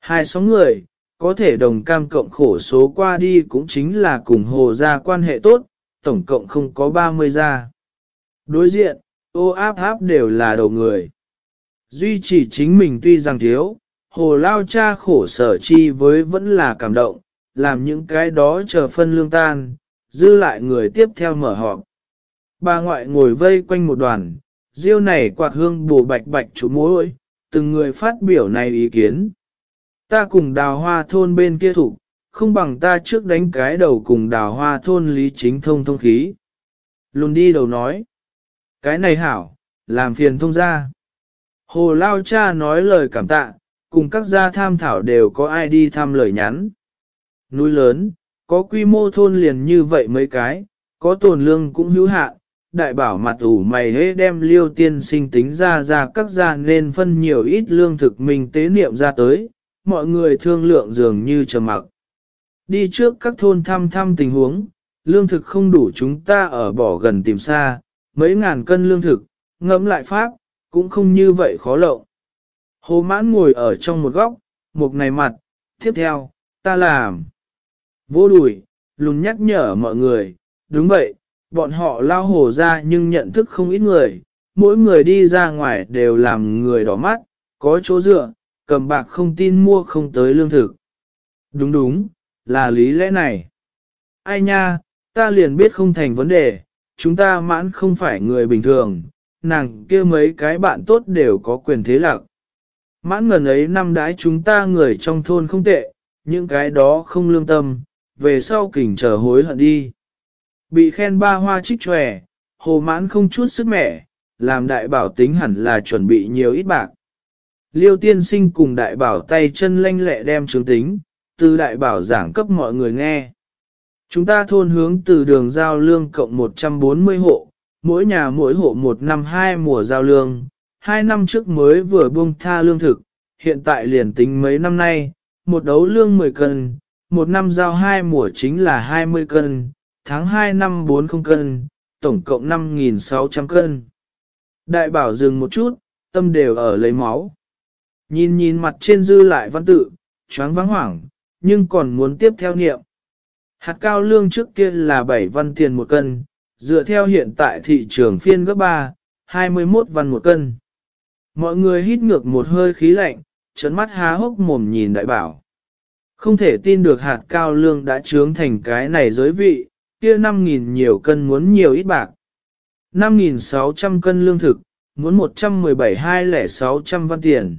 [SPEAKER 1] Hai sóng người, có thể đồng cam cộng khổ số qua đi cũng chính là cùng hồ ra quan hệ tốt, tổng cộng không có 30 gia. Đối diện, ô áp áp đều là đầu người. Duy chỉ chính mình tuy rằng thiếu, hồ lao cha khổ sở chi với vẫn là cảm động, làm những cái đó chờ phân lương tan, dư lại người tiếp theo mở họp. Bà ngoại ngồi vây quanh một đoàn, riêu này quạt hương bù bạch bạch chủ mối, từng người phát biểu này ý kiến. Ta cùng đào hoa thôn bên kia thủ, không bằng ta trước đánh cái đầu cùng đào hoa thôn lý chính thông thông khí. Lùn đi đầu nói, cái này hảo, làm phiền thông ra. Hồ Lao Cha nói lời cảm tạ, cùng các gia tham thảo đều có ai đi thăm lời nhắn. Núi lớn, có quy mô thôn liền như vậy mấy cái, có tồn lương cũng hữu hạn, đại bảo mặt ủ mày hế đem liêu tiên sinh tính ra ra các gia nên phân nhiều ít lương thực mình tế niệm ra tới, mọi người thương lượng dường như trầm mặc. Đi trước các thôn thăm thăm tình huống, lương thực không đủ chúng ta ở bỏ gần tìm xa, mấy ngàn cân lương thực, ngẫm lại pháp, cũng không như vậy khó lộng. Hồ mãn ngồi ở trong một góc, một này mặt, tiếp theo, ta làm. Vô đùi, lùn nhắc nhở mọi người, đúng vậy, bọn họ lao hồ ra nhưng nhận thức không ít người, mỗi người đi ra ngoài đều làm người đỏ mắt, có chỗ dựa, cầm bạc không tin mua không tới lương thực. Đúng đúng, là lý lẽ này. Ai nha, ta liền biết không thành vấn đề, chúng ta mãn không phải người bình thường, nàng kia mấy cái bạn tốt đều có quyền thế lạc. Mãn ngần ấy năm đãi chúng ta người trong thôn không tệ, những cái đó không lương tâm, về sau kình chờ hối hận đi. Bị khen ba hoa trích tròe, hồ mãn không chút sức mẻ, làm đại bảo tính hẳn là chuẩn bị nhiều ít bạc. Liêu tiên sinh cùng đại bảo tay chân lanh lẹ đem chứng tính, từ đại bảo giảng cấp mọi người nghe. Chúng ta thôn hướng từ đường giao lương cộng 140 hộ, mỗi nhà mỗi hộ một năm hai mùa giao lương, hai năm trước mới vừa buông tha lương thực, hiện tại liền tính mấy năm nay, một đấu lương 10 cân, một năm giao hai mùa chính là 20 cân, tháng 2 năm 40 cân, tổng cộng 5.600 cân. Đại bảo dừng một chút, tâm đều ở lấy máu. Nhìn nhìn mặt trên dư lại văn tự, choáng vắng hoảng, nhưng còn muốn tiếp theo niệm. Hạt cao lương trước kia là 7 văn tiền một cân, dựa theo hiện tại thị trường phiên gấp 3, 21 văn một cân. Mọi người hít ngược một hơi khí lạnh, trấn mắt há hốc mồm nhìn đại bảo. Không thể tin được hạt cao lương đã trướng thành cái này giới vị, kia 5.000 nhiều cân muốn nhiều ít bạc. 5.600 cân lương thực, muốn 117 2 600 văn tiền.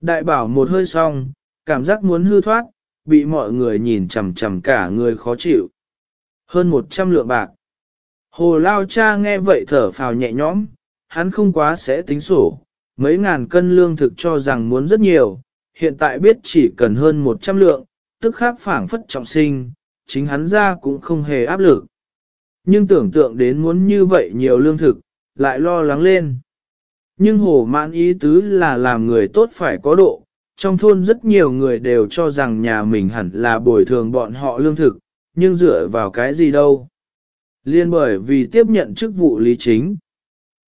[SPEAKER 1] Đại bảo một hơi xong, cảm giác muốn hư thoát, bị mọi người nhìn chằm chằm cả người khó chịu. Hơn 100 lượng bạc. Hồ Lao Cha nghe vậy thở phào nhẹ nhõm, hắn không quá sẽ tính sổ, mấy ngàn cân lương thực cho rằng muốn rất nhiều, hiện tại biết chỉ cần hơn 100 lượng, tức khác phảng phất trọng sinh, chính hắn ra cũng không hề áp lực. Nhưng tưởng tượng đến muốn như vậy nhiều lương thực, lại lo lắng lên. Nhưng hồ mãn ý tứ là làm người tốt phải có độ, trong thôn rất nhiều người đều cho rằng nhà mình hẳn là bồi thường bọn họ lương thực, nhưng dựa vào cái gì đâu. Liên bởi vì tiếp nhận chức vụ lý chính.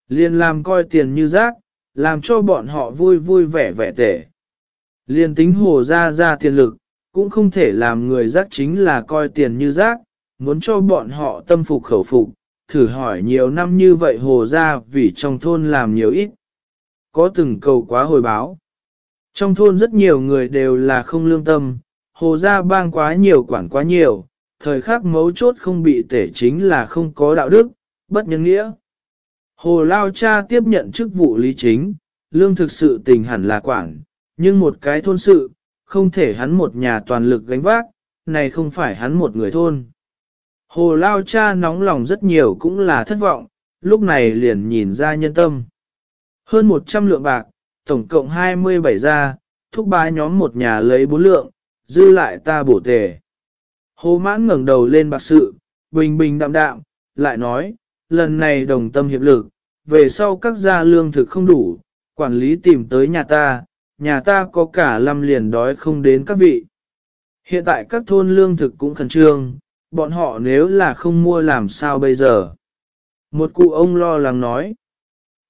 [SPEAKER 1] Liên làm coi tiền như rác, làm cho bọn họ vui vui vẻ vẻ tể. Liên tính hồ ra ra tiền lực, cũng không thể làm người rác chính là coi tiền như rác, muốn cho bọn họ tâm phục khẩu phục, thử hỏi nhiều năm như vậy hồ ra vì trong thôn làm nhiều ít. Có từng cầu quá hồi báo. Trong thôn rất nhiều người đều là không lương tâm, hồ ra bang quá nhiều quản quá nhiều, thời khắc mấu chốt không bị tể chính là không có đạo đức, bất nhân nghĩa. Hồ Lao Cha tiếp nhận chức vụ lý chính, lương thực sự tình hẳn là quản, nhưng một cái thôn sự, không thể hắn một nhà toàn lực gánh vác, này không phải hắn một người thôn. Hồ Lao Cha nóng lòng rất nhiều cũng là thất vọng, lúc này liền nhìn ra nhân tâm. Hơn 100 lượng bạc, tổng cộng 27 ra, thúc bá nhóm một nhà lấy 4 lượng, dư lại ta bổ tề. Hồ mãn ngẩng đầu lên bạc sự, bình bình đạm đạm, lại nói, lần này đồng tâm hiệp lực, về sau các gia lương thực không đủ, quản lý tìm tới nhà ta, nhà ta có cả lâm liền đói không đến các vị. Hiện tại các thôn lương thực cũng khẩn trương, bọn họ nếu là không mua làm sao bây giờ? Một cụ ông lo lắng nói,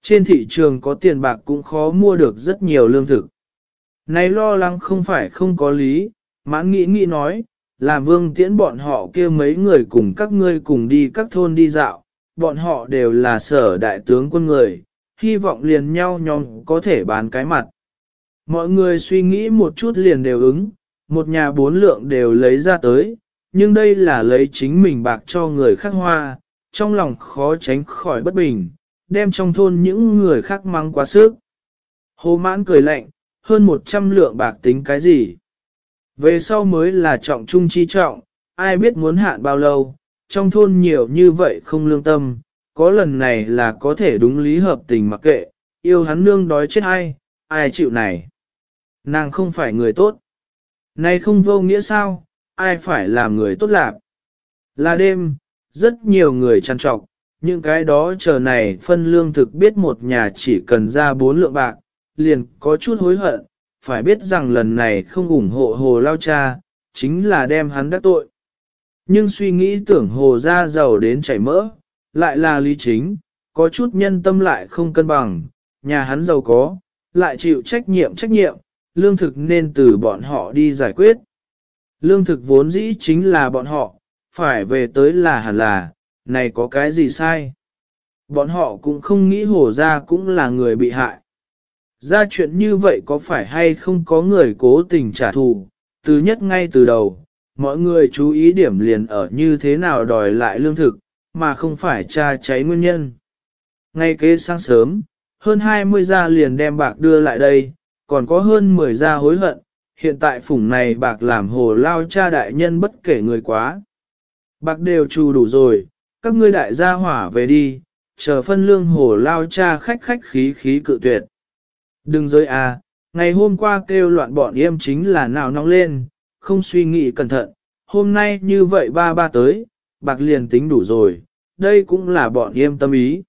[SPEAKER 1] trên thị trường có tiền bạc cũng khó mua được rất nhiều lương thực. Này lo lắng không phải không có lý, mãn nghĩ nghĩ nói, làm vương tiễn bọn họ kia mấy người cùng các ngươi cùng đi các thôn đi dạo, bọn họ đều là sở đại tướng quân người, hy vọng liền nhau nhóm có thể bán cái mặt. Mọi người suy nghĩ một chút liền đều ứng, một nhà bốn lượng đều lấy ra tới, nhưng đây là lấy chính mình bạc cho người khác hoa, trong lòng khó tránh khỏi bất bình, đem trong thôn những người khác mắng quá sức. Hồ mãn cười lạnh, hơn một trăm lượng bạc tính cái gì? Về sau mới là trọng trung chi trọng, ai biết muốn hạn bao lâu, trong thôn nhiều như vậy không lương tâm, có lần này là có thể đúng lý hợp tình mặc kệ, yêu hắn nương đói chết ai, ai chịu này. Nàng không phải người tốt. Này không vô nghĩa sao, ai phải làm người tốt lạc. Là đêm, rất nhiều người chăn trọc, những cái đó chờ này phân lương thực biết một nhà chỉ cần ra bốn lượng bạc, liền có chút hối hận, phải biết rằng lần này không ủng hộ hồ lao cha, chính là đem hắn đắc tội. Nhưng suy nghĩ tưởng hồ ra giàu đến chảy mỡ, lại là lý chính, có chút nhân tâm lại không cân bằng, nhà hắn giàu có, lại chịu trách nhiệm trách nhiệm, lương thực nên từ bọn họ đi giải quyết. Lương thực vốn dĩ chính là bọn họ, phải về tới là hẳn là, này có cái gì sai? Bọn họ cũng không nghĩ hổ ra cũng là người bị hại. Ra chuyện như vậy có phải hay không có người cố tình trả thù, từ nhất ngay từ đầu, mọi người chú ý điểm liền ở như thế nào đòi lại lương thực, mà không phải tra cháy nguyên nhân. Ngay kế sáng sớm, hơn 20 gia liền đem bạc đưa lại đây, còn có hơn 10 gia hối hận, hiện tại phủng này bạc làm hồ lao cha đại nhân bất kể người quá. Bạc đều trù đủ rồi, các ngươi đại gia hỏa về đi, chờ phân lương hồ lao cha khách khách khí khí cự tuyệt. Đừng rơi à, ngày hôm qua kêu loạn bọn em chính là nào nóng lên, không suy nghĩ cẩn thận, hôm nay như vậy ba ba tới, bạc liền tính đủ rồi, đây cũng là bọn em tâm ý.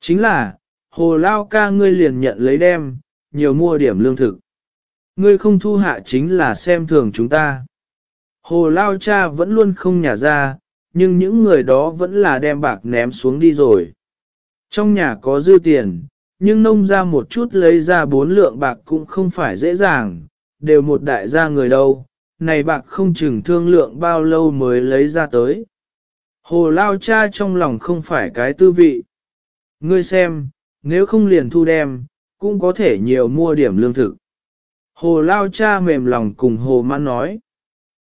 [SPEAKER 1] Chính là, hồ lao ca ngươi liền nhận lấy đem, nhiều mua điểm lương thực. Ngươi không thu hạ chính là xem thường chúng ta. Hồ lao cha vẫn luôn không nhả ra, nhưng những người đó vẫn là đem bạc ném xuống đi rồi. Trong nhà có dư tiền, nhưng nông ra một chút lấy ra bốn lượng bạc cũng không phải dễ dàng, đều một đại gia người đâu, này bạc không chừng thương lượng bao lâu mới lấy ra tới. Hồ lao cha trong lòng không phải cái tư vị. Ngươi xem, nếu không liền thu đem, cũng có thể nhiều mua điểm lương thực. Hồ lao cha mềm lòng cùng hồ mãn nói.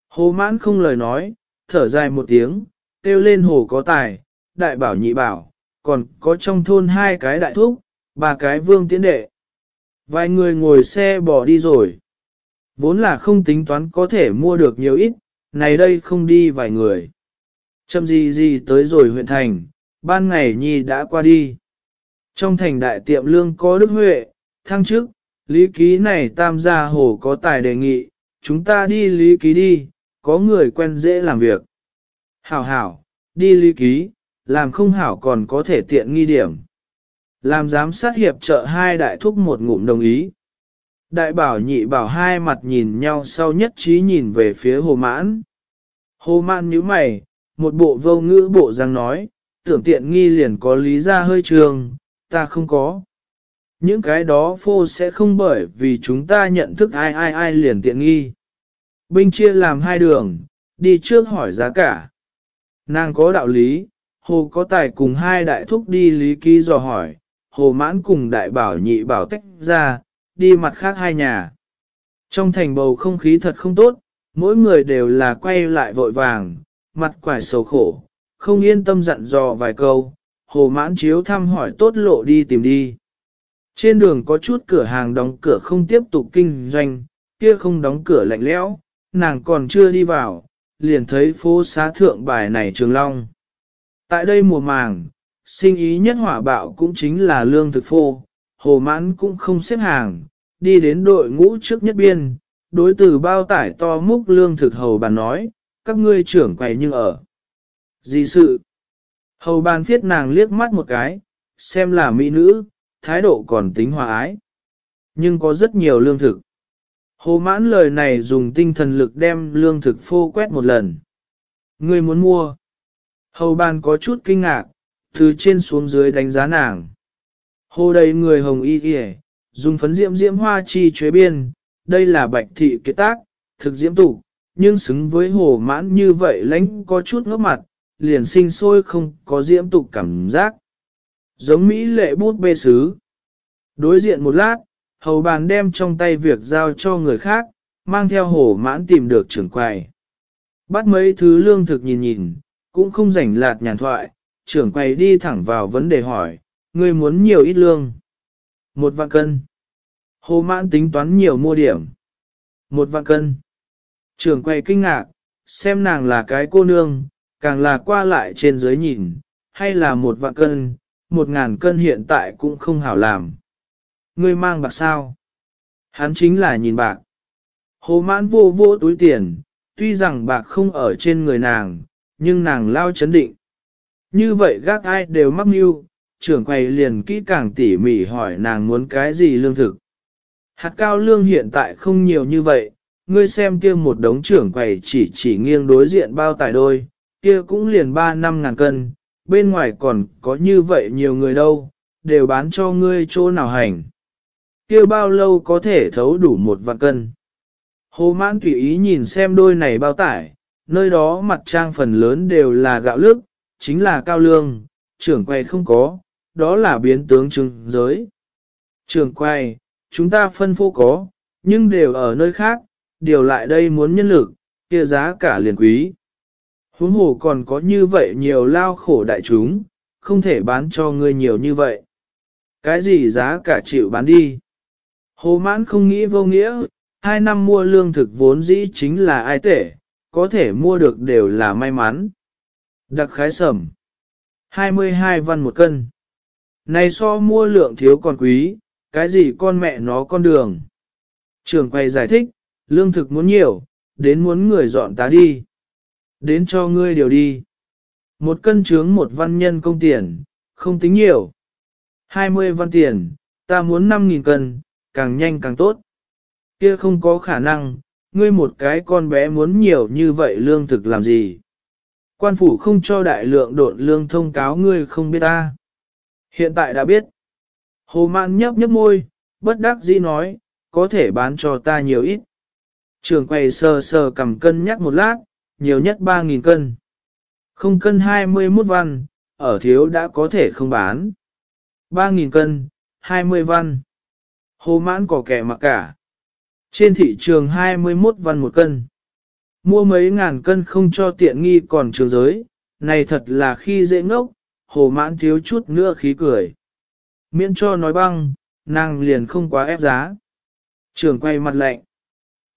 [SPEAKER 1] Hồ mãn không lời nói, thở dài một tiếng, kêu lên hồ có tài, đại bảo nhị bảo, còn có trong thôn hai cái đại thúc, ba cái vương tiến đệ. Vài người ngồi xe bỏ đi rồi. Vốn là không tính toán có thể mua được nhiều ít, này đây không đi vài người. Chậm gì gì tới rồi huyện thành, ban ngày nhi đã qua đi. Trong thành đại tiệm lương có đức huệ, thăng chức, lý ký này tam gia hồ có tài đề nghị, chúng ta đi lý ký đi, có người quen dễ làm việc. Hảo hảo, đi lý ký, làm không hảo còn có thể tiện nghi điểm. Làm giám sát hiệp trợ hai đại thúc một ngụm đồng ý. Đại bảo nhị bảo hai mặt nhìn nhau sau nhất trí nhìn về phía hồ mãn. Hồ mãn nhíu mày, một bộ vô ngữ bộ răng nói, tưởng tiện nghi liền có lý ra hơi trường, ta không có. Những cái đó phô sẽ không bởi vì chúng ta nhận thức ai ai ai liền tiện nghi. Binh chia làm hai đường, đi trước hỏi giá cả. Nàng có đạo lý, hồ có tài cùng hai đại thúc đi lý ký dò hỏi, hồ mãn cùng đại bảo nhị bảo tách ra, đi mặt khác hai nhà. Trong thành bầu không khí thật không tốt, mỗi người đều là quay lại vội vàng, mặt quải sầu khổ, không yên tâm dặn dò vài câu, hồ mãn chiếu thăm hỏi tốt lộ đi tìm đi. Trên đường có chút cửa hàng đóng cửa không tiếp tục kinh doanh, kia không đóng cửa lạnh lẽo, nàng còn chưa đi vào, liền thấy phố xá thượng bài này trường long. Tại đây mùa màng, sinh ý nhất hỏa bạo cũng chính là lương thực phô, hồ mãn cũng không xếp hàng, đi đến đội ngũ trước nhất biên, đối từ bao tải to múc lương thực hầu bàn nói, các ngươi trưởng quầy nhưng ở. Gì sự? Hầu bàn phiết nàng liếc mắt một cái, xem là mỹ nữ, thái độ còn tính hòa ái. Nhưng có rất nhiều lương thực. Hồ mãn lời này dùng tinh thần lực đem lương thực phô quét một lần. người muốn mua. Hầu bàn có chút kinh ngạc, từ trên xuống dưới đánh giá nàng. Hồ đầy người hồng y kìa, dùng phấn diễm diễm hoa chi chế biên, đây là bạch thị kế tác, thực diễm tủ, nhưng xứng với hồ mãn như vậy lãnh có chút ngốc mặt, liền sinh sôi không có diễm tục cảm giác. Giống Mỹ lệ bút bê sứ. Đối diện một lát, hầu bàn đem trong tay việc giao cho người khác, mang theo hồ mãn tìm được trưởng quầy. Bắt mấy thứ lương thực nhìn nhìn, cũng không rảnh lạt nhàn thoại, trưởng quầy đi thẳng vào vấn đề hỏi, ngươi muốn nhiều ít lương. Một vạn cân. Hồ mãn tính toán nhiều mua điểm. Một vạn cân. Trưởng quầy kinh ngạc, xem nàng là cái cô nương, càng là qua lại trên dưới nhìn, hay là một vạn cân, một ngàn cân hiện tại cũng không hảo làm. Ngươi mang bạc sao? Hắn chính là nhìn bạc. Hồ mãn vô vô túi tiền, tuy rằng bạc không ở trên người nàng, nhưng nàng lao chấn định. Như vậy gác ai đều mắc mưu, trưởng quầy liền kỹ càng tỉ mỉ hỏi nàng muốn cái gì lương thực. Hạt cao lương hiện tại không nhiều như vậy, ngươi xem kia một đống trưởng quầy chỉ chỉ nghiêng đối diện bao tải đôi, kia cũng liền 3 năm ngàn cân, bên ngoài còn có như vậy nhiều người đâu, đều bán cho ngươi chỗ nào hành. Kia bao lâu có thể thấu đủ một vạn cân. Hồ mãn tùy ý nhìn xem đôi này bao tải, nơi đó mặt trang phần lớn đều là gạo lức, chính là cao lương, trưởng quay không có, đó là biến tướng trưng giới. Trưởng quay, chúng ta phân phô có, nhưng đều ở nơi khác, điều lại đây muốn nhân lực, kia giá cả liền quý. Huống hồ còn có như vậy nhiều lao khổ đại chúng, không thể bán cho ngươi nhiều như vậy. Cái gì giá cả chịu bán đi? Hồ mãn không nghĩ vô nghĩa, hai năm mua lương thực vốn dĩ chính là ai tể, có thể mua được đều là may mắn. Đặc khái sẩm, 22 văn một cân. Này so mua lượng thiếu còn quý, cái gì con mẹ nó con đường. Trường quay giải thích, lương thực muốn nhiều, đến muốn người dọn tá đi. Đến cho ngươi điều đi. Một cân trướng một văn nhân công tiền, không tính nhiều. 20 văn tiền, ta muốn 5.000 cân, càng nhanh càng tốt. Kia không có khả năng, ngươi một cái con bé muốn nhiều như vậy lương thực làm gì. Quan phủ không cho đại lượng độn lương thông cáo ngươi không biết ta. Hiện tại đã biết. Hồ mạn nhấp nhấp môi, bất đắc dĩ nói, có thể bán cho ta nhiều ít. Trường quầy sờ sờ cầm cân nhắc một lát, nhiều nhất 3.000 cân. Không cân 21 văn, ở thiếu đã có thể không bán. 3.000 cân, 20 văn. Hồ mãn có kẻ mặc cả. Trên thị trường 21 văn một cân. Mua mấy ngàn cân không cho tiện nghi còn trường giới, này thật là khi dễ ngốc, hồ mãn thiếu chút nữa khí cười. Miễn cho nói băng, nàng liền không quá ép giá. Trường quay mặt lạnh.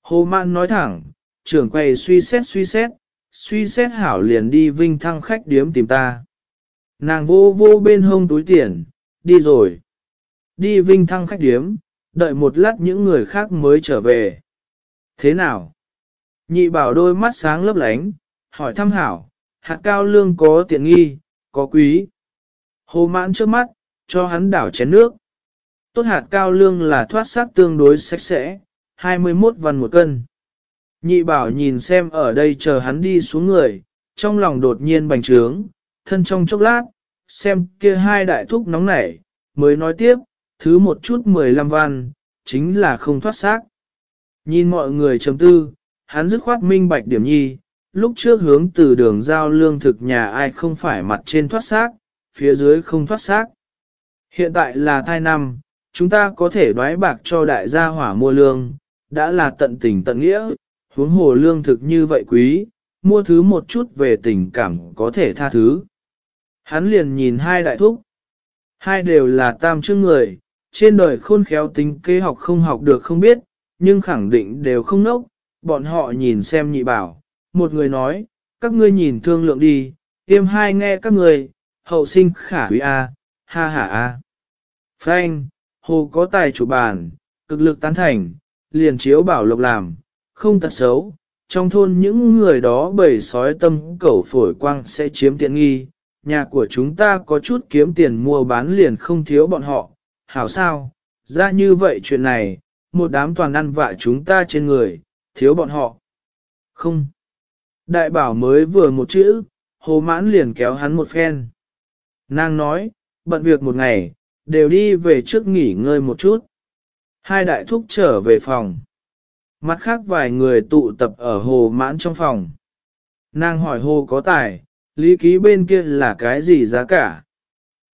[SPEAKER 1] Hồ mãn nói thẳng, trưởng quầy suy xét suy xét, suy xét hảo liền đi vinh thăng khách điếm tìm ta. Nàng vô vô bên hông túi tiền, đi rồi. Đi vinh thăng khách điếm, đợi một lát những người khác mới trở về. Thế nào? Nhị bảo đôi mắt sáng lấp lánh, hỏi thăm hảo, hạt cao lương có tiện nghi, có quý. Hồ mãn trước mắt, cho hắn đảo chén nước. Tốt hạt cao lương là thoát sắc tương đối sạch sẽ, 21 văn một cân. Nhị bảo nhìn xem ở đây chờ hắn đi xuống người, trong lòng đột nhiên bành trướng, thân trong chốc lát, xem kia hai đại thúc nóng nảy, mới nói tiếp, thứ một chút 15 văn, chính là không thoát xác. Nhìn mọi người chấm tư, hắn dứt khoát minh bạch điểm nhi, lúc trước hướng từ đường giao lương thực nhà ai không phải mặt trên thoát xác, phía dưới không thoát xác. Hiện tại là thai năm, chúng ta có thể đoái bạc cho đại gia hỏa mua lương, đã là tận tình tận nghĩa, huống hồ lương thực như vậy quý, mua thứ một chút về tình cảm có thể tha thứ. Hắn liền nhìn hai đại thúc, hai đều là tam chương người, trên đời khôn khéo tính kế học không học được không biết, nhưng khẳng định đều không nốc, bọn họ nhìn xem nhị bảo, một người nói, các ngươi nhìn thương lượng đi, tiêm hai nghe các người, hậu sinh khả quý a, ha ha a. Frank, hồ có tài chủ bàn, cực lực tán thành, liền chiếu bảo lộc làm, không thật xấu, trong thôn những người đó bầy sói tâm cẩu phổi quang sẽ chiếm tiện nghi, nhà của chúng ta có chút kiếm tiền mua bán liền không thiếu bọn họ, hảo sao, ra như vậy chuyện này, một đám toàn ăn vạ chúng ta trên người, thiếu bọn họ. Không. Đại bảo mới vừa một chữ, hồ mãn liền kéo hắn một phen. Nàng nói, bận việc một ngày, đều đi về trước nghỉ ngơi một chút. Hai đại thúc trở về phòng. Mặt khác vài người tụ tập ở hồ mãn trong phòng. Nàng hỏi hồ có tài, lý ký bên kia là cái gì giá cả?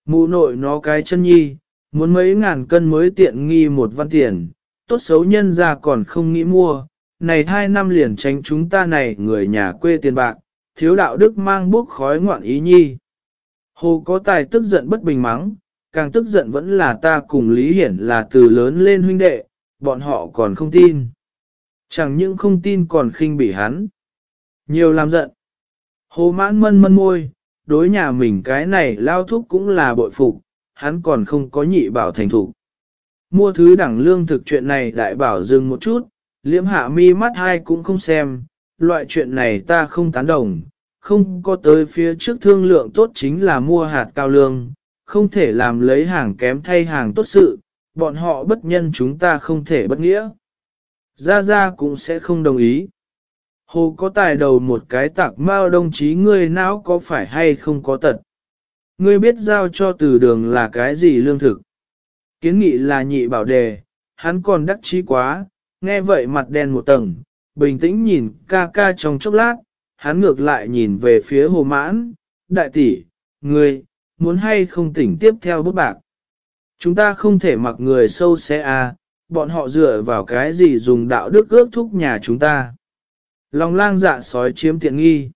[SPEAKER 1] Mụ nội nó cái chân nhi, muốn mấy ngàn cân mới tiện nghi một văn tiền, tốt xấu nhân ra còn không nghĩ mua, này hai năm liền tránh chúng ta này người nhà quê tiền bạc, thiếu đạo đức mang bước khói ngoạn ý nhi. Hồ có tài tức giận bất bình mắng, càng tức giận vẫn là ta cùng Lý Hiển là từ lớn lên huynh đệ, bọn họ còn không tin. Chẳng những không tin còn khinh bỉ hắn. Nhiều làm giận. Hồ mãn mân mân môi, đối nhà mình cái này lao thúc cũng là bội phục, hắn còn không có nhị bảo thành thủ. Mua thứ đẳng lương thực chuyện này đại bảo dừng một chút, liễm hạ mi mắt hai cũng không xem, loại chuyện này ta không tán đồng, không có tới phía trước thương lượng tốt chính là mua hạt cao lương, không thể làm lấy hàng kém thay hàng tốt sự, bọn họ bất nhân chúng ta không thể bất nghĩa. Gia Gia cũng sẽ không đồng ý. Hồ có tài đầu một cái tạc mao đồng chí ngươi não có phải hay không có tật. Ngươi biết giao cho từ đường là cái gì lương thực. Kiến nghị là nhị bảo đề, hắn còn đắc chí quá, nghe vậy mặt đen một tầng, bình tĩnh nhìn ca ca trong chốc lát, hắn ngược lại nhìn về phía hồ mãn, đại tỷ, ngươi, muốn hay không tỉnh tiếp theo bút bạc. Chúng ta không thể mặc người sâu xé à, bọn họ dựa vào cái gì dùng đạo đức ước thúc nhà chúng ta. Lòng lang dạ sói chiếm tiện nghi.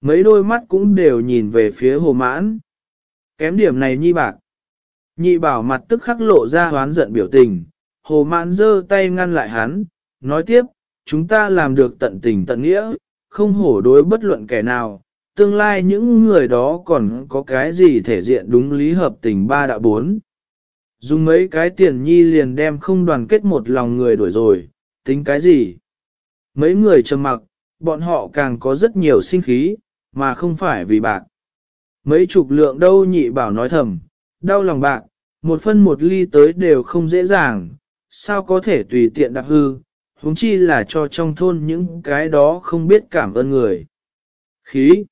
[SPEAKER 1] Mấy đôi mắt cũng đều nhìn về phía hồ mãn. Kém điểm này nhi bạc. Nhị bảo mặt tức khắc lộ ra hoán giận biểu tình, hồ mãn giơ tay ngăn lại hắn, nói tiếp, chúng ta làm được tận tình tận nghĩa, không hổ đối bất luận kẻ nào, tương lai những người đó còn có cái gì thể diện đúng lý hợp tình ba đạo bốn. Dùng mấy cái tiền nhi liền đem không đoàn kết một lòng người đuổi rồi, tính cái gì? Mấy người trầm mặc, bọn họ càng có rất nhiều sinh khí, mà không phải vì bạc. Mấy chục lượng đâu nhị bảo nói thầm, đau lòng bạc, một phân một ly tới đều không dễ dàng, sao có thể tùy tiện đạp hư, huống chi là cho trong thôn những cái đó không biết cảm ơn người. Khí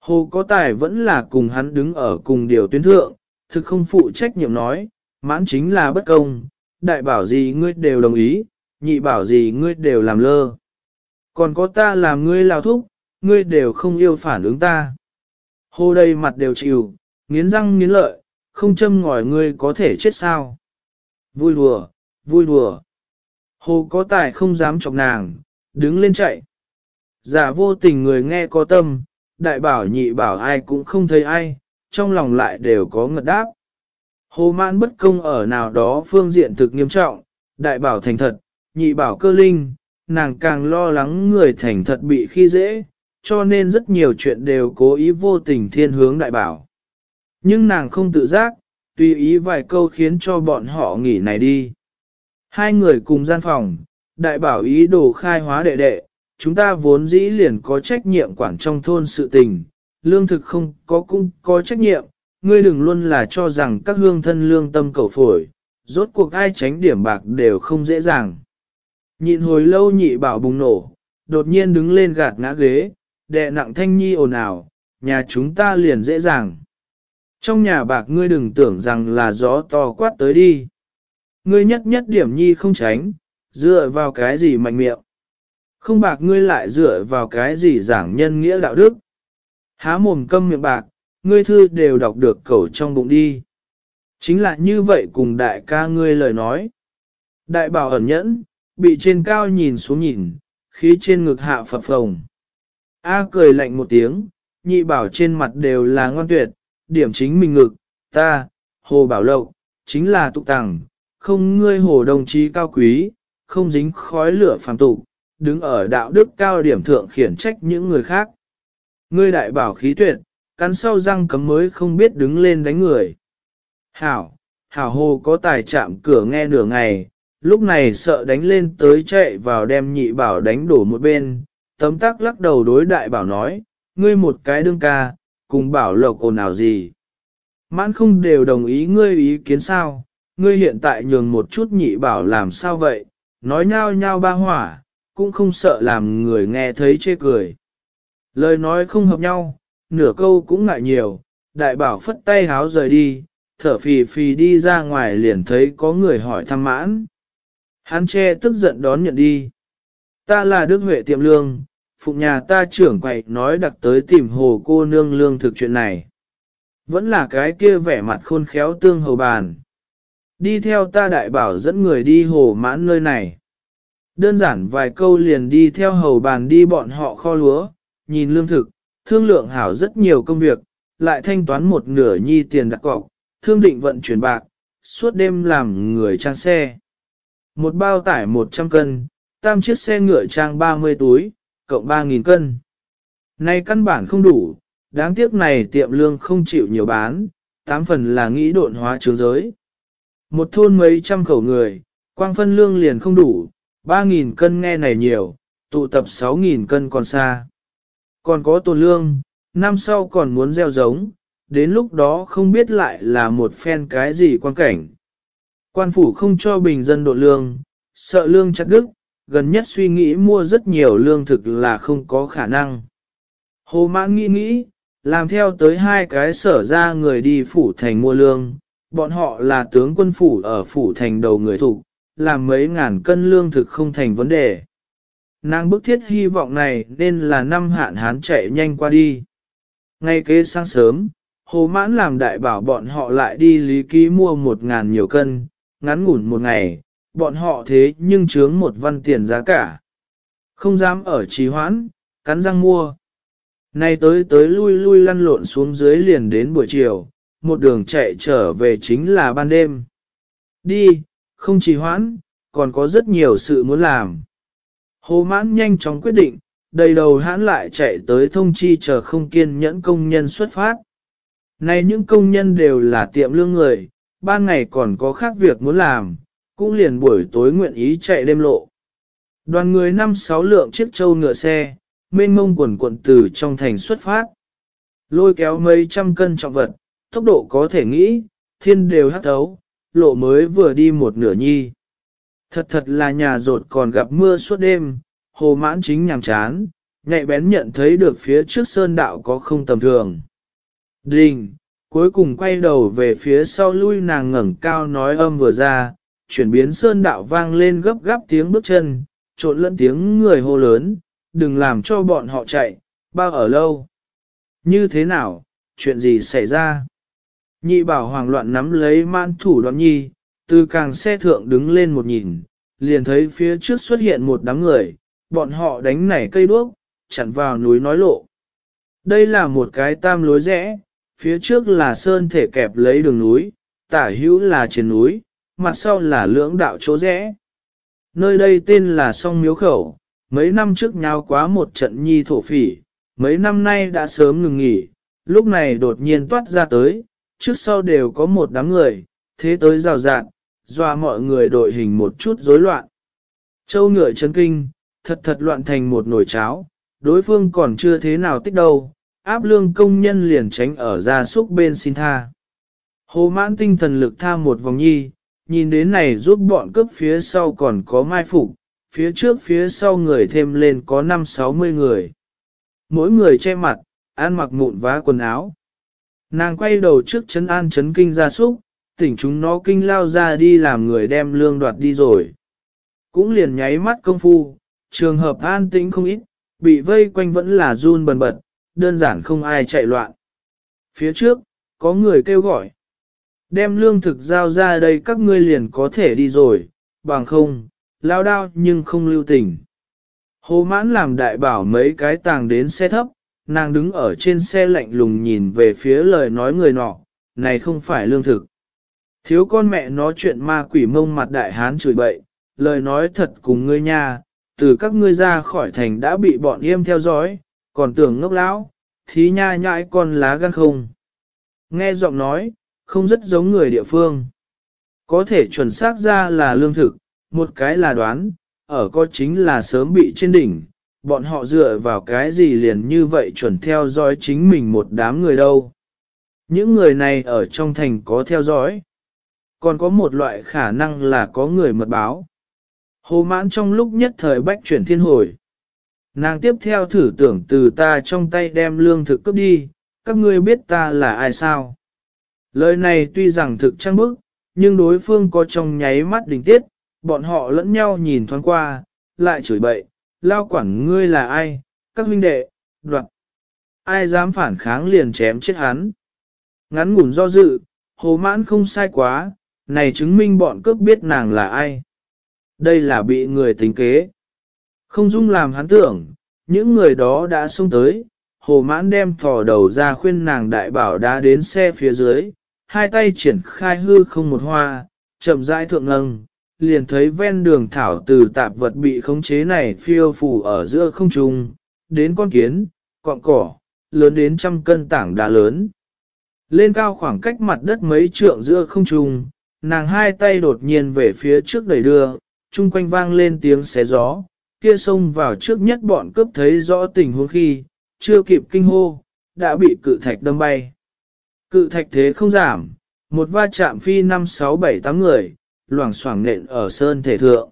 [SPEAKER 1] Hồ có tài vẫn là cùng hắn đứng ở cùng điều tuyến thượng, thực không phụ trách nhiệm nói, mãn chính là bất công, đại bảo gì ngươi đều đồng ý, nhị bảo gì ngươi đều làm lơ. Còn có ta làm ngươi lao thúc, ngươi đều không yêu phản ứng ta. hô đây mặt đều chịu, nghiến răng nghiến lợi, không châm ngòi ngươi có thể chết sao. Vui đùa, vui đùa. Hồ có tài không dám chọc nàng, đứng lên chạy. Giả vô tình người nghe có tâm, đại bảo nhị bảo ai cũng không thấy ai, trong lòng lại đều có ngật đáp. Hồ mãn bất công ở nào đó phương diện thực nghiêm trọng, đại bảo thành thật, nhị bảo cơ linh, nàng càng lo lắng người thành thật bị khi dễ, cho nên rất nhiều chuyện đều cố ý vô tình thiên hướng đại bảo. Nhưng nàng không tự giác, tùy ý vài câu khiến cho bọn họ nghỉ này đi. Hai người cùng gian phòng, đại bảo ý đồ khai hóa đệ đệ, chúng ta vốn dĩ liền có trách nhiệm quản trong thôn sự tình, lương thực không có cũng có trách nhiệm, ngươi đừng luôn là cho rằng các hương thân lương tâm cầu phổi, rốt cuộc ai tránh điểm bạc đều không dễ dàng. Nhịn hồi lâu nhị bảo bùng nổ, đột nhiên đứng lên gạt ngã ghế, đệ nặng thanh nhi ồn ào, nhà chúng ta liền dễ dàng. Trong nhà bạc ngươi đừng tưởng rằng là gió to quát tới đi. Ngươi nhất nhất điểm nhi không tránh, dựa vào cái gì mạnh miệng. Không bạc ngươi lại dựa vào cái gì giảng nhân nghĩa đạo đức. Há mồm câm miệng bạc, ngươi thư đều đọc được cẩu trong bụng đi. Chính là như vậy cùng đại ca ngươi lời nói. Đại bảo ẩn nhẫn, bị trên cao nhìn xuống nhìn, khí trên ngực hạ phập phồng. A cười lạnh một tiếng, nhị bảo trên mặt đều là ngoan tuyệt, điểm chính mình ngực, ta, hồ bảo lộc, chính là tụ tàng, không ngươi hồ đồng chí cao quý, không dính khói lửa phàm tục, đứng ở đạo đức cao điểm thượng khiển trách những người khác. Ngươi đại bảo khí tuyệt, cắn sau răng cấm mới không biết đứng lên đánh người. Hảo, hảo hồ có tài chạm cửa nghe nửa ngày, lúc này sợ đánh lên tới chạy vào đem nhị bảo đánh đổ một bên, tấm tắc lắc đầu đối đại bảo nói, ngươi một cái đương ca, cùng bảo lộc ồn nào gì. Mãn không đều đồng ý ngươi ý kiến sao, ngươi hiện tại nhường một chút nhị bảo làm sao vậy, nói nhao nhao ba hỏa, cũng không sợ làm người nghe thấy chê cười. Lời nói không hợp nhau, nửa câu cũng ngại nhiều, đại bảo phất tay háo rời đi, thở phì phì đi ra ngoài liền thấy có người hỏi thăm mãn. Hắn che tức giận đón nhận đi. Ta là Đức Huệ Tiệm Lương, phụng nhà ta trưởng quậy nói đặc tới tìm hồ cô nương lương thực chuyện này. Vẫn là cái kia vẻ mặt khôn khéo tương hầu bàn. Đi theo ta đại bảo dẫn người đi hồ mãn nơi này. Đơn giản vài câu liền đi theo hầu bàn đi bọn họ kho lúa, nhìn lương thực, thương lượng hảo rất nhiều công việc, lại thanh toán một nửa nhi tiền đặt cọc, thương định vận chuyển bạc, suốt đêm làm người trang xe. Một bao tải 100 cân, tam chiếc xe ngựa trang 30 túi, cộng 3.000 cân. Nay căn bản không đủ, đáng tiếc này tiệm lương không chịu nhiều bán, tám phần là nghĩ độn hóa trường giới. Một thôn mấy trăm khẩu người, quang phân lương liền không đủ, 3.000 cân nghe này nhiều, tụ tập 6.000 cân còn xa. Còn có tồn lương, năm sau còn muốn gieo giống, đến lúc đó không biết lại là một phen cái gì quan cảnh. Quan phủ không cho bình dân độ lương, sợ lương chặt đức, gần nhất suy nghĩ mua rất nhiều lương thực là không có khả năng. Hồ mãn nghĩ nghĩ, làm theo tới hai cái sở ra người đi phủ thành mua lương, bọn họ là tướng quân phủ ở phủ thành đầu người thủ, làm mấy ngàn cân lương thực không thành vấn đề. Nàng bức thiết hy vọng này nên là năm hạn hán chạy nhanh qua đi. Ngay kế sáng sớm, hồ mãn làm đại bảo bọn họ lại đi lý ký mua một ngàn nhiều cân, ngắn ngủn một ngày, bọn họ thế nhưng chướng một văn tiền giá cả. Không dám ở trì hoãn, cắn răng mua. Nay tới tới lui lui lăn lộn xuống dưới liền đến buổi chiều, một đường chạy trở về chính là ban đêm. Đi, không trì hoãn, còn có rất nhiều sự muốn làm. Hồ mãn nhanh chóng quyết định, đầy đầu hãn lại chạy tới thông chi chờ không kiên nhẫn công nhân xuất phát. Này những công nhân đều là tiệm lương người, ban ngày còn có khác việc muốn làm, cũng liền buổi tối nguyện ý chạy đêm lộ. Đoàn người năm sáu lượng chiếc châu ngựa xe, mênh mông quần quận từ trong thành xuất phát. Lôi kéo mấy trăm cân trọng vật, tốc độ có thể nghĩ, thiên đều hát thấu, lộ mới vừa đi một nửa nhi. Thật thật là nhà rột còn gặp mưa suốt đêm, hồ mãn chính nhàm chán, nhạy bén nhận thấy được phía trước sơn đạo có không tầm thường. Đình, cuối cùng quay đầu về phía sau lui nàng ngẩng cao nói âm vừa ra, chuyển biến sơn đạo vang lên gấp gáp tiếng bước chân, trộn lẫn tiếng người hô lớn, đừng làm cho bọn họ chạy, bao ở lâu. Như thế nào, chuyện gì xảy ra? Nhị bảo hoàng loạn nắm lấy man thủ đoạn nhi, từ càng xe thượng đứng lên một nhìn, liền thấy phía trước xuất hiện một đám người, bọn họ đánh nảy cây đuốc, chặn vào núi nói lộ. Đây là một cái tam lối rẽ, phía trước là sơn thể kẹp lấy đường núi, tả hữu là trên núi, mặt sau là lưỡng đạo chỗ rẽ. Nơi đây tên là song miếu khẩu, mấy năm trước nhau quá một trận nhi thổ phỉ, mấy năm nay đã sớm ngừng nghỉ, lúc này đột nhiên toát ra tới, trước sau đều có một đám người, thế tới rào rạn, dọa mọi người đội hình một chút rối loạn. Châu ngựa chấn kinh, thật thật loạn thành một nồi cháo, đối phương còn chưa thế nào tích đâu, áp lương công nhân liền tránh ở ra súc bên xin tha. Hồ mãn tinh thần lực tha một vòng nhi, nhìn đến này giúp bọn cướp phía sau còn có mai phục, phía trước phía sau người thêm lên có 5-60 người. Mỗi người che mặt, ăn mặc mụn vá quần áo. Nàng quay đầu trước chấn an chấn kinh ra súc, tỉnh chúng nó kinh lao ra đi làm người đem lương đoạt đi rồi. Cũng liền nháy mắt công phu, trường hợp an tĩnh không ít, bị vây quanh vẫn là run bần bật, đơn giản không ai chạy loạn. Phía trước, có người kêu gọi. Đem lương thực giao ra đây các ngươi liền có thể đi rồi, bằng không, lao đao nhưng không lưu tình. Hồ mãn làm đại bảo mấy cái tàng đến xe thấp, nàng đứng ở trên xe lạnh lùng nhìn về phía lời nói người nọ, này không phải lương thực. Thiếu con mẹ nói chuyện ma quỷ mông mặt đại hán chửi bậy, lời nói thật cùng ngươi nha, từ các ngươi ra khỏi thành đã bị bọn yêm theo dõi, còn tưởng ngốc lão, thí nha nhãi con lá gan không. Nghe giọng nói, không rất giống người địa phương. Có thể chuẩn xác ra là lương thực, một cái là đoán, ở có chính là sớm bị trên đỉnh, bọn họ dựa vào cái gì liền như vậy chuẩn theo dõi chính mình một đám người đâu. Những người này ở trong thành có theo dõi. Còn có một loại khả năng là có người mật báo. Hồ mãn trong lúc nhất thời bách chuyển thiên hồi. Nàng tiếp theo thử tưởng từ ta trong tay đem lương thực cướp đi, các ngươi biết ta là ai sao? Lời này tuy rằng thực trăng bức, nhưng đối phương có trong nháy mắt đình tiết, bọn họ lẫn nhau nhìn thoáng qua, lại chửi bậy, lao quản ngươi là ai, các huynh đệ, đoạn Ai dám phản kháng liền chém chết hắn. Ngắn ngủn do dự, hồ mãn không sai quá, này chứng minh bọn cướp biết nàng là ai. Đây là bị người tính kế. Không dung làm hắn tưởng, những người đó đã xông tới, hồ mãn đem thò đầu ra khuyên nàng đại bảo đã đến xe phía dưới, hai tay triển khai hư không một hoa, chậm rãi thượng lâng, liền thấy ven đường thảo từ tạp vật bị khống chế này phiêu phù ở giữa không trung, đến con kiến, cọng cỏ, lớn đến trăm cân tảng đá lớn. Lên cao khoảng cách mặt đất mấy trượng giữa không trung, nàng hai tay đột nhiên về phía trước đẩy đưa, chung quanh vang lên tiếng xé gió, kia xông vào trước nhất bọn cướp thấy rõ tình huống khi, chưa kịp kinh hô, đã bị cự thạch đâm bay. Cự thạch thế không giảm, một va chạm phi 5 6 7 8 người, loảng xoảng nện ở sơn thể thượng.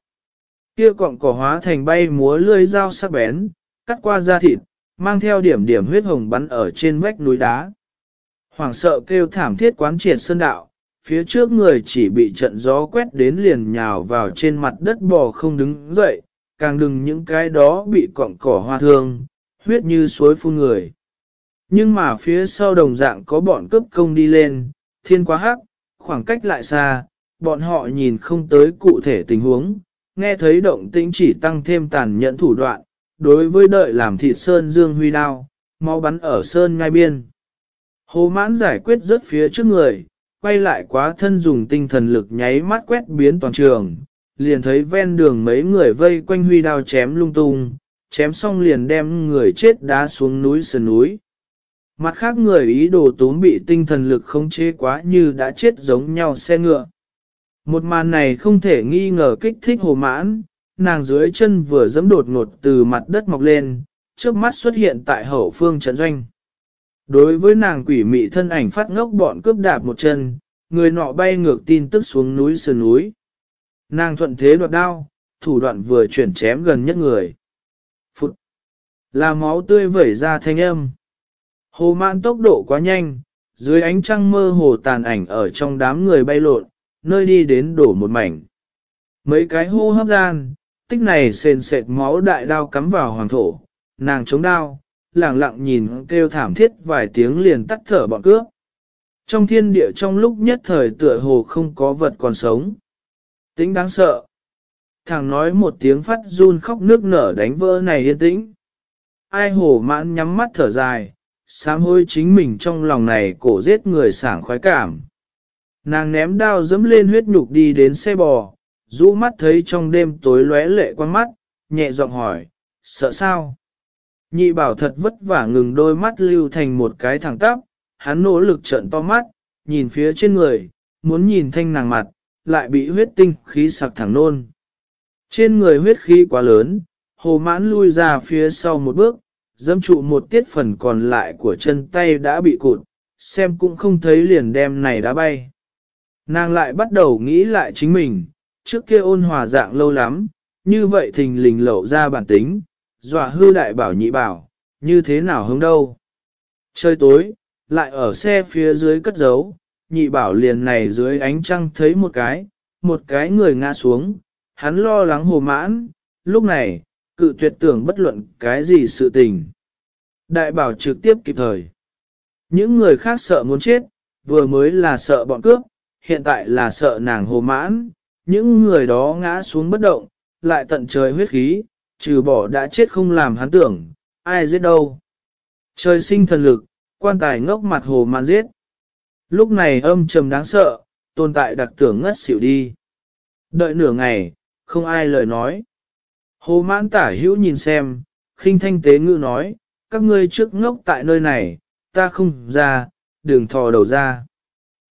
[SPEAKER 1] Kia cọng cỏ hóa thành bay múa lưỡi dao sắc bén, cắt qua da thịt, mang theo điểm điểm huyết hồng bắn ở trên vách núi đá. Hoàng sợ kêu thảm thiết quán triệt sơn đạo, phía trước người chỉ bị trận gió quét đến liền nhào vào trên mặt đất bò không đứng dậy, càng đừng những cái đó bị cọng cỏ hoa thương, huyết như suối phun người. Nhưng mà phía sau đồng dạng có bọn cướp công đi lên, thiên quá hắc, khoảng cách lại xa, bọn họ nhìn không tới cụ thể tình huống, nghe thấy động tĩnh chỉ tăng thêm tàn nhẫn thủ đoạn, đối với đợi làm thịt sơn dương huy đao, mau bắn ở sơn ngay biên. Hồ mãn giải quyết rất phía trước người, quay lại quá thân dùng tinh thần lực nháy mắt quét biến toàn trường, liền thấy ven đường mấy người vây quanh huy đao chém lung tung, chém xong liền đem người chết đá xuống núi sườn núi. Mặt khác người ý đồ tốn bị tinh thần lực không chế quá như đã chết giống nhau xe ngựa. Một màn này không thể nghi ngờ kích thích hồ mãn, nàng dưới chân vừa dẫm đột ngột từ mặt đất mọc lên, trước mắt xuất hiện tại hậu phương trận doanh. Đối với nàng quỷ mị thân ảnh phát ngốc bọn cướp đạp một chân, người nọ bay ngược tin tức xuống núi sườn núi. Nàng thuận thế đoạt đao, thủ đoạn vừa chuyển chém gần nhất người. Phụt! Là máu tươi vẩy ra thanh âm. Hồ mạn tốc độ quá nhanh, dưới ánh trăng mơ hồ tàn ảnh ở trong đám người bay lộn, nơi đi đến đổ một mảnh. Mấy cái hô hấp gian, tích này sền sệt máu đại đao cắm vào hoàng thổ, nàng chống đao, lặng lặng nhìn kêu thảm thiết vài tiếng liền tắt thở bọn cướp. Trong thiên địa trong lúc nhất thời tựa hồ không có vật còn sống. Tính đáng sợ. Thằng nói một tiếng phát run khóc nước nở đánh vỡ này yên tĩnh. Ai hổ mãn nhắm mắt thở dài, sám hôi chính mình trong lòng này cổ giết người sảng khoái cảm. Nàng ném đao dẫm lên huyết nhục đi đến xe bò, rũ mắt thấy trong đêm tối lóe lệ quan mắt, nhẹ giọng hỏi, sợ sao? Nhị bảo thật vất vả ngừng đôi mắt lưu thành một cái thẳng tắp, hắn nỗ lực trợn to mắt, nhìn phía trên người, muốn nhìn thanh nàng mặt, lại bị huyết tinh khí sặc thẳng nôn. Trên người huyết khí quá lớn, hồ mãn lui ra phía sau một bước, dâm trụ một tiết phần còn lại của chân tay đã bị cụt, xem cũng không thấy liền đem này đã bay. Nàng lại bắt đầu nghĩ lại chính mình, trước kia ôn hòa dạng lâu lắm, như vậy thình lình lậu ra bản tính, dọa hư đại bảo nhị bảo, như thế nào hướng đâu. Trời tối, lại ở xe phía dưới cất giấu, nhị bảo liền này dưới ánh trăng thấy một cái, một cái người ngã xuống, hắn lo lắng hồ mãn, lúc này, cự tuyệt tưởng bất luận cái gì sự tình. Đại bảo trực tiếp kịp thời. Những người khác sợ muốn chết, vừa mới là sợ bọn cướp, hiện tại là sợ nàng hồ mãn, những người đó ngã xuống bất động, lại tận trời huyết khí, trừ bỏ đã chết không làm hắn tưởng, ai giết đâu. Trời sinh thần lực, quan tài ngốc mặt hồ mãn giết. Lúc này âm trầm đáng sợ, tồn tại đặc tưởng ngất xỉu đi. Đợi nửa ngày, không ai lời nói. Hồ mãn tả hữu nhìn xem, khinh thanh tế ngữ nói, các ngươi trước ngốc tại nơi này, ta không ra, đường thò đầu ra.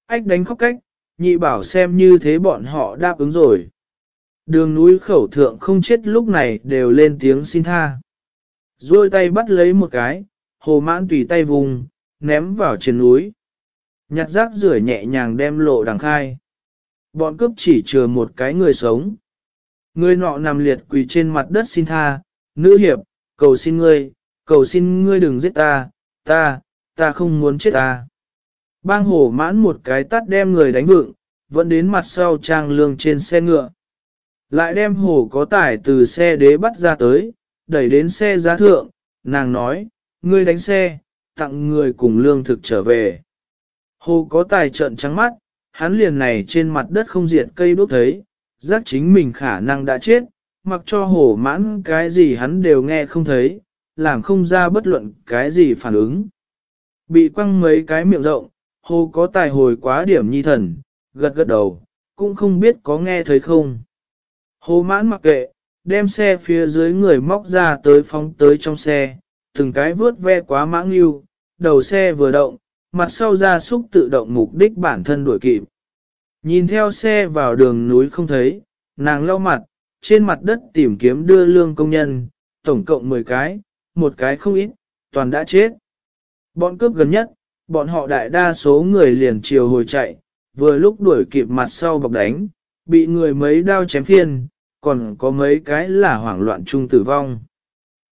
[SPEAKER 1] Ách đánh khóc cách, nhị bảo xem như thế bọn họ đáp ứng rồi. Đường núi khẩu thượng không chết lúc này đều lên tiếng xin tha. Rồi tay bắt lấy một cái, hồ mãn tùy tay vùng, ném vào trên núi. Nhặt rác rửa nhẹ nhàng đem lộ đằng khai. Bọn cướp chỉ chừa một cái người sống. Người nọ nằm liệt quỳ trên mặt đất xin tha, nữ hiệp, cầu xin ngươi, cầu xin ngươi đừng giết ta, ta, ta không muốn chết ta. Bang hổ mãn một cái tắt đem người đánh vựng, vẫn đến mặt sau trang lương trên xe ngựa. Lại đem hồ có tải từ xe đế bắt ra tới, đẩy đến xe giá thượng, nàng nói, ngươi đánh xe, tặng người cùng lương thực trở về. Hồ có tài trợn trắng mắt, hắn liền này trên mặt đất không diệt cây đốt thấy, giác chính mình khả năng đã chết, mặc cho hổ mãn cái gì hắn đều nghe không thấy, làm không ra bất luận cái gì phản ứng. Bị quăng mấy cái miệng rộng, hồ có tài hồi quá điểm nhi thần, gật gật đầu, cũng không biết có nghe thấy không. Hồ mãn mặc kệ, đem xe phía dưới người móc ra tới phóng tới trong xe, từng cái vướt ve quá mãng lưu đầu xe vừa động, mặt sau ra súc tự động mục đích bản thân đuổi kịp. Nhìn theo xe vào đường núi không thấy, nàng lau mặt, trên mặt đất tìm kiếm đưa lương công nhân, tổng cộng 10 cái, một cái không ít, toàn đã chết. Bọn cướp gần nhất, bọn họ đại đa số người liền chiều hồi chạy, vừa lúc đuổi kịp mặt sau bọc đánh, bị người mấy đao chém phiền, còn có mấy cái là hoảng loạn chung tử vong.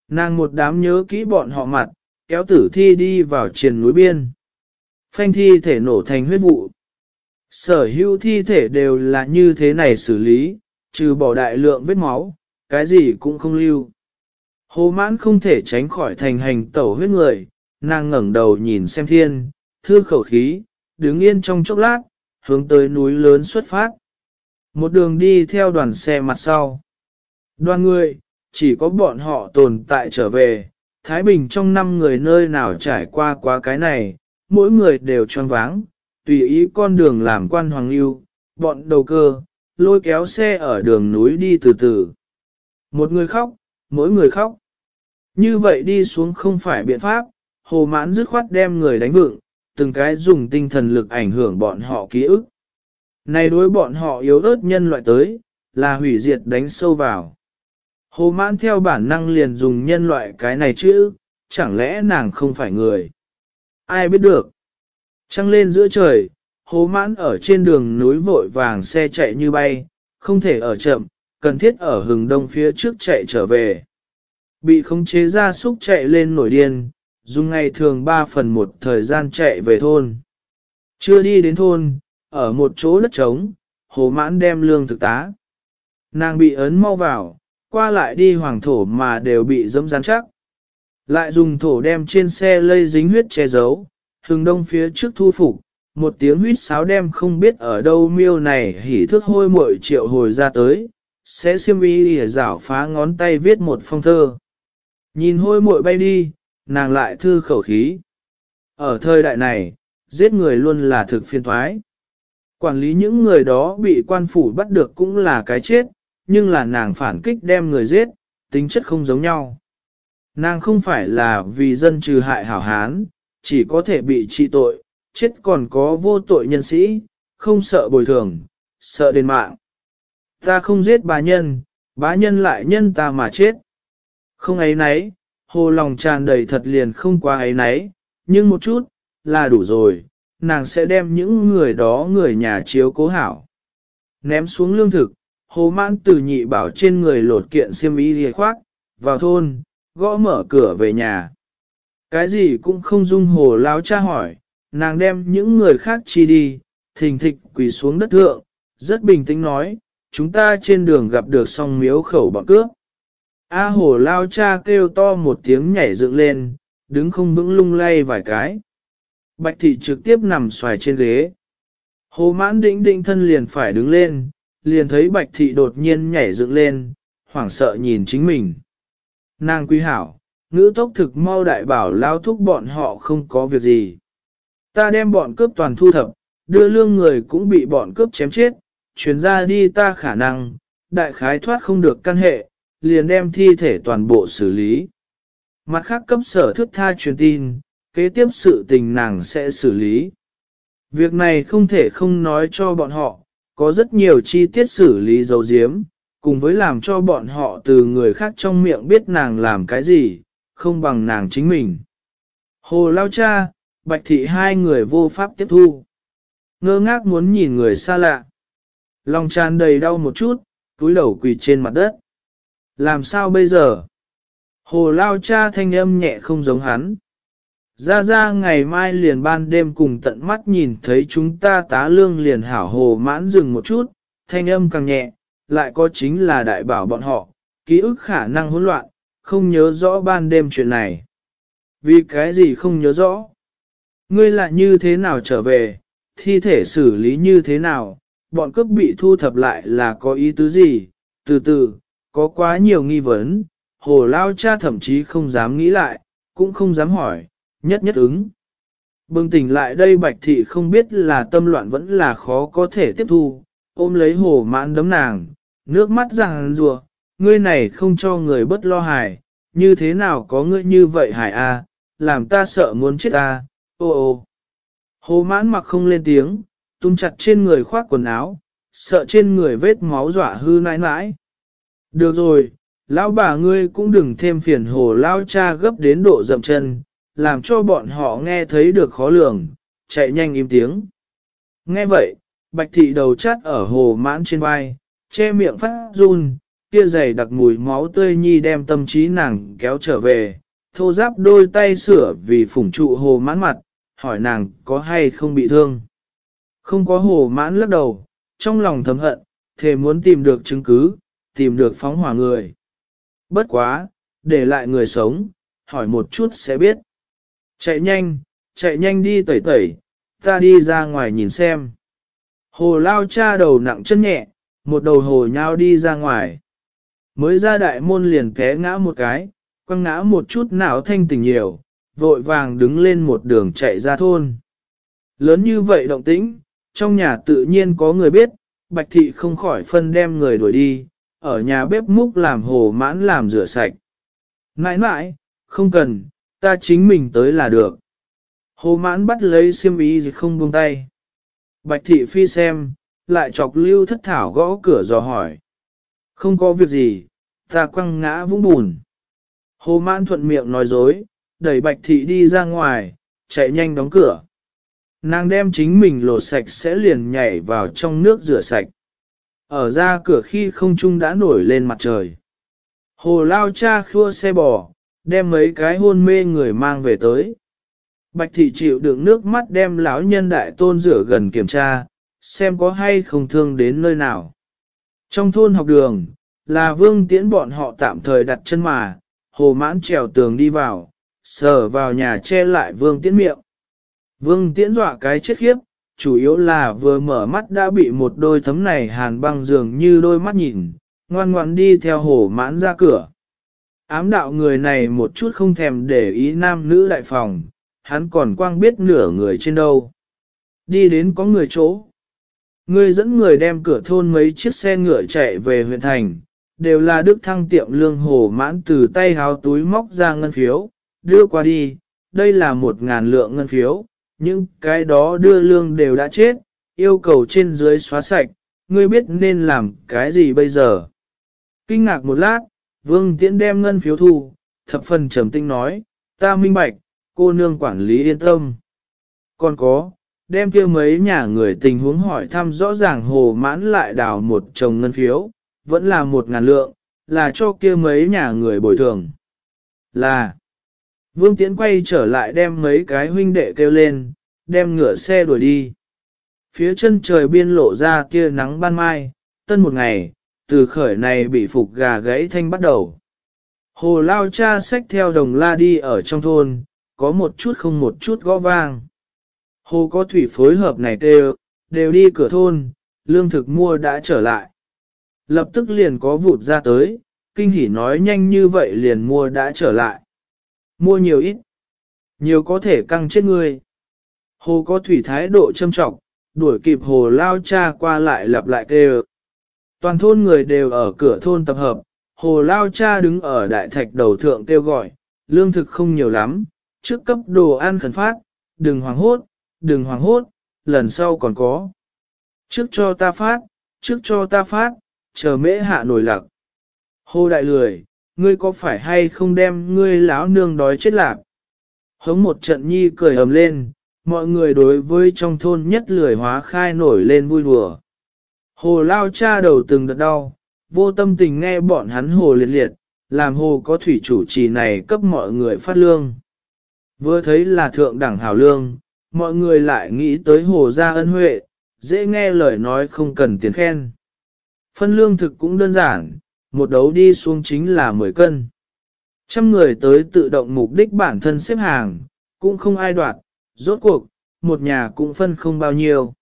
[SPEAKER 1] Nàng một đám nhớ kỹ bọn họ mặt, kéo tử thi đi vào triền núi biên. Phanh thi thể nổ thành huyết vụ. Sở hữu thi thể đều là như thế này xử lý, trừ bỏ đại lượng vết máu, cái gì cũng không lưu. Hồ mãn không thể tránh khỏi thành hành tẩu huyết người, nàng ngẩng đầu nhìn xem thiên, thư khẩu khí, đứng yên trong chốc lát, hướng tới núi lớn xuất phát. Một đường đi theo đoàn xe mặt sau. Đoàn người, chỉ có bọn họ tồn tại trở về, Thái Bình trong năm người nơi nào trải qua quá cái này, mỗi người đều tròn váng, tùy ý con đường làm quan hoàng lưu, bọn đầu cơ, lôi kéo xe ở đường núi đi từ từ. Một người khóc, mỗi người khóc. Như vậy đi xuống không phải biện pháp, hồ mãn dứt khoát đem người đánh vựng, từng cái dùng tinh thần lực ảnh hưởng bọn họ ký ức. Này đối bọn họ yếu ớt nhân loại tới, là hủy diệt đánh sâu vào. Hồ mãn theo bản năng liền dùng nhân loại cái này chứ, chẳng lẽ nàng không phải người? Ai biết được? Trăng lên giữa trời, hồ mãn ở trên đường núi vội vàng xe chạy như bay, không thể ở chậm, cần thiết ở hừng đông phía trước chạy trở về. Bị khống chế ra súc chạy lên nổi điên, dùng ngày thường 3 phần một thời gian chạy về thôn. Chưa đi đến thôn, ở một chỗ đất trống, hồ mãn đem lương thực tá. Nàng bị ấn mau vào, qua lại đi hoàng thổ mà đều bị dẫm rắn chắc. Lại dùng thổ đem trên xe lây dính huyết che giấu, hừng đông phía trước thu phục, một tiếng huyết sáo đem không biết ở đâu miêu này hỉ thước hôi muội triệu hồi ra tới, sẽ xiêm y lìa rảo phá ngón tay viết một phong thơ. Nhìn hôi muội bay đi, nàng lại thư khẩu khí. Ở thời đại này, giết người luôn là thực phiên thoái. Quản lý những người đó bị quan phủ bắt được cũng là cái chết, nhưng là nàng phản kích đem người giết, tính chất không giống nhau. Nàng không phải là vì dân trừ hại hảo hán, chỉ có thể bị trị tội, chết còn có vô tội nhân sĩ, không sợ bồi thường, sợ đền mạng. Ta không giết bá nhân, bá nhân lại nhân ta mà chết. Không ấy nấy, hồ lòng tràn đầy thật liền không quá ấy nấy, nhưng một chút, là đủ rồi, nàng sẽ đem những người đó người nhà chiếu cố hảo. Ném xuống lương thực, hồ mãn từ nhị bảo trên người lột kiện xiêm y rìa khoác, vào thôn, gõ mở cửa về nhà. Cái gì cũng không dung hồ lao cha hỏi, nàng đem những người khác chi đi, thình thịch quỳ xuống đất thượng, rất bình tĩnh nói, chúng ta trên đường gặp được song miếu khẩu bọn cướp. A hồ lao cha kêu to một tiếng nhảy dựng lên, đứng không vững lung lay vài cái. Bạch thị trực tiếp nằm xoài trên ghế. Hồ mãn đĩnh đĩnh thân liền phải đứng lên, liền thấy bạch thị đột nhiên nhảy dựng lên, hoảng sợ nhìn chính mình. Nàng quý hảo, ngữ tốc thực mau đại bảo lao thúc bọn họ không có việc gì. Ta đem bọn cướp toàn thu thập, đưa lương người cũng bị bọn cướp chém chết, chuyển ra đi ta khả năng, đại khái thoát không được căn hệ, liền đem thi thể toàn bộ xử lý. Mặt khác cấp sở thức tha truyền tin, kế tiếp sự tình nàng sẽ xử lý. Việc này không thể không nói cho bọn họ, có rất nhiều chi tiết xử lý dấu diếm, cùng với làm cho bọn họ từ người khác trong miệng biết nàng làm cái gì, không bằng nàng chính mình. Hồ Lao Cha, Bạch Thị hai người vô pháp tiếp thu. Ngơ ngác muốn nhìn người xa lạ. Lòng tràn đầy đau một chút, túi đầu quỳ trên mặt đất. Làm sao bây giờ? Hồ Lao Cha thanh âm nhẹ không giống hắn. Ra ra ngày mai liền ban đêm cùng tận mắt nhìn thấy chúng ta tá lương liền hảo hồ mãn dừng một chút, thanh âm càng nhẹ, lại có chính là đại bảo bọn họ, ký ức khả năng hỗn loạn, không nhớ rõ ban đêm chuyện này. Vì cái gì không nhớ rõ? Ngươi lại như thế nào trở về, thi thể xử lý như thế nào, bọn cướp bị thu thập lại là có ý tứ gì, từ từ, có quá nhiều nghi vấn, hồ lao cha thậm chí không dám nghĩ lại, cũng không dám hỏi, nhất nhất ứng. Bừng tỉnh lại đây bạch thị không biết là tâm loạn vẫn là khó có thể tiếp thu, ôm lấy hồ mãn đấm nàng, nước mắt ràng rùa, ngươi này không cho người bất lo hài, như thế nào có ngươi như vậy hài a, làm ta sợ muốn chết a, ô ô. Hồ mãn mặc không lên tiếng, tung chặt trên người khoác quần áo, sợ trên người vết máu dọa hư nãi nãi. Được rồi, lão bà ngươi cũng đừng thêm phiền hồ lao cha gấp đến độ dậm chân, làm cho bọn họ nghe thấy được khó lường, chạy nhanh im tiếng. Nghe vậy, bạch thị đầu chát ở hồ mãn trên vai, che miệng phát run, kia dày đặc mùi máu tươi nhi đem tâm trí nàng kéo trở về, thô giáp đôi tay sửa vì phủng trụ hồ mãn mặt, hỏi nàng có hay không bị thương. Không có hồ mãn lắc đầu, trong lòng thầm hận, thề muốn tìm được chứng cứ, tìm được phóng hỏa người. Bất quá, để lại người sống, hỏi một chút sẽ biết. Chạy nhanh, chạy nhanh đi tẩy tẩy, ta đi ra ngoài nhìn xem. Hồ lao cha đầu nặng chân nhẹ, một đầu hồ nhau đi ra ngoài. Mới ra đại môn liền té ngã một cái, quăng ngã một chút não thanh tình nhiều, vội vàng đứng lên một đường chạy ra thôn. Lớn như vậy động tĩnh, trong nhà tự nhiên có người biết, bạch thị không khỏi phân đem người đuổi đi, ở nhà bếp múc làm hồ mãn làm rửa sạch. Nãi nãi, không cần, ta chính mình tới là được. Hồ mãn bắt lấy xiêm ý gì không buông tay. Bạch thị phi xem, lại chọc lưu thất thảo gõ cửa dò hỏi. Không có việc gì, ta quăng ngã vũng bùn. Hồ mãn thuận miệng nói dối, đẩy bạch thị đi ra ngoài, chạy nhanh đóng cửa. Nàng đem chính mình lột sạch sẽ liền nhảy vào trong nước rửa sạch. Ở ra cửa khi không trung đã nổi lên mặt trời. Hồ lao cha khua xe bò, đem mấy cái hôn mê người mang về tới. Bạch thị chịu đựng nước mắt đem lão nhân đại tôn rửa gần kiểm tra, xem có hay không thương đến nơi nào. Trong thôn học đường, là vương tiễn bọn họ tạm thời đặt chân mà, hồ mãn trèo tường đi vào, sờ vào nhà che lại vương tiễn miệng. Vương tiễn dọa cái chết khiếp, chủ yếu là vừa mở mắt đã bị một đôi thấm này hàn băng dường như đôi mắt nhìn, ngoan ngoan đi theo hồ mãn ra cửa. Ám đạo người này một chút không thèm để ý nam nữ đại phòng, hắn còn quang biết nửa người trên đâu. Đi đến có người chỗ. Người dẫn người đem cửa thôn mấy chiếc xe ngựa chạy về huyện thành, đều là đức thăng tiệm lương hồ mãn từ tay háo túi móc ra ngân phiếu, đưa qua đi, đây là một ngàn lượng ngân phiếu, những cái đó đưa lương đều đã chết, yêu cầu trên dưới xóa sạch, ngươi biết nên làm cái gì bây giờ. Kinh ngạc một lát, vương tiễn đem ngân phiếu thu, thập phần trầm tinh nói, ta minh bạch, cô nương quản lý yên tâm. Còn có, đem kia mấy nhà người tình huống hỏi thăm rõ ràng hồ mãn lại đào một chồng ngân phiếu, vẫn là một ngàn lượng, là cho kia mấy nhà người bồi thường. Là, Vương Tiễn quay trở lại đem mấy cái huynh đệ kêu lên, đem ngựa xe đuổi đi. Phía chân trời biên lộ ra kia nắng ban mai, tân một ngày, từ khởi này bị phục gà gãy thanh bắt đầu. Hồ lao cha xách theo đồng la đi ở trong thôn, có một chút không một chút gõ vang. Hồ có thủy phối hợp này đều, đều đi cửa thôn, lương thực mua đã trở lại. Lập tức liền có vụt ra tới, kinh hỉ nói nhanh như vậy liền mua đã trở lại. Mua nhiều ít, nhiều có thể căng chết người. Hồ có thủy thái độ châm trọng, đuổi kịp hồ lao cha qua lại lặp lại kêu. Toàn thôn người đều ở cửa thôn tập hợp, hồ lao cha đứng ở đại thạch đầu thượng kêu gọi, lương thực không nhiều lắm, trước cấp đồ ăn khẩn phát, đừng hoàng hốt, đừng hoàng hốt, lần sau còn có. Trước cho ta phát, trước cho ta phát, chờ mễ hạ nổi lặc. Hồ đại lười, ngươi có phải hay không đem ngươi lão nương đói chết lạc? Hống một trận nhi cười ầm lên, mọi người đối với trong thôn nhất lười hóa khai nổi lên vui đùa. Hồ lao cha đầu từng đợt đau, vô tâm tình nghe bọn hắn hồ liệt liệt, làm hồ có thủy chủ trì này cấp mọi người phát lương. Vừa thấy là thượng đẳng hảo lương, mọi người lại nghĩ tới hồ gia ân huệ, dễ nghe lời nói không cần tiền khen. Phân lương thực cũng đơn giản, một đấu đi xuống chính là 10 cân. Trăm người tới tự động mục đích bản thân xếp hàng, cũng không ai đoạt, rốt cuộc, một nhà cũng phân không bao nhiêu.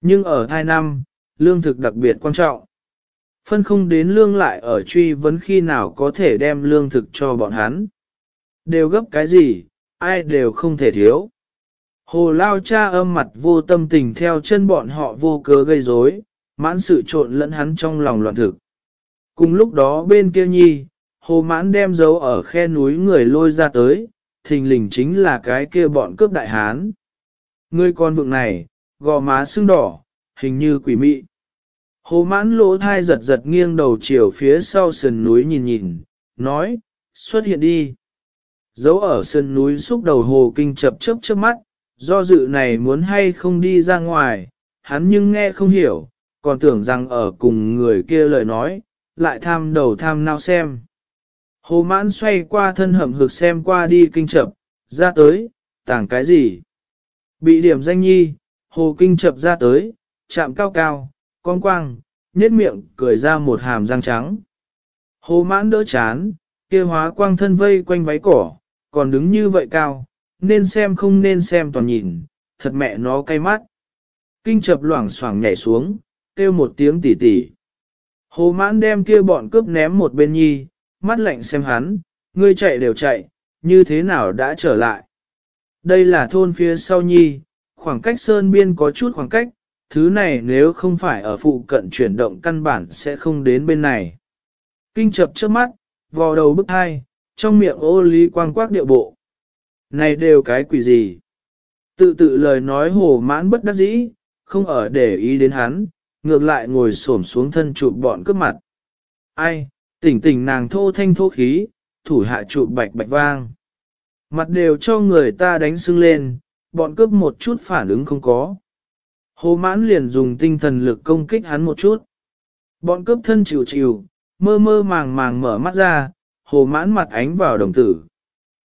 [SPEAKER 1] Nhưng ở thai năm, lương thực đặc biệt quan trọng. Phân không đến lương lại ở truy vấn khi nào có thể đem lương thực cho bọn hắn. Đều gấp cái gì, ai đều không thể thiếu. Hồ lao cha âm mặt vô tâm tình theo chân bọn họ vô cớ gây rối, mãn sự trộn lẫn hắn trong lòng loạn thực. Cùng lúc đó bên kia nhi, hồ mãn đem dấu ở khe núi người lôi ra tới, thình lình chính là cái kia bọn cướp đại hán. Người con vượng này, gò má sưng đỏ, hình như quỷ mị. Hồ mãn lỗ thai giật giật nghiêng đầu chiều phía sau sườn núi nhìn nhìn, nói, xuất hiện đi. Dấu ở sườn núi xúc đầu hồ kinh chập chớp trước mắt, do dự này muốn hay không đi ra ngoài, hắn nhưng nghe không hiểu, còn tưởng rằng ở cùng người kia lời nói, lại tham đầu tham nào xem. Hồ mãn xoay qua thân hầm hực xem qua đi kinh chập, ra tới, tảng cái gì? Bị điểm danh nhi, hồ kinh chập ra tới, chạm cao cao, con quang, nhếch miệng, cười ra một hàm răng trắng. Hồ mãn đỡ chán, kia hóa quang thân vây quanh váy cỏ, còn đứng như vậy cao, nên xem không nên xem toàn nhìn, thật mẹ nó cay mắt. Kinh chập loảng xoảng nhảy xuống, kêu một tiếng tỉ tỉ. Hồ mãn đem kia bọn cướp ném một bên nhi, mắt lạnh xem hắn, ngươi chạy đều chạy, như thế nào đã trở lại. Đây là thôn phía sau nhi, khoảng cách sơn biên có chút khoảng cách, thứ này nếu không phải ở phụ cận chuyển động căn bản sẽ không đến bên này. Kinh chập trước mắt, vò đầu bức hai, trong miệng ô lý quang quác điệu bộ. Này đều cái quỷ gì? Tự tự lời nói hồ mãn bất đắc dĩ, không ở để ý đến hắn, ngược lại ngồi xổm xuống thân chụp bọn cướp mặt. Ai, tỉnh tỉnh nàng thô thanh thô khí, thủ hạ chụp bạch bạch vang. Mặt đều cho người ta đánh sưng lên, bọn cướp một chút phản ứng không có. Hồ mãn liền dùng tinh thần lực công kích hắn một chút. Bọn cướp thân chịu chịu, mơ mơ màng màng mở mắt ra, hồ mãn mặt ánh vào đồng tử.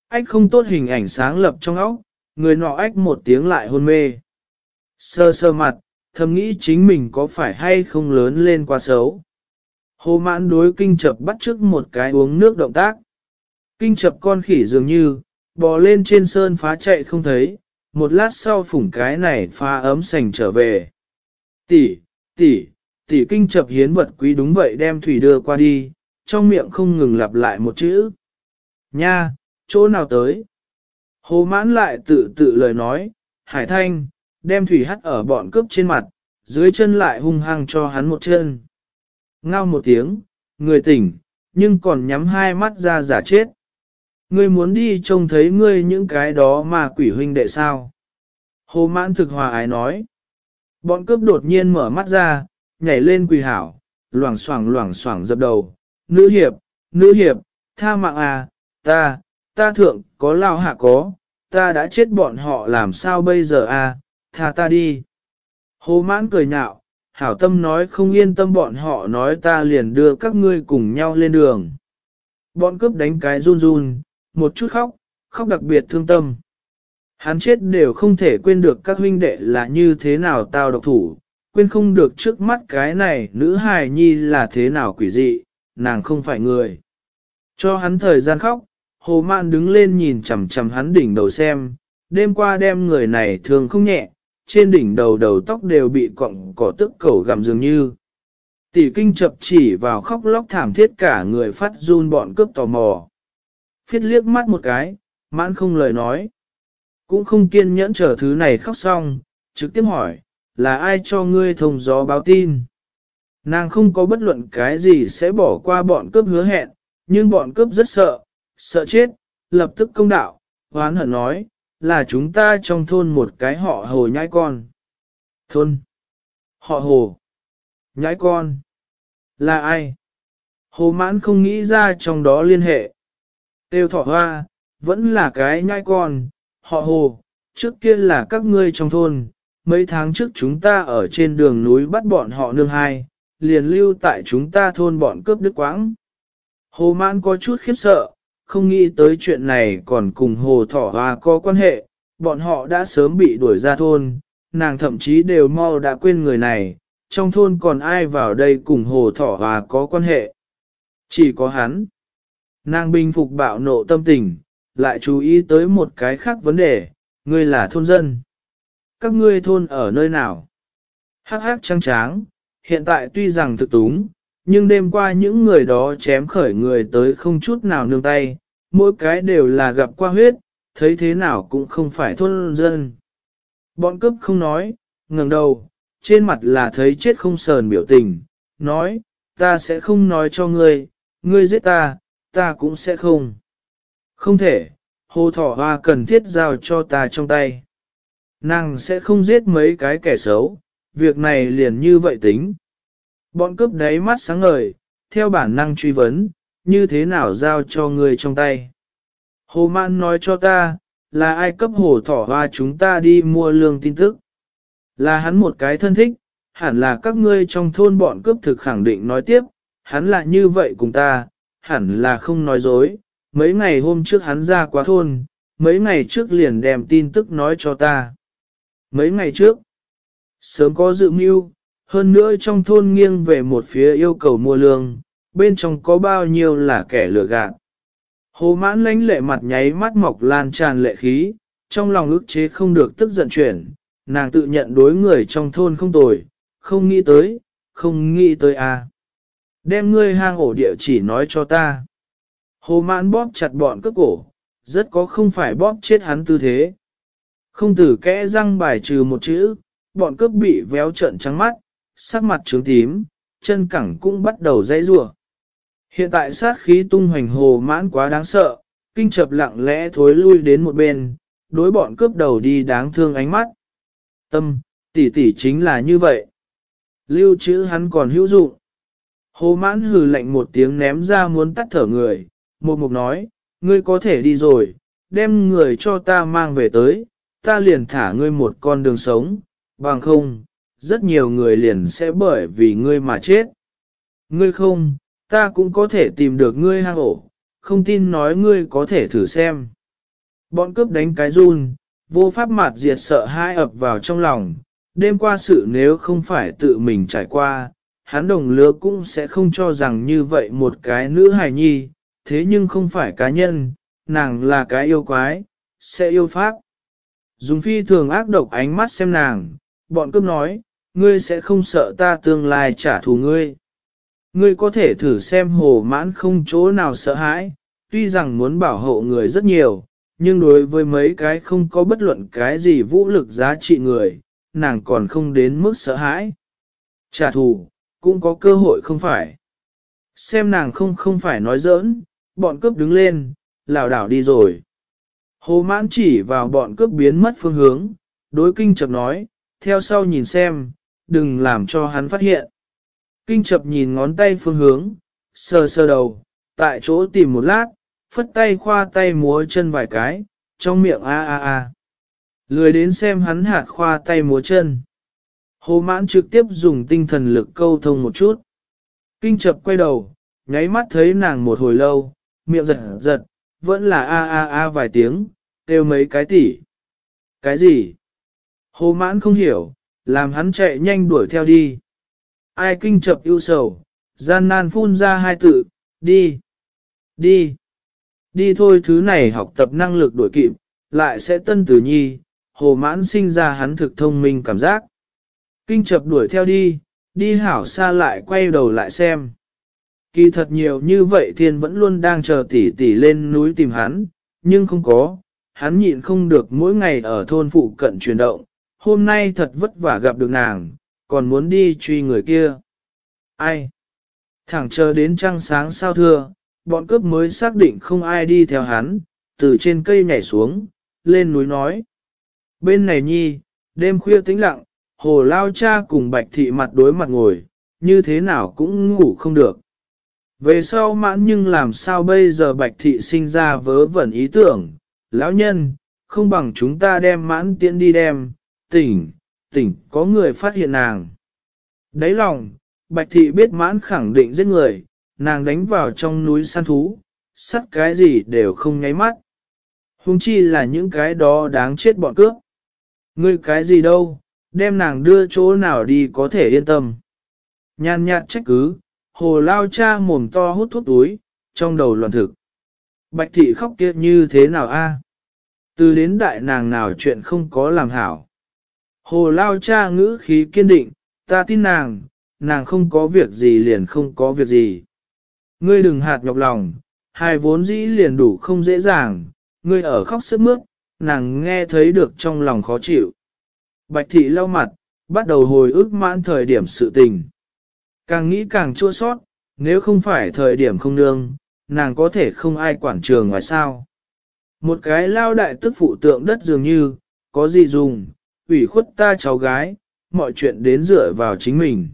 [SPEAKER 1] Ách không tốt hình ảnh sáng lập trong óc, người nọ ách một tiếng lại hôn mê. Sơ sơ mặt, thầm nghĩ chính mình có phải hay không lớn lên quá xấu. Hồ mãn đối kinh chập bắt trước một cái uống nước động tác. Kinh chập con khỉ dường như, bò lên trên sơn phá chạy không thấy, một lát sau phủng cái này pha ấm sành trở về. Tỷ, tỷ, tỷ kinh chập hiến vật quý đúng vậy đem thủy đưa qua đi, trong miệng không ngừng lặp lại một chữ. Nha, chỗ nào tới? Hồ mãn lại tự tự lời nói, hải thanh, đem thủy hắt ở bọn cướp trên mặt, dưới chân lại hung hăng cho hắn một chân. Ngao một tiếng, người tỉnh, nhưng còn nhắm hai mắt ra giả chết. Ngươi muốn đi trông thấy ngươi những cái đó mà quỷ huynh đệ sao? Hồ mãn thực hòa ái nói. Bọn cướp đột nhiên mở mắt ra, nhảy lên quỳ hảo, loảng xoảng loảng xoảng dập đầu. Nữ hiệp, nữ hiệp, tha mạng à, ta, ta thượng có lao hạ có, ta đã chết bọn họ làm sao bây giờ à, tha ta đi. Hồ mãn cười nhạo, hảo tâm nói không yên tâm bọn họ nói ta liền đưa các ngươi cùng nhau lên đường. Bọn cướp đánh cái run run, một chút khóc, khóc đặc biệt thương tâm. Hắn chết đều không thể quên được các huynh đệ là như thế nào tao độc thủ, quên không được trước mắt cái này nữ hài nhi là thế nào quỷ dị, nàng không phải người. Cho hắn thời gian khóc, hồ mạn đứng lên nhìn chằm chằm hắn đỉnh đầu xem, đêm qua đem người này thường không nhẹ, trên đỉnh đầu đầu tóc đều bị cọng cỏ tức cẩu gặm dường như. Tỷ kinh chập chỉ vào khóc lóc thảm thiết cả người phát run bọn cướp tò mò. Phiết liếc mắt một cái, mãn không lời nói. Cũng không kiên nhẫn chờ thứ này khóc xong, trực tiếp hỏi, là ai cho ngươi thông gió báo tin? Nàng không có bất luận cái gì sẽ bỏ qua bọn cướp hứa hẹn, nhưng bọn cướp rất sợ, sợ chết, lập tức công đạo, hoán hận nói, là chúng ta trong thôn một cái họ hồ nhãi con. Thôn. Họ hồ. Nhãi con. Là ai? Hồ mãn không nghĩ ra trong đó liên hệ. Têu thỏ hoa, vẫn là cái nhãi con, họ hồ, trước kia là các ngươi trong thôn, mấy tháng trước chúng ta ở trên đường núi bắt bọn họ nương hai, liền lưu tại chúng ta thôn bọn cướp đức quãng. Hồ mãn có chút khiếp sợ, không nghĩ tới chuyện này còn cùng hồ thỏ hoa có quan hệ, bọn họ đã sớm bị đuổi ra thôn, nàng thậm chí đều mau đã quên người này, trong thôn còn ai vào đây cùng hồ thỏ hoa có quan hệ. Chỉ có hắn. Nàng bình phục bạo nộ tâm tình, lại chú ý tới một cái khác vấn đề, ngươi là thôn dân. Các ngươi thôn ở nơi nào? Hắc hắc trăng tráng, hiện tại tuy rằng thực túng, nhưng đêm qua những người đó chém khởi người tới không chút nào nương tay, mỗi cái đều là gặp qua huyết, thấy thế nào cũng không phải thôn dân. Bọn cướp không nói, ngẩng đầu, trên mặt là thấy chết không sờn biểu tình, nói, ta sẽ không nói cho ngươi, ngươi giết ta, ta cũng sẽ không. Không thể, hồ thỏ hoa cần thiết giao cho ta trong tay. Nàng sẽ không giết mấy cái kẻ xấu, việc này liền như vậy tính. Bọn cướp đáy mắt sáng ngời, theo bản năng truy vấn, như thế nào giao cho người trong tay. Hồ Mạn nói cho ta, là ai cấp hồ thỏ hoa chúng ta đi mua lương tin tức. Là hắn một cái thân thích, hẳn là các ngươi trong thôn bọn cướp thực khẳng định nói tiếp, hắn là như vậy cùng ta, hẳn là không nói dối. Mấy ngày hôm trước hắn ra quá thôn, mấy ngày trước liền đem tin tức nói cho ta. Mấy ngày trước, sớm có dự mưu, hơn nữa trong thôn nghiêng về một phía yêu cầu mua lương, bên trong có bao nhiêu là kẻ lừa gạt. Hồ mãn lánh lệ mặt nháy mắt mọc lan tràn lệ khí, trong lòng ức chế không được tức giận chuyển, nàng tự nhận đối người trong thôn không tồi, không nghĩ tới, không nghĩ tới à. Đem ngươi hang ổ địa chỉ nói cho ta. Hồ mãn bóp chặt bọn cướp cổ, rất có không phải bóp chết hắn tư thế. Không tử kẽ răng bài trừ một chữ, bọn cướp bị véo trợn trắng mắt, sắc mặt trướng tím, chân cẳng cũng bắt đầu dãy rủa. Hiện tại sát khí tung hoành hồ mãn quá đáng sợ, kinh chập lặng lẽ thối lui đến một bên, đối bọn cướp đầu đi đáng thương ánh mắt. Tâm, tỷ tỷ chính là như vậy. Lưu chữ hắn còn hữu dụng. Hồ mãn hừ lạnh một tiếng ném ra muốn tắt thở người, một mục nói, ngươi có thể đi rồi, đem người cho ta mang về tới, ta liền thả ngươi một con đường sống, bằng không, rất nhiều người liền sẽ bởi vì ngươi mà chết. Ngươi không, ta cũng có thể tìm được ngươi hang ổ, không tin nói ngươi có thể thử xem. Bọn cướp đánh cái run, vô pháp mạt diệt sợ hai ập vào trong lòng, đêm qua sự nếu không phải tự mình trải qua, hắn đồng lứa cũng sẽ không cho rằng như vậy một cái nữ hài nhi, thế nhưng không phải cá nhân, nàng là cái yêu quái, sẽ yêu pháp. Dùng phi thường ác độc ánh mắt xem nàng, bọn cướp nói, ngươi sẽ không sợ ta tương lai trả thù ngươi. Ngươi có thể thử xem hồ mãn không chỗ nào sợ hãi, tuy rằng muốn bảo hộ người rất nhiều, nhưng đối với mấy cái không có bất luận cái gì vũ lực giá trị người, nàng còn không đến mức sợ hãi. Trả thù, cũng có cơ hội không phải. Xem nàng không không phải nói giỡn, bọn cướp đứng lên, lảo đảo đi rồi. Hồ mãn chỉ vào bọn cướp biến mất phương hướng, đối kinh chập nói, theo sau nhìn xem, đừng làm cho hắn phát hiện. Kinh chập nhìn ngón tay phương hướng, sờ sờ đầu, tại chỗ tìm một lát, phất tay khoa tay múa chân vài cái, trong miệng a a a. Lười đến xem hắn hạt khoa tay múa chân. Hồ mãn trực tiếp dùng tinh thần lực câu thông một chút. Kinh chập quay đầu, nháy mắt thấy nàng một hồi lâu, miệng giật giật, vẫn là a a a vài tiếng, kêu mấy cái tỉ. Cái gì? Hồ mãn không hiểu, làm hắn chạy nhanh đuổi theo đi. Ai kinh chập ưu sầu, gian nan phun ra hai tự, đi, đi, đi thôi thứ này học tập năng lực đổi kịp, lại sẽ tân tử nhi, hồ mãn sinh ra hắn thực thông minh cảm giác. Kinh chập đuổi theo đi, đi hảo xa lại quay đầu lại xem. Kỳ thật nhiều như vậy thiên vẫn luôn đang chờ tỷ tỷ lên núi tìm hắn, nhưng không có, hắn nhịn không được mỗi ngày ở thôn phụ cận chuyển động, hôm nay thật vất vả gặp được nàng, còn muốn đi truy người kia. Ai? Thẳng chờ đến trăng sáng sao thưa, bọn cướp mới xác định không ai đi theo hắn, từ trên cây nhảy xuống, lên núi nói. Bên này nhi, đêm khuya tĩnh lặng, hồ lao cha cùng bạch thị mặt đối mặt ngồi, như thế nào cũng ngủ không được. Về sau mãn nhưng làm sao bây giờ bạch thị sinh ra vớ vẩn ý tưởng, lão nhân, không bằng chúng ta đem mãn tiễn đi đem, tỉnh, tỉnh có người phát hiện nàng. Đấy lòng, bạch thị biết mãn khẳng định giết người, nàng đánh vào trong núi săn thú, sắt cái gì đều không nháy mắt. Hùng chi là những cái đó đáng chết bọn cướp. Ngươi cái gì đâu, đem nàng đưa chỗ nào đi có thể yên tâm. Nhàn nhạt trách cứ, hồ lao cha mồm to hút thuốc túi, trong đầu loạn thực. Bạch thị khóc kia như thế nào a? Từ đến đại nàng nào chuyện không có làm hảo. Hồ lao cha ngữ khí kiên định, ta tin nàng, nàng không có việc gì liền không có việc gì. Ngươi đừng hạt nhọc lòng, hai vốn dĩ liền đủ không dễ dàng, ngươi ở khóc sức mướt, nàng nghe thấy được trong lòng khó chịu. Bạch thị lau mặt, bắt đầu hồi ức mãn thời điểm sự tình. Càng nghĩ càng chua sót, nếu không phải thời điểm không nương, nàng có thể không ai quản trường ngoài sao. Một cái lao đại tức phụ tượng đất dường như, có gì dùng, ủy khuất ta cháu gái, mọi chuyện đến dựa vào chính mình.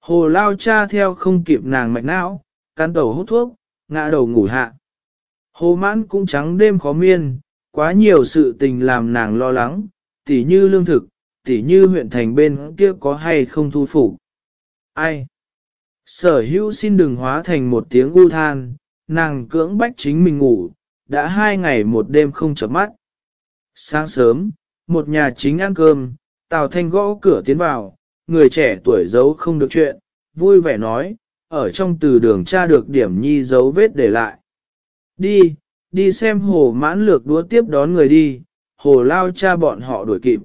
[SPEAKER 1] Hồ lao cha theo không kịp nàng mạch não, can tẩu hút thuốc, ngã đầu ngủ hạ. Hồ mãn cũng trắng đêm khó miên, quá nhiều sự tình làm nàng lo lắng, tỉ như lương thực, tỉ như huyện thành bên kia có hay không thu phục. Ai? Sở hữu xin đừng hóa thành một tiếng u than, nàng cưỡng bách chính mình ngủ, đã hai ngày một đêm không chợp mắt. Sáng sớm, một nhà chính ăn cơm, Tào Thanh gõ cửa tiến vào, người trẻ tuổi giấu không được chuyện, vui vẻ nói, ở trong từ đường tra được điểm nhi dấu vết để lại. Đi, đi xem hồ mãn lược đúa tiếp đón người đi, hồ lao cha bọn họ đuổi kịp.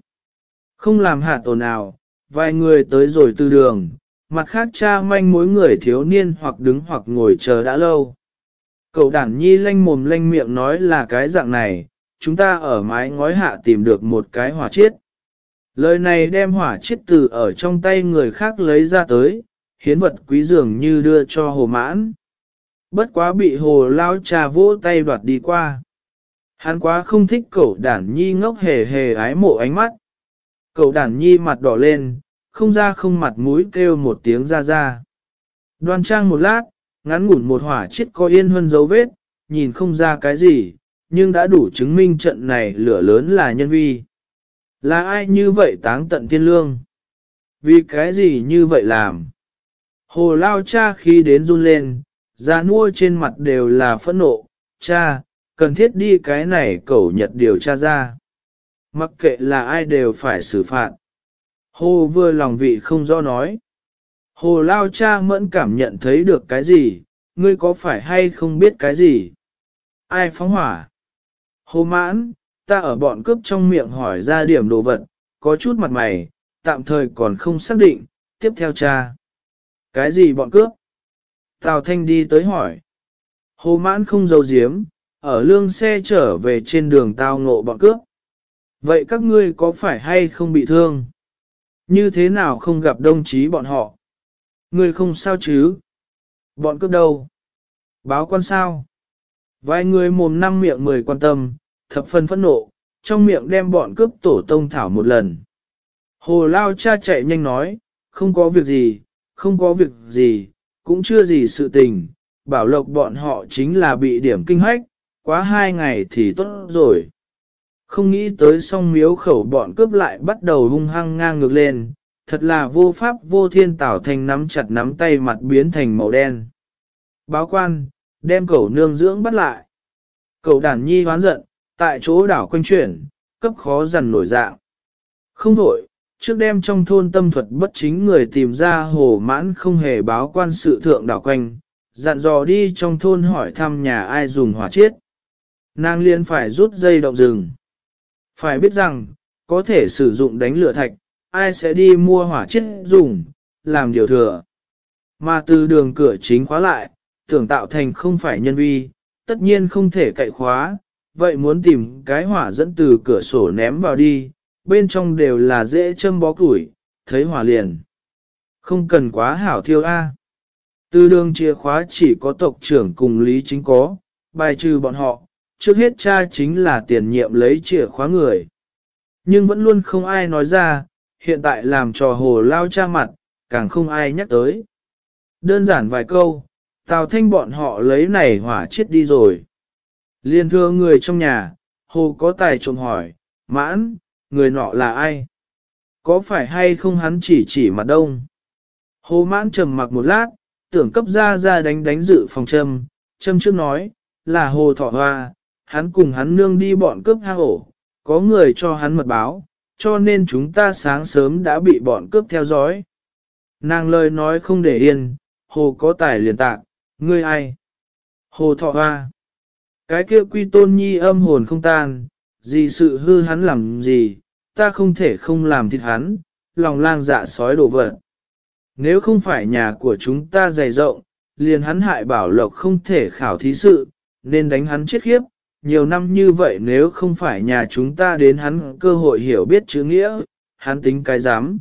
[SPEAKER 1] Không làm hạ tổ nào, vài người tới rồi từ đường, mặt khác cha manh mối người thiếu niên hoặc đứng hoặc ngồi chờ đã lâu. Cậu đản nhi lanh mồm lanh miệng nói là cái dạng này, chúng ta ở mái ngói hạ tìm được một cái hỏa chiết. Lời này đem hỏa chiết từ ở trong tay người khác lấy ra tới, hiến vật quý dường như đưa cho hồ mãn. bất quá bị hồ lao cha vỗ tay đoạt đi qua. Hắn quá không thích cậu đản nhi ngốc hề hề ái mộ ánh mắt. Cậu đản nhi mặt đỏ lên, không ra không mặt mũi kêu một tiếng ra ra. Đoan trang một lát, ngắn ngủn một hỏa chết có yên hơn dấu vết, nhìn không ra cái gì, nhưng đã đủ chứng minh trận này lửa lớn là nhân vi. Là ai như vậy táng tận thiên lương? Vì cái gì như vậy làm? Hồ lao cha khi đến run lên, ra nua trên mặt đều là phẫn nộ, cha, cần thiết đi cái này cẩu nhật điều tra ra. Mặc kệ là ai đều phải xử phạt. Hồ vừa lòng vị không do nói. Hồ lao cha mẫn cảm nhận thấy được cái gì, ngươi có phải hay không biết cái gì? Ai phóng hỏa? Hồ mãn, ta ở bọn cướp trong miệng hỏi ra điểm đồ vật, có chút mặt mày, tạm thời còn không xác định, tiếp theo cha. Cái gì bọn cướp? Tào Thanh đi tới hỏi. Hồ mãn không giấu giếm, ở lương xe trở về trên đường tao ngộ bọn cướp. Vậy các ngươi có phải hay không bị thương? Như thế nào không gặp đồng chí bọn họ? Ngươi không sao chứ? Bọn cướp đâu? Báo quan sao? Vài người mồm năm miệng mười quan tâm, thập phân phẫn nộ, trong miệng đem bọn cướp tổ tông thảo một lần. Hồ Lao cha chạy nhanh nói, không có việc gì, không có việc gì, cũng chưa gì sự tình, bảo lộc bọn họ chính là bị điểm kinh hoách, quá hai ngày thì tốt rồi. Không nghĩ tới song miếu khẩu bọn cướp lại bắt đầu hung hăng ngang ngược lên, thật là vô pháp vô thiên tảo thành nắm chặt nắm tay mặt biến thành màu đen. Báo quan, đem cậu nương dưỡng bắt lại. Cậu đàn nhi hoán giận, tại chỗ đảo quanh chuyển, cấp khó dằn nổi dạng. Không đổi, trước đêm trong thôn tâm thuật bất chính người tìm ra hồ mãn không hề báo quan sự thượng đảo quanh, dặn dò đi trong thôn hỏi thăm nhà ai dùng hỏa chiết. Nàng liên phải rút dây động rừng. Phải biết rằng, có thể sử dụng đánh lửa thạch, ai sẽ đi mua hỏa chiết dùng, làm điều thừa. Mà từ đường cửa chính khóa lại, tưởng tạo thành không phải nhân vi, tất nhiên không thể cậy khóa, vậy muốn tìm cái hỏa dẫn từ cửa sổ ném vào đi, bên trong đều là dễ châm bó củi, thấy hỏa liền. Không cần quá hảo thiêu A. Từ đường chìa khóa chỉ có tộc trưởng cùng lý chính có, bài trừ bọn họ, trước hết cha chính là tiền nhiệm lấy chìa khóa người. Nhưng vẫn luôn không ai nói ra, hiện tại làm trò hồ lao cha mặt, càng không ai nhắc tới. Đơn giản vài câu, Tào Thanh bọn họ lấy này hỏa chết đi rồi. Liên thưa người trong nhà, hồ có tài trộm hỏi, mãn, người nọ là ai? Có phải hay không hắn chỉ chỉ mặt đông? Hồ mãn trầm mặc một lát, tưởng cấp ra ra đánh đánh dự phòng châm, châm trước nói, là hồ thọ hoa, hắn cùng hắn nương đi bọn cướp hang ổ, có người cho hắn mật báo, cho nên chúng ta sáng sớm đã bị bọn cướp theo dõi. Nàng lời nói không để yên, hồ có tài liền tạc, ngươi ai? Hồ thọ hoa. Cái kia quy tôn nhi âm hồn không tan, gì sự hư hắn làm gì, ta không thể không làm thịt hắn, lòng lang dạ sói đổ vỡ. Nếu không phải nhà của chúng ta dày rộng, liền hắn hại bảo lộc không thể khảo thí sự, nên đánh hắn chết khiếp. Nhiều năm như vậy nếu không phải nhà chúng ta đến hắn cơ hội hiểu biết chữ nghĩa, hắn tính cái dám.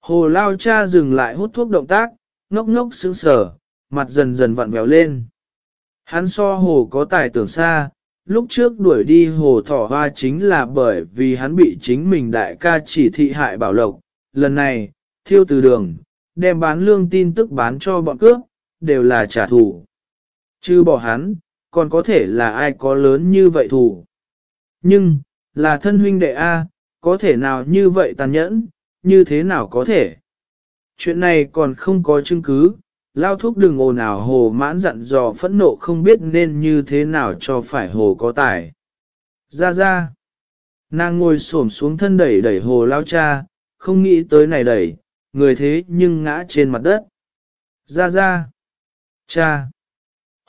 [SPEAKER 1] Hồ lao cha dừng lại hút thuốc động tác, ngốc ngốc sững sờ, mặt dần dần vặn vẹo lên. Hắn so hồ có tài tưởng xa, lúc trước đuổi đi hồ thỏ hoa chính là bởi vì hắn bị chính mình đại ca chỉ thị hại bảo lộc. Lần này, thiêu từ đường, đem bán lương tin tức bán cho bọn cướp, đều là trả thù. Chứ bỏ hắn, còn có thể là ai có lớn như vậy thù. Nhưng, là thân huynh đệ A, có thể nào như vậy tàn nhẫn, như thế nào có thể. Chuyện này còn không có chứng cứ, Lao thúc đừng ồn ào hồ mãn dặn dò phẫn nộ không biết nên như thế nào cho phải hồ có tài. Ra ra. Nàng ngồi xổm xuống thân đẩy đẩy hồ lao cha, không nghĩ tới này đẩy, người thế nhưng ngã trên mặt đất. Ra ra. Cha.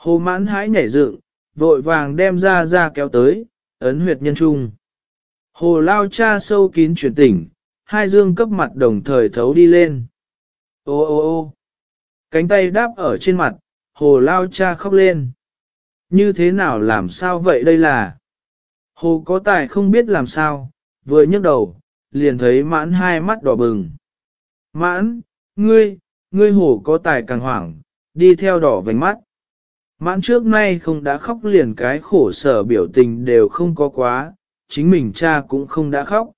[SPEAKER 1] Hồ mãn hãi nhảy dựng, vội vàng đem ra ra kéo tới, ấn huyệt nhân trung. Hồ lao cha sâu kín chuyển tỉnh, hai dương cấp mặt đồng thời thấu đi lên. Ô ô ô cánh tay đáp ở trên mặt, hồ lao cha khóc lên. Như thế nào làm sao vậy đây là? Hồ có tài không biết làm sao, vừa nhấc đầu, liền thấy mãn hai mắt đỏ bừng. Mãn, ngươi, ngươi hồ có tài càng hoảng, đi theo đỏ vành mắt. Mãn trước nay không đã khóc liền cái khổ sở biểu tình đều không có quá, chính mình cha cũng không đã khóc.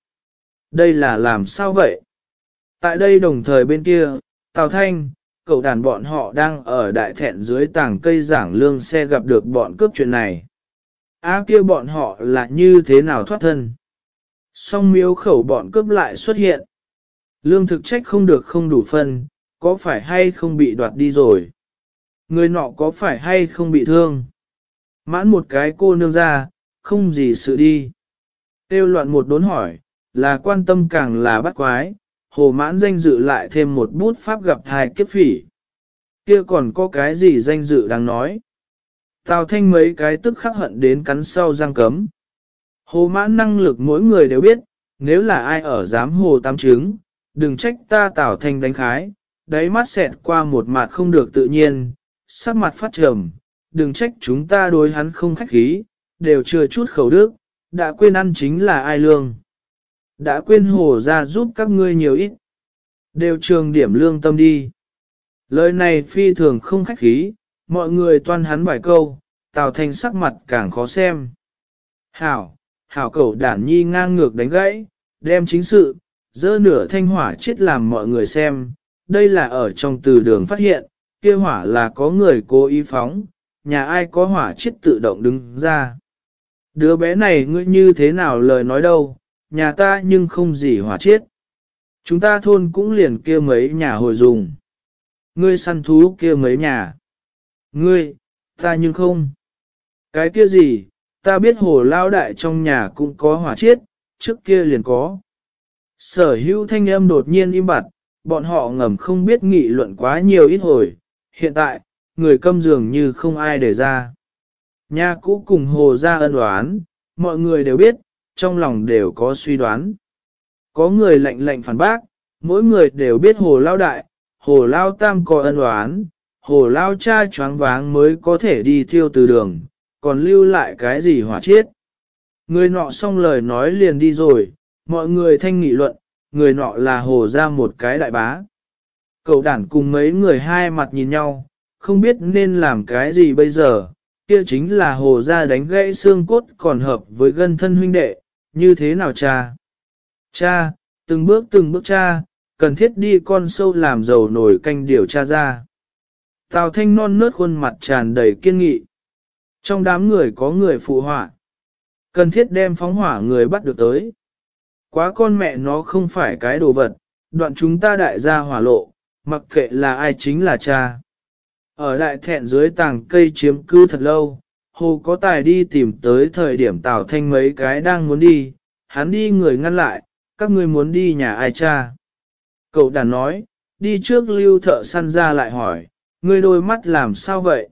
[SPEAKER 1] Đây là làm sao vậy? Tại đây đồng thời bên kia, Tào Thanh, cậu đàn bọn họ đang ở đại thẹn dưới tảng cây giảng lương xe gặp được bọn cướp chuyện này. Á à, kia bọn họ là như thế nào thoát thân? Song miếu khẩu bọn cướp lại xuất hiện. Lương thực trách không được không đủ phân, có phải hay không bị đoạt đi rồi? Người nọ có phải hay không bị thương? Mãn một cái cô nương ra, không gì sự đi. Têu loạn một đốn hỏi, là quan tâm càng là bắt quái, hồ mãn danh dự lại thêm một bút pháp gặp thai kiếp phỉ. Kia còn có cái gì danh dự đang nói? Tào thanh mấy cái tức khắc hận đến cắn sau răng cấm. Hồ mãn năng lực mỗi người đều biết, nếu là ai ở dám hồ tam trứng, đừng trách ta tào thanh đánh khái, đáy mắt xẹt qua một mặt không được tự nhiên, sắc mặt phát trầm, đừng trách chúng ta đối hắn không khách khí, đều chưa chút khẩu đức, đã quên ăn chính là ai lương. Đã quên hồ ra giúp các ngươi nhiều ít. Đều trường điểm lương tâm đi. Lời này phi thường không khách khí, mọi người toan hắn vài câu, tạo thành sắc mặt càng khó xem. Hảo, hảo cẩu đản nhi ngang ngược đánh gãy, đem chính sự, dơ nửa thanh hỏa chết làm mọi người xem, đây là ở trong từ đường phát hiện, kia hỏa là có người cố ý phóng, nhà ai có hỏa chết tự động đứng ra. Đứa bé này ngươi như thế nào lời nói đâu, nhà ta nhưng không gì hỏa chết. Chúng ta thôn cũng liền kia mấy nhà hồi dùng. Ngươi săn thú kia mấy nhà. Ngươi, ta nhưng không. Cái kia gì, ta biết hồ lao đại trong nhà cũng có hỏa chiết, trước kia liền có. Sở hữu thanh âm đột nhiên im bặt, bọn họ ngầm không biết nghị luận quá nhiều ít hồi. Hiện tại, người câm dường như không ai để ra. Nhà cũ cùng hồ ra ân đoán, mọi người đều biết, trong lòng đều có suy đoán. Có người lạnh lạnh phản bác, mỗi người đều biết hồ lao đại, hồ lao tam có ân đoán, hồ lao cha choáng váng mới có thể đi thiêu từ đường, còn lưu lại cái gì hỏa chết. Người nọ xong lời nói liền đi rồi, mọi người thanh nghị luận, người nọ là hồ ra một cái đại bá. Cậu đản cùng mấy người hai mặt nhìn nhau, không biết nên làm cái gì bây giờ, kia chính là hồ ra đánh gãy xương cốt còn hợp với gân thân huynh đệ, như thế nào cha? Cha, từng bước từng bước cha, cần thiết đi con sâu làm dầu nổi canh điều tra ra. Tào thanh non nớt khuôn mặt tràn đầy kiên nghị. Trong đám người có người phụ họa. Cần thiết đem phóng hỏa người bắt được tới. Quá con mẹ nó không phải cái đồ vật, đoạn chúng ta đại gia hỏa lộ, mặc kệ là ai chính là cha. Ở đại thẹn dưới tàng cây chiếm cư thật lâu, hồ có tài đi tìm tới thời điểm Tào Thanh mấy cái đang muốn đi, hắn đi người ngăn lại, các ngươi muốn đi nhà ai cha. Cậu đàn nói, đi trước lưu thợ săn ra lại hỏi, ngươi đôi mắt làm sao vậy?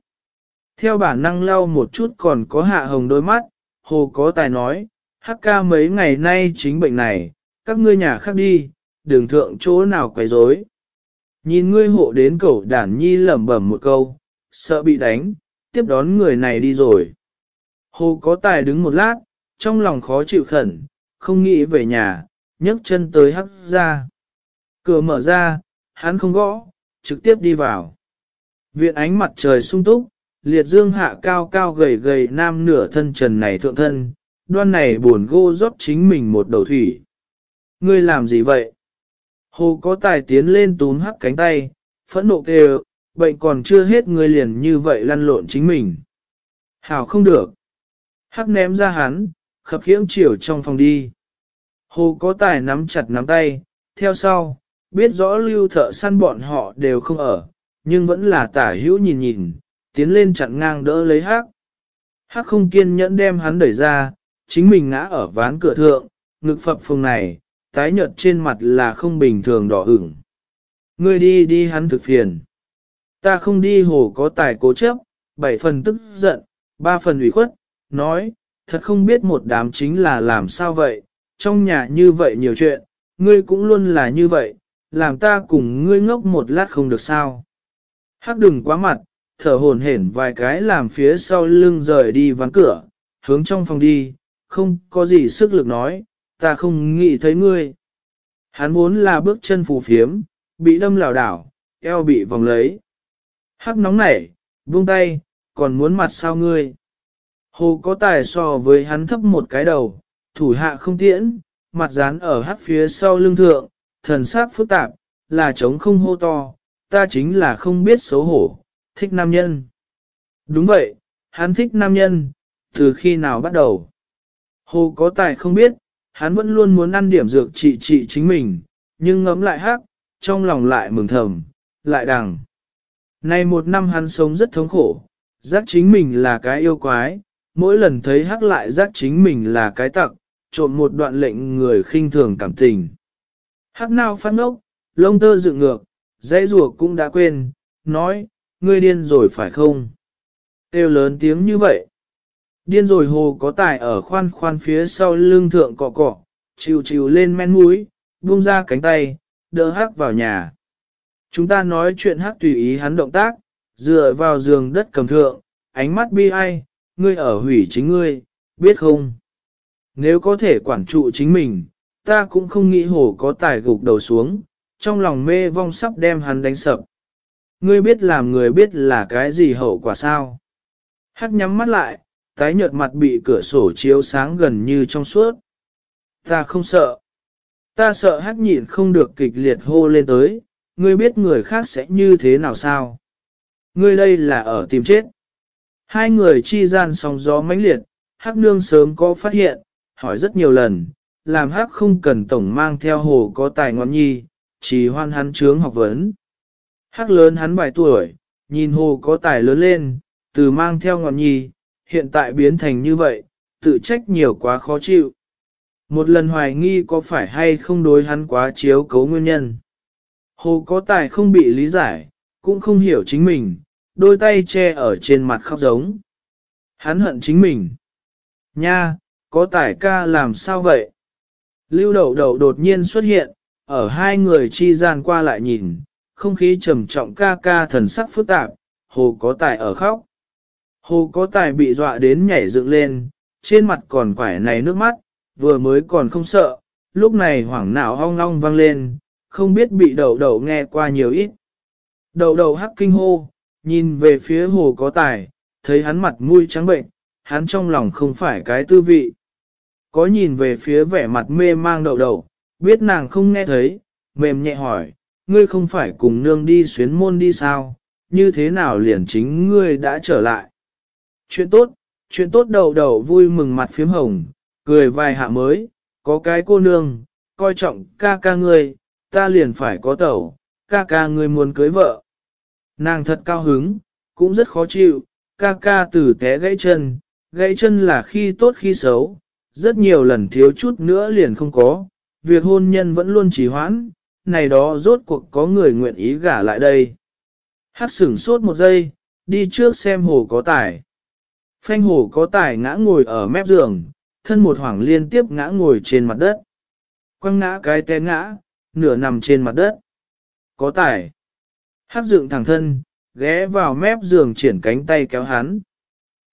[SPEAKER 1] Theo bản năng lau một chút còn có hạ hồng đôi mắt, hồ có tài nói, hắc ca mấy ngày nay chính bệnh này, các ngươi nhà khác đi, đường thượng chỗ nào quấy rối. Nhìn ngươi hộ đến cậu đản nhi lẩm bẩm một câu, sợ bị đánh, tiếp đón người này đi rồi. Hồ có tài đứng một lát, trong lòng khó chịu khẩn, không nghĩ về nhà, nhấc chân tới hắc ra. Cửa mở ra, hắn không gõ, trực tiếp đi vào. Viện ánh mặt trời sung túc, liệt dương hạ cao cao gầy gầy nam nửa thân trần này thượng thân, đoan này buồn gô rót chính mình một đầu thủy. Ngươi làm gì vậy? Hồ có tài tiến lên túm hắc cánh tay, phẫn nộ kêu, bệnh còn chưa hết người liền như vậy lăn lộn chính mình. Hảo không được. Hắc ném ra hắn, khập khiễng chiều trong phòng đi. Hồ có tài nắm chặt nắm tay, theo sau, biết rõ lưu thợ săn bọn họ đều không ở, nhưng vẫn là tả hữu nhìn nhìn, tiến lên chặn ngang đỡ lấy hắc. Hắc không kiên nhẫn đem hắn đẩy ra, chính mình ngã ở ván cửa thượng, ngực phập phồng này, tái nhợt trên mặt là không bình thường đỏ ửng. Ngươi đi đi hắn thực phiền. Ta không đi hồ có tài cố chấp, bảy phần tức giận, ba phần ủy khuất, nói, thật không biết một đám chính là làm sao vậy, trong nhà như vậy nhiều chuyện, ngươi cũng luôn là như vậy, làm ta cùng ngươi ngốc một lát không được sao. Hắc đừng quá mặt, thở hổn hển vài cái làm phía sau lưng rời đi ván cửa, hướng trong phòng đi, không có gì sức lực nói, ta không nghĩ thấy ngươi. Hắn muốn là bước chân phù phiếm, bị đâm lảo đảo, eo bị vòng lấy. Hắc nóng nảy, buông tay, còn muốn mặt sao ngươi. Hồ có tài so với hắn thấp một cái đầu, thủ hạ không tiễn, mặt dán ở hắc phía sau lưng thượng, thần sắc phức tạp, là trống không hô to, ta chính là không biết xấu hổ, thích nam nhân. Đúng vậy, hắn thích nam nhân, từ khi nào bắt đầu. Hồ có tài không biết, hắn vẫn luôn muốn ăn điểm dược trị trị chính mình, nhưng ngấm lại hát, trong lòng lại mừng thầm, lại đằng. Nay một năm hắn sống rất thống khổ, giác chính mình là cái yêu quái, mỗi lần thấy hắc lại giác chính mình là cái tặc, trộn một đoạn lệnh người khinh thường cảm tình. Hắc nào phát ngốc, lông tơ dựng ngược, dãy rùa cũng đã quên, nói, ngươi điên rồi phải không? Têu lớn tiếng như vậy. Điên rồi hồ có tài ở khoan khoan phía sau lưng thượng cọ cọ, chịu chịu lên men mũi, buông ra cánh tay, đỡ hắc vào nhà. Chúng ta nói chuyện hắc tùy ý hắn động tác, dựa vào giường đất cầm thượng, ánh mắt bi ai, ngươi ở hủy chính ngươi, biết không? Nếu có thể quản trụ chính mình, ta cũng không nghĩ hồ có tài gục đầu xuống, trong lòng mê vong sắp đem hắn đánh sập. Ngươi biết làm người biết là cái gì hậu quả sao? Hắc nhắm mắt lại, tái nhợt mặt bị cửa sổ chiếu sáng gần như trong suốt. Ta không sợ. Ta sợ hắc nhịn không được kịch liệt hô lên tới, ngươi biết người khác sẽ như thế nào sao? Ngươi đây là ở tìm chết. Hai người chi gian sóng gió mãnh liệt, hắc nương sớm có phát hiện, hỏi rất nhiều lần, làm hắc không cần tổng mang theo hồ có tài ngoan nhi, chỉ hoan hắn trướng học vấn. Hắc lớn hắn vài tuổi, nhìn hồ có tài lớn lên, từ mang theo ngoan nhi, hiện tại biến thành như vậy, tự trách nhiều quá khó chịu. Một lần hoài nghi có phải hay không đối hắn quá chiếu cấu nguyên nhân. Hồ có tài không bị lý giải, cũng không hiểu chính mình, đôi tay che ở trên mặt khóc giống. Hắn hận chính mình. Nha, có tài ca làm sao vậy? Lưu đậu đậu đột nhiên xuất hiện, ở hai người chi gian qua lại nhìn, không khí trầm trọng ca ca thần sắc phức tạp, hồ có tài ở khóc. Hồ có tài bị dọa đến nhảy dựng lên, trên mặt còn quải này nước mắt, vừa mới còn không sợ, lúc này hoảng não hong long vang lên, không biết bị đậu đậu nghe qua nhiều ít. Đậu đậu hắc kinh hô, nhìn về phía hồ có tài, thấy hắn mặt mũi trắng bệnh, hắn trong lòng không phải cái tư vị. Có nhìn về phía vẻ mặt mê mang đậu đậu, biết nàng không nghe thấy, mềm nhẹ hỏi, ngươi không phải cùng nương đi xuyến môn đi sao, như thế nào liền chính ngươi đã trở lại. Chuyện tốt, chuyện tốt đầu đầu vui mừng mặt phím hồng, cười vài hạ mới, có cái cô nương, coi trọng ca ca ngươi, ta liền phải có tẩu, ca ca ngươi muốn cưới vợ. Nàng thật cao hứng, cũng rất khó chịu, ca ca từ té gãy chân, gãy chân là khi tốt khi xấu, rất nhiều lần thiếu chút nữa liền không có, việc hôn nhân vẫn luôn trì hoãn, này đó rốt cuộc có người nguyện ý gả lại đây. Hát sửng sốt một giây, đi trước xem hồ có tải. Phanh hổ có tài ngã ngồi ở mép giường, thân một hoảng liên tiếp ngã ngồi trên mặt đất. Quăng ngã cái té ngã, nửa nằm trên mặt đất. Có tài. Hát dựng thẳng thân, ghé vào mép giường triển cánh tay kéo hắn.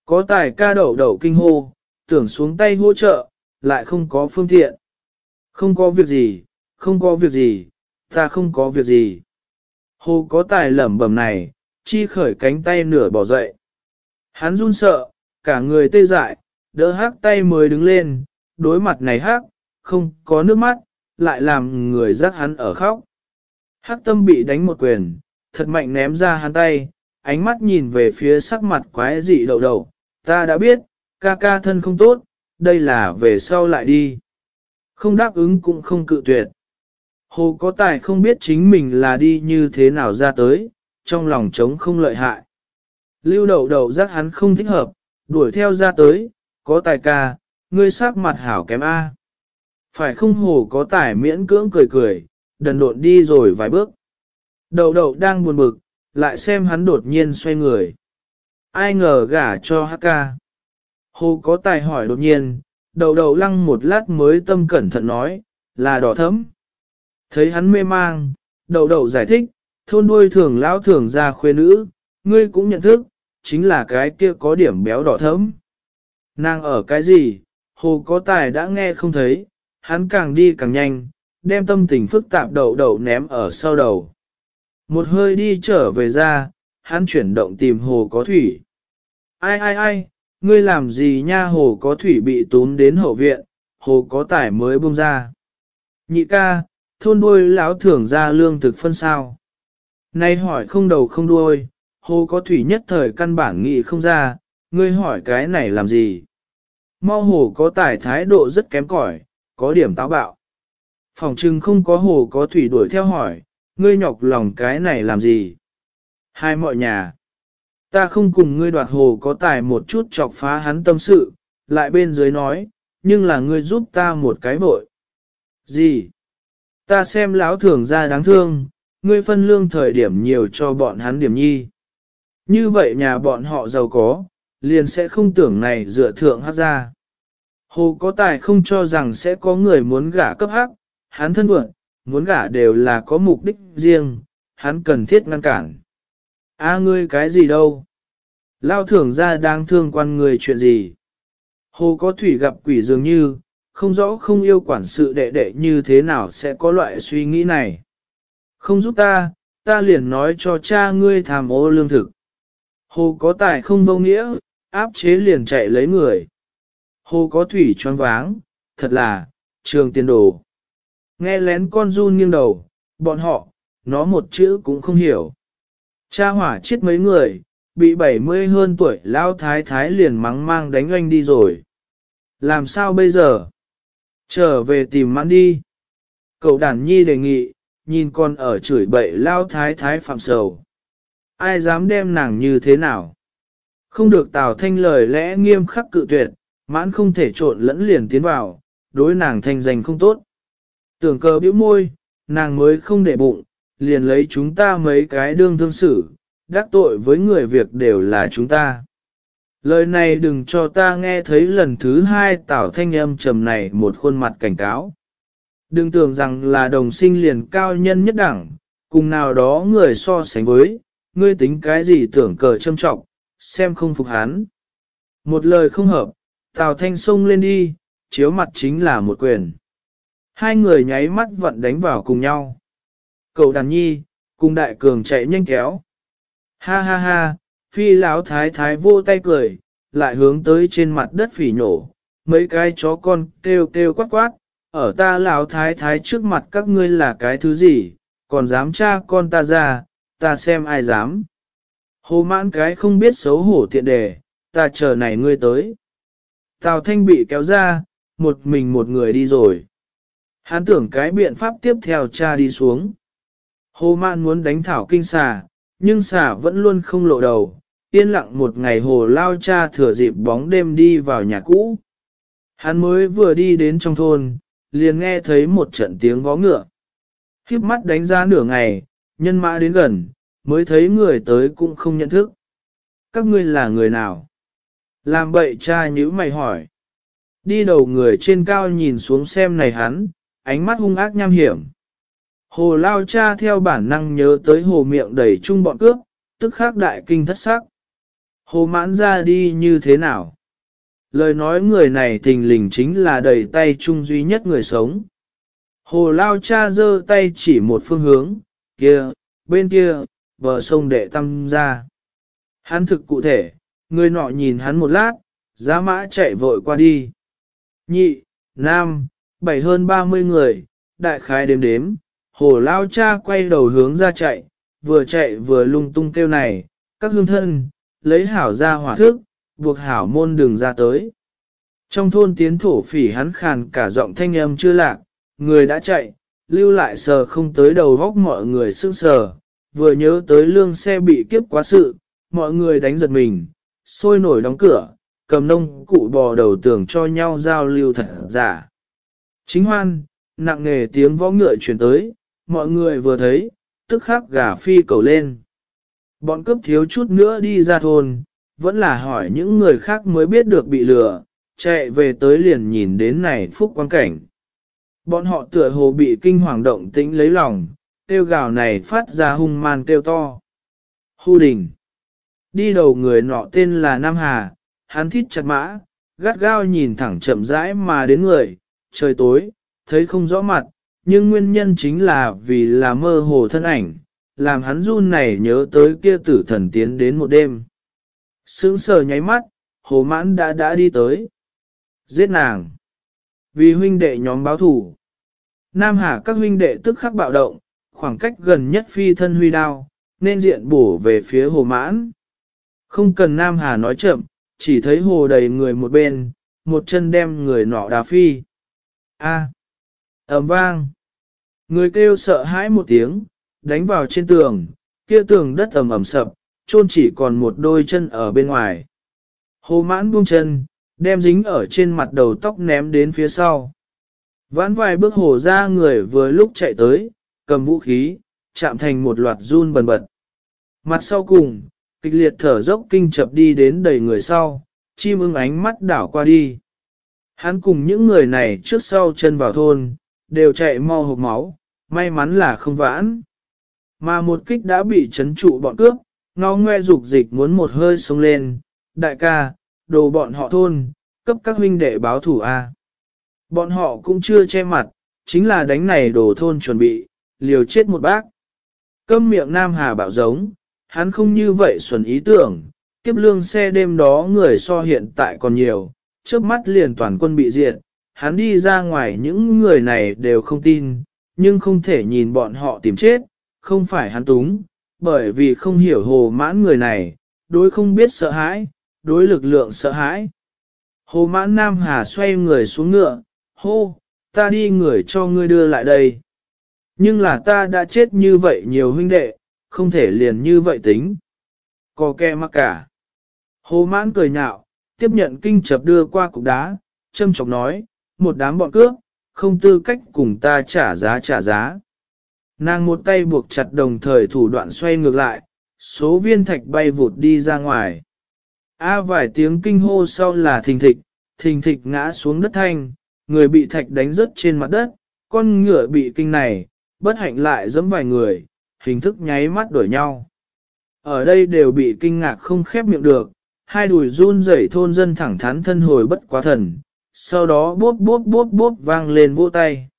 [SPEAKER 1] Có tài ca đậu đậu kinh hô, tưởng xuống tay hỗ trợ, lại không có phương tiện. Không có việc gì, không có việc gì, ta không có việc gì. Hồ có tài lẩm bẩm này, chi khởi cánh tay nửa bỏ dậy. Hắn run sợ, cả người tê dại, đỡ hát tay mới đứng lên, đối mặt này hát, không có nước mắt, lại làm người giác hắn ở khóc. Hát tâm bị đánh một quyền, thật mạnh ném ra hắn tay, ánh mắt nhìn về phía sắc mặt quái dị đậu đầu, ta đã biết, ca ca thân không tốt, đây là về sau lại đi. Không đáp ứng cũng không cự tuyệt. Hồ có tài không biết chính mình là đi như thế nào ra tới, trong lòng trống không lợi hại. Lưu đậu đậu giác hắn không thích hợp, đuổi theo ra tới, có tài ca, ngươi sắc mặt hảo kém A. Phải không hồ có tài miễn cưỡng cười cười, đần độn đi rồi vài bước. đầu đầu đang buồn bực, lại xem hắn đột nhiên xoay người. Ai ngờ gả cho hắc ca. Hồ có tài hỏi đột nhiên, đầu đầu lăng một lát mới tâm cẩn thận nói, là đỏ thấm. Thấy hắn mê mang, đầu đầu giải thích, thôn đuôi thường lão thường ra khuê nữ, ngươi cũng nhận thức, chính là cái kia có điểm béo đỏ thấm. Nàng ở cái gì, hồ có tài đã nghe không thấy, hắn càng đi càng nhanh, đem tâm tình phức tạp đầu đầu ném ở sau đầu. Một hơi đi trở về ra, hắn chuyển động tìm hồ có thủy. ai ai ai, ngươi làm gì nha hồ có thủy bị tún đến hậu viện, hồ có tải mới bông ra. Nhị ca, thôn đuôi lão thưởng ra lương thực phân sao. Nay hỏi không đầu không đuôi, hồ có thủy nhất thời căn bản nghị không ra, ngươi hỏi cái này làm gì. Mau hồ có tài thái độ rất kém cỏi, có điểm táo bạo. Phòng trưng không có hồ có thủy đuổi theo hỏi, ngươi nhọc lòng cái này làm gì? Hai mọi nhà. Ta không cùng ngươi đoạt hồ có tài một chút chọc phá hắn tâm sự, lại bên dưới nói, nhưng là ngươi giúp ta một cái vội. Gì? Ta xem lão thường ra đáng thương, ngươi phân lương thời điểm nhiều cho bọn hắn điểm nhi. Như vậy nhà bọn họ giàu có, liền sẽ không tưởng này dựa thượng hát ra. Hồ có tài không cho rằng sẽ có người muốn gả cấp hắc, hắn thân vượng, muốn gả đều là có mục đích riêng, hắn cần thiết ngăn cản. A ngươi cái gì đâu? Lao thưởng ra đang thương quan người chuyện gì? Hồ có thủy gặp quỷ dường như, không rõ không yêu quản sự đệ đệ như thế nào sẽ có loại suy nghĩ này. Không giúp ta, ta liền nói cho cha ngươi tham ô lương thực. Hồ có tài không vô nghĩa, áp chế liền chạy lấy người. Hồ có thủy choáng váng, thật là, trường tiền đồ. Nghe lén con run nghiêng đầu, bọn họ, nó một chữ cũng không hiểu. Cha hỏa chết mấy người, bị 70 hơn tuổi lao thái thái liền mắng mang đánh anh đi rồi. Làm sao bây giờ? Trở về tìm mãn đi. Cậu đàn nhi đề nghị, nhìn con ở chửi bậy lao thái thái phạm sầu. Ai dám đem nàng như thế nào? Không được Tào Thanh lời lẽ nghiêm khắc cự tuyệt, mãn không thể trộn lẫn liền tiến vào, đối nàng thanh danh không tốt. Tưởng cờ bĩu môi, nàng mới không để bụng, liền lấy chúng ta mấy cái đương thương xử, đắc tội với người việc đều là chúng ta. Lời này đừng cho ta nghe thấy lần thứ hai tảo thanh âm trầm này một khuôn mặt cảnh cáo. Đừng tưởng rằng là đồng sinh liền cao nhân nhất đẳng, cùng nào đó người so sánh với, ngươi tính cái gì tưởng cờ châm trọng, xem không phục hắn. Một lời không hợp, Tào Thanh xông lên đi, chiếu mặt chính là một quyền. Hai người nháy mắt vận đánh vào cùng nhau. Cậu đàn nhi, cùng đại cường chạy nhanh kéo. Ha ha ha, phi lão thái thái vô tay cười, lại hướng tới trên mặt đất phỉ nhổ. Mấy cái chó con kêu kêu quát quát, ở ta lão thái thái trước mặt các ngươi là cái thứ gì, còn dám cha con ta ra, ta xem ai dám. Hồ mãn cái không biết xấu hổ tiện đề, ta chờ này ngươi tới. Tào Thanh bị kéo ra, một mình một người đi rồi. Hắn tưởng cái biện pháp tiếp theo cha đi xuống. Hồ mãn muốn đánh thảo kinh xà, nhưng xà vẫn luôn không lộ đầu. Yên lặng một ngày hồ lao cha thừa dịp bóng đêm đi vào nhà cũ. Hắn mới vừa đi đến trong thôn, liền nghe thấy một trận tiếng vó ngựa. Khiếp mắt đánh ra nửa ngày, nhân mã đến gần, mới thấy người tới cũng không nhận thức. Các ngươi là người nào? Làm bậy cha nhữ mày hỏi. Đi đầu người trên cao nhìn xuống xem này hắn, ánh mắt hung ác nham hiểm. Hồ lao cha theo bản năng nhớ tới hồ miệng đầy chung bọn cướp, tức khắc đại kinh thất sắc. Hồ mãn ra đi như thế nào? Lời nói người này thình lình chính là đầy tay chung duy nhất người sống. Hồ lao cha giơ tay chỉ một phương hướng, kia, bên kia, bờ sông đệ tâm ra. Hắn thực cụ thể, người nọ nhìn hắn một lát, giá mã chạy vội qua đi. Nhị, nam, bảy hơn ba mươi người, đại khái đếm đếm, hồ lao cha quay đầu hướng ra chạy, vừa chạy vừa lung tung kêu này, các hương thân, lấy hảo ra hỏa thức, buộc hảo môn đường ra tới. Trong thôn tiến thổ phỉ hắn khàn cả giọng thanh âm chưa lạc, người đã chạy, lưu lại sờ không tới đầu góc mọi người sưng sờ, vừa nhớ tới lương xe bị kiếp quá sự, mọi người đánh giật mình, sôi nổi đóng cửa, cầm nông cụ bò đầu tường cho nhau giao lưu thật giả. Chính hoan, nặng nề tiếng võ ngựa chuyển tới, mọi người vừa thấy, tức khắc gà phi cầu lên. Bọn cướp thiếu chút nữa đi ra thôn, vẫn là hỏi những người khác mới biết được bị lừa, chạy về tới liền nhìn đến này phúc quan cảnh. Bọn họ tựa hồ bị kinh hoàng động tĩnh lấy lòng, tiêu gào này phát ra hung man tiêu to. Hu đình. Đi đầu người nọ tên là Nam Hà, hắn thít chặt mã, gắt gao nhìn thẳng chậm rãi mà đến người, trời tối, thấy không rõ mặt, nhưng nguyên nhân chính là vì là mơ hồ thân ảnh, làm hắn run này nhớ tới kia tử thần tiến đến một đêm. Sướng sờ nháy mắt, hồ mãn đã đã đi tới. Giết nàng. Vì huynh đệ nhóm báo thủ. Nam Hà các huynh đệ tức khắc bạo động, khoảng cách gần nhất phi thân huy đao, nên diện bổ về phía hồ mãn. Không cần Nam Hà nói chậm, chỉ thấy hồ đầy người một bên, một chân đem người nọ đá phi. A. ầm vang. Người kêu sợ hãi một tiếng, đánh vào trên tường, kia tường đất ầm ầm sập, chôn chỉ còn một đôi chân ở bên ngoài. Hồ mãn buông chân, đem dính ở trên mặt đầu tóc ném đến phía sau. Vãn vài bước hồ ra người vừa lúc chạy tới, cầm vũ khí, chạm thành một loạt run bần bật. Mặt sau cùng, kịch liệt thở dốc kinh chập đi đến đầy người sau, chim ưng ánh mắt đảo qua đi. Hắn cùng những người này trước sau chân vào thôn, đều chạy mau hộp máu, may mắn là không vãn. Mà một kích đã bị chấn trụ bọn cướp, ngó ngoe dục dịch muốn một hơi sống lên, đại ca, đồ bọn họ thôn, cấp các huynh đệ báo thủ A. Bọn họ cũng chưa che mặt, chính là đánh này đồ thôn chuẩn bị, liều chết một bác. Câm miệng Nam Hà bảo giống, hắn không như vậy xuẩn ý tưởng, kiếp lương xe đêm đó người so hiện tại còn nhiều, trước mắt liền toàn quân bị diệt, hắn đi ra ngoài những người này đều không tin, nhưng không thể nhìn bọn họ tìm chết, không phải hắn túng, bởi vì không hiểu hồ mãn người này, đối không biết sợ hãi, đối lực lượng sợ hãi. Hồ mãn Nam Hà xoay người xuống ngựa, hô, ta đi người cho ngươi đưa lại đây. Nhưng là ta đã chết như vậy nhiều huynh đệ, không thể liền như vậy tính. Có kẻ mắc cả. Hồ mãn cười nhạo, tiếp nhận kinh chập đưa qua cục đá, châm chọc nói, một đám bọn cướp, không tư cách cùng ta trả giá trả giá. Nàng một tay buộc chặt đồng thời thủ đoạn xoay ngược lại, số viên thạch bay vụt đi ra ngoài. A vài tiếng kinh hô sau là thình thịch, thình thịch ngã xuống đất thanh, người bị thạch đánh rớt trên mặt đất, con ngựa bị kinh này, bất hạnh lại giẫm vài người, hình thức nháy mắt đổi nhau. Ở đây đều bị kinh ngạc không khép miệng được, hai đùi run rẩy thôn dân thẳng thắn thân hồi bất quá thần, sau đó bốp bốp bốp bốp vang lên vỗ tay.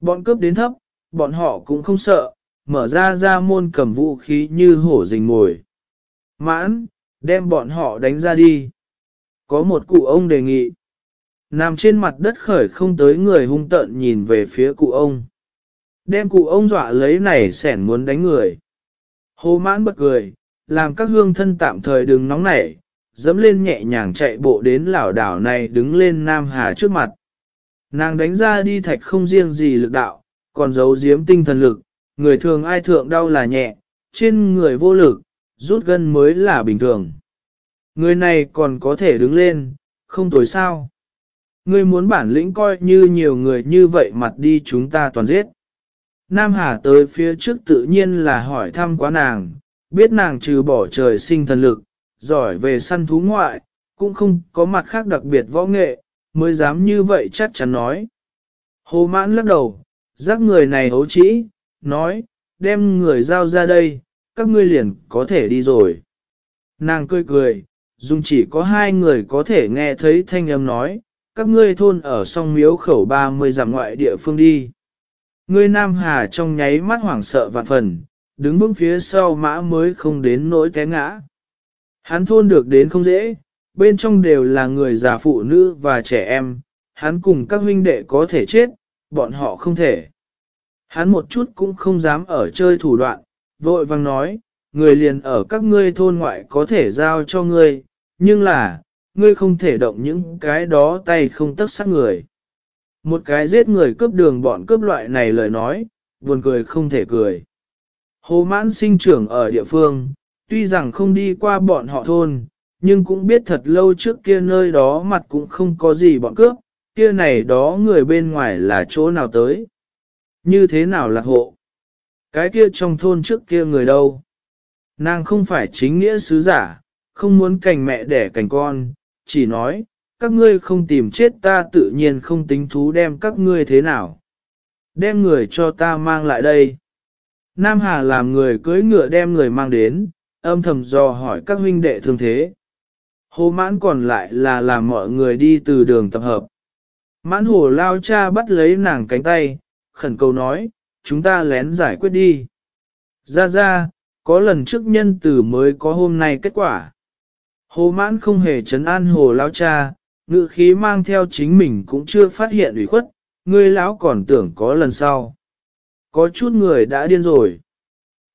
[SPEAKER 1] Bọn cướp đến thấp, bọn họ cũng không sợ, mở ra ra môn cầm vũ khí như hổ rình mồi. Mãn, đem bọn họ đánh ra đi. Có một cụ ông đề nghị. Nằm trên mặt đất khởi không tới người hung tợn nhìn về phía cụ ông. Đem cụ ông dọa lấy này sẻn muốn đánh người. Hồ mãn bật cười, làm các hương thân tạm thời đừng nóng nảy, dẫm lên nhẹ nhàng chạy bộ đến lão đảo này đứng lên Nam Hà trước mặt. Nàng đánh ra đi thạch không riêng gì lực đạo, còn giấu giếm tinh thần lực, người thường ai thượng đau là nhẹ, trên người vô lực, rút gân mới là bình thường. Người này còn có thể đứng lên, không tối sao. Ngươi muốn bản lĩnh coi như nhiều người như vậy mặt đi chúng ta toàn giết. Nam Hà tới phía trước tự nhiên là hỏi thăm quá nàng, biết nàng trừ bỏ trời sinh thần lực, giỏi về săn thú ngoại, cũng không có mặt khác đặc biệt võ nghệ, mới dám như vậy chắc chắn nói. Hồ mãn lắc đầu, giác người này hấu trĩ, nói, đem người giao ra đây, các ngươi liền có thể đi rồi. Nàng cười cười, dùng chỉ có hai người có thể nghe thấy thanh âm nói, các ngươi thôn ở song miếu khẩu 30 dặm ngoại địa phương đi. Ngươi Nam Hà trong nháy mắt hoảng sợ vạn phần, đứng vững phía sau mã mới không đến nỗi té ngã. Hắn thôn được đến không dễ, bên trong đều là người già phụ nữ và trẻ em, hắn cùng các huynh đệ có thể chết, bọn họ không thể. Hắn một chút cũng không dám ở chơi thủ đoạn, vội vang nói, người liền ở các ngươi thôn ngoại có thể giao cho ngươi, nhưng là, ngươi không thể động những cái đó tay không tấc sát người. Một cái giết người cướp đường bọn cướp loại này lời nói, buồn cười không thể cười. Hồ mãn sinh trưởng ở địa phương, tuy rằng không đi qua bọn họ thôn, nhưng cũng biết thật lâu trước kia nơi đó mặt cũng không có gì bọn cướp, kia này đó người bên ngoài là chỗ nào tới. Như thế nào là hộ? Cái kia trong thôn trước kia người đâu? Nàng không phải chính nghĩa sứ giả, không muốn cành mẹ đẻ cành con, chỉ nói, các ngươi không tìm chết ta tự nhiên không tính thú đem các ngươi thế nào. Đem người cho ta mang lại đây. Nam Hà làm người cưới ngựa đem người mang đến, âm thầm dò hỏi các huynh đệ thương thế. Hồ mãn còn lại là làm mọi người đi từ đường tập hợp. Mãn hồ lao cha bắt lấy nàng cánh tay, khẩn cầu nói, chúng ta lén giải quyết đi. Ra ra, có lần trước nhân tử mới có hôm nay kết quả. Hồ mãn không hề chấn an hồ lao cha, ngự khí mang theo chính mình cũng chưa phát hiện ủy khuất, ngươi lão còn tưởng có lần sau. Có chút người đã điên rồi.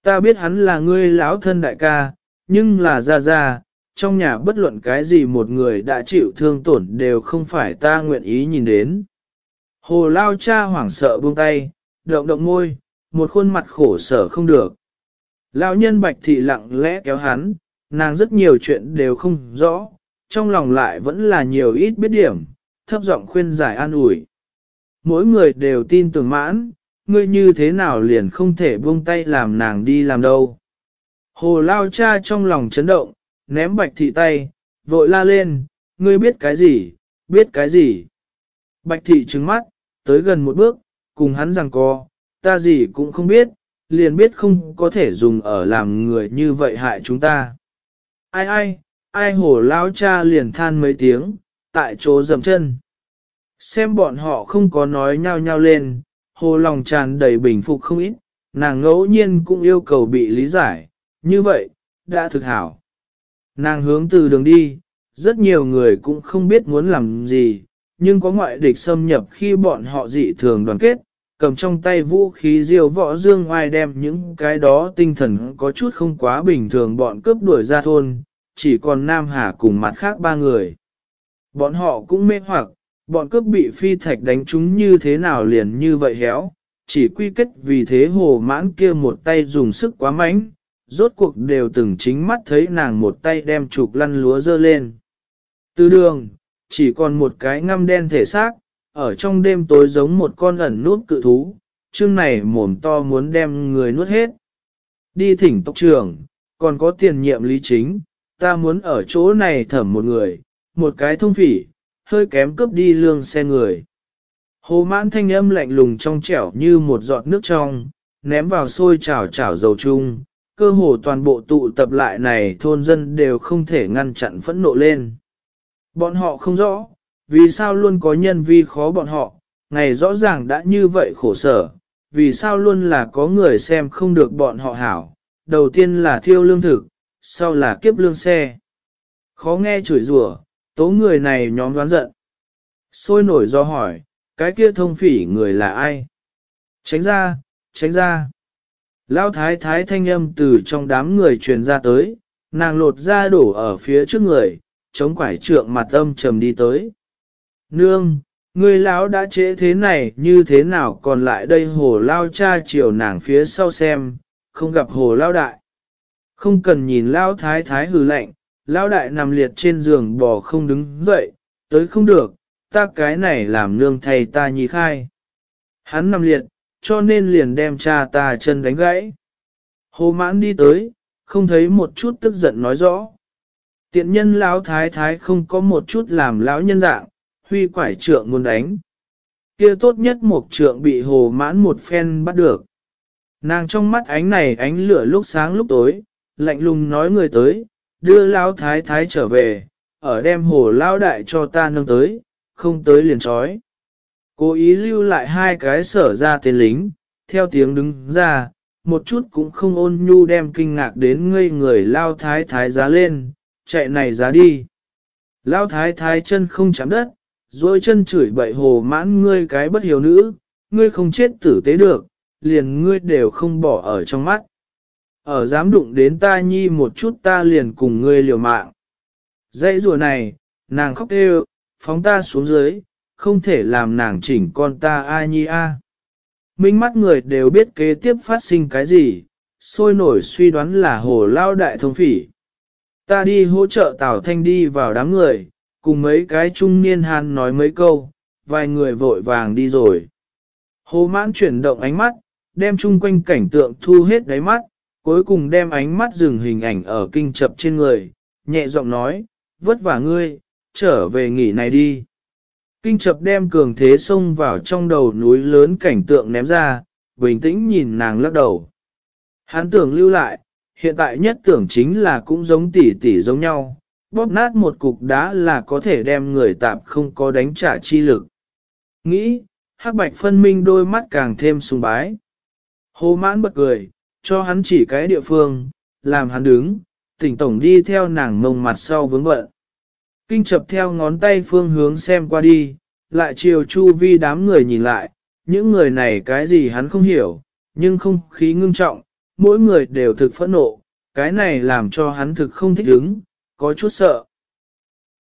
[SPEAKER 1] Ta biết hắn là ngươi lão thân đại ca, nhưng là ra ra, trong nhà bất luận cái gì một người đã chịu thương tổn đều không phải ta nguyện ý nhìn đến. Hồ lao cha hoảng sợ buông tay, động động môi, một khuôn mặt khổ sở không được. Lão nhân bạch thị lặng lẽ kéo hắn, nàng rất nhiều chuyện đều không rõ, trong lòng lại vẫn là nhiều ít biết điểm, thấp giọng khuyên giải an ủi. Mỗi người đều tin tưởng mãn, ngươi như thế nào liền không thể buông tay làm nàng đi làm đâu. Hồ lao cha trong lòng chấn động, ném bạch thị tay, vội la lên, ngươi biết cái gì, biết cái gì. Bạch thị trứng mắt, tới gần một bước, cùng hắn rằng co, ta gì cũng không biết, liền biết không có thể dùng ở làm người như vậy hại chúng ta. Ai ai, ai hổ lao cha liền than mấy tiếng, tại chỗ dầm chân. Xem bọn họ không có nói nhau nhau lên, hồ lòng tràn đầy bình phục không ít, nàng ngẫu nhiên cũng yêu cầu bị lý giải, như vậy, đã thực hảo. Nàng hướng từ đường đi, rất nhiều người cũng không biết muốn làm gì, nhưng có ngoại địch xâm nhập khi bọn họ dị thường đoàn kết, cầm trong tay vũ khí diều võ dương ngoài đem những cái đó tinh thần có chút không quá bình thường bọn cướp đuổi ra thôn, chỉ còn Nam Hà cùng mặt khác ba người. Bọn họ cũng mê hoặc, bọn cướp bị phi thạch đánh chúng như thế nào liền như vậy héo, chỉ quy kết vì thế hồ mãn kia một tay dùng sức quá mạnh, rốt cuộc đều từng chính mắt thấy nàng một tay đem chụp lăn lúa dơ lên. Từ đường, chỉ còn một cái ngăm đen thể xác, ở trong đêm tối giống một con ẩn nút cự thú, chương này mồm to muốn đem người nuốt hết. Đi thỉnh tộc trưởng, còn có tiền nhiệm lý chính, ta muốn ở chỗ này thẩm một người, một cái thông phỉ, hơi kém cướp đi lương xe người. Hồ mãn thanh âm lạnh lùng trong trẻo như một giọt nước trong, ném vào sôi chảo chảo dầu chung, cơ hồ toàn bộ tụ tập lại này thôn dân đều không thể ngăn chặn phẫn nộ lên. Bọn họ không rõ, vì sao luôn có nhân vi khó bọn họ, ngày rõ ràng đã như vậy khổ sở, vì sao luôn là có người xem không được bọn họ hảo, đầu tiên là thiêu lương thực, sau là kiếp lương xe. Khó nghe chửi rủa, tố người này nhóm đoán giận. Sôi nổi do hỏi, cái kia thông phỉ người là ai? Tránh ra, tránh ra. Lão thái thái thanh âm từ trong đám người truyền ra tới, nàng lột ra đổ ở phía trước người, chống quải trượng mặt âm trầm đi tới. Nương, người lão đã trễ thế này như thế nào còn lại đây hồ lao cha chiều nàng phía sau xem, không gặp hồ lao đại. Không cần nhìn lao thái thái hừ lạnh, lao đại nằm liệt trên giường bò không đứng dậy, tới không được, ta cái này làm nương thầy ta nhì khai. Hắn nằm liệt, cho nên liền đem cha ta chân đánh gãy. Hồ mãn đi tới, không thấy một chút tức giận nói rõ. Tiện nhân lão thái thái không có một chút làm lão nhân dạng, huy quải trượng muốn đánh. Kia tốt nhất một trượng bị hồ mãn một phen bắt được. Nàng trong mắt ánh này ánh lửa lúc sáng lúc tối, lạnh lùng nói người tới, đưa lao thái thái trở về, ở đem hồ lao đại cho ta nâng tới, không tới liền trói. Cố ý lưu lại hai cái sở ra tên lính, theo tiếng đứng ra, một chút cũng không ôn nhu đem kinh ngạc đến ngây người lao thái thái giá lên, chạy này giá đi. Lao thái thái chân không chạm đất, rồi chân chửi bậy hồ mãn ngươi cái bất hiểu nữ, ngươi không chết tử tế được, liền ngươi đều không bỏ ở trong mắt. Ở dám đụng đến ta nhi một chút ta liền cùng ngươi liều mạng. Dãy rùa này, nàng khóc kêu, phóng ta xuống dưới, không thể làm nàng chỉnh con ta a nhi a. Minh mắt người đều biết kế tiếp phát sinh cái gì, sôi nổi suy đoán là hồ lao đại thông phỉ. Ta đi hỗ trợ Tào Thanh đi vào đám người, cùng mấy cái trung niên hàn nói mấy câu, vài người vội vàng đi rồi. Hồ mãn chuyển động ánh mắt, đem chung quanh cảnh tượng thu hết đáy mắt, cuối cùng đem ánh mắt dừng hình ảnh ở kinh chập trên người, nhẹ giọng nói, vất vả ngươi, trở về nghỉ này đi. Kinh chập đem cường thế xông vào trong đầu núi lớn cảnh tượng ném ra, bình tĩnh nhìn nàng lắc đầu. Hắn tưởng lưu lại, hiện tại nhất tưởng chính là cũng giống tỷ tỷ giống nhau, bóp nát một cục đá là có thể đem người tạm không có đánh trả chi lực. Nghĩ, hắc bạch phân minh đôi mắt càng thêm sùng bái. Hồ mãn bật cười, cho hắn chỉ cái địa phương, làm hắn đứng, tỉnh tổng đi theo nàng mông mặt sau vướng bận. Kinh chập theo ngón tay phương hướng xem qua đi, lại chiều chu vi đám người nhìn lại, những người này cái gì hắn không hiểu, nhưng không khí ngưng trọng, mỗi người đều thực phẫn nộ, cái này làm cho hắn thực không thích ứng, có chút sợ.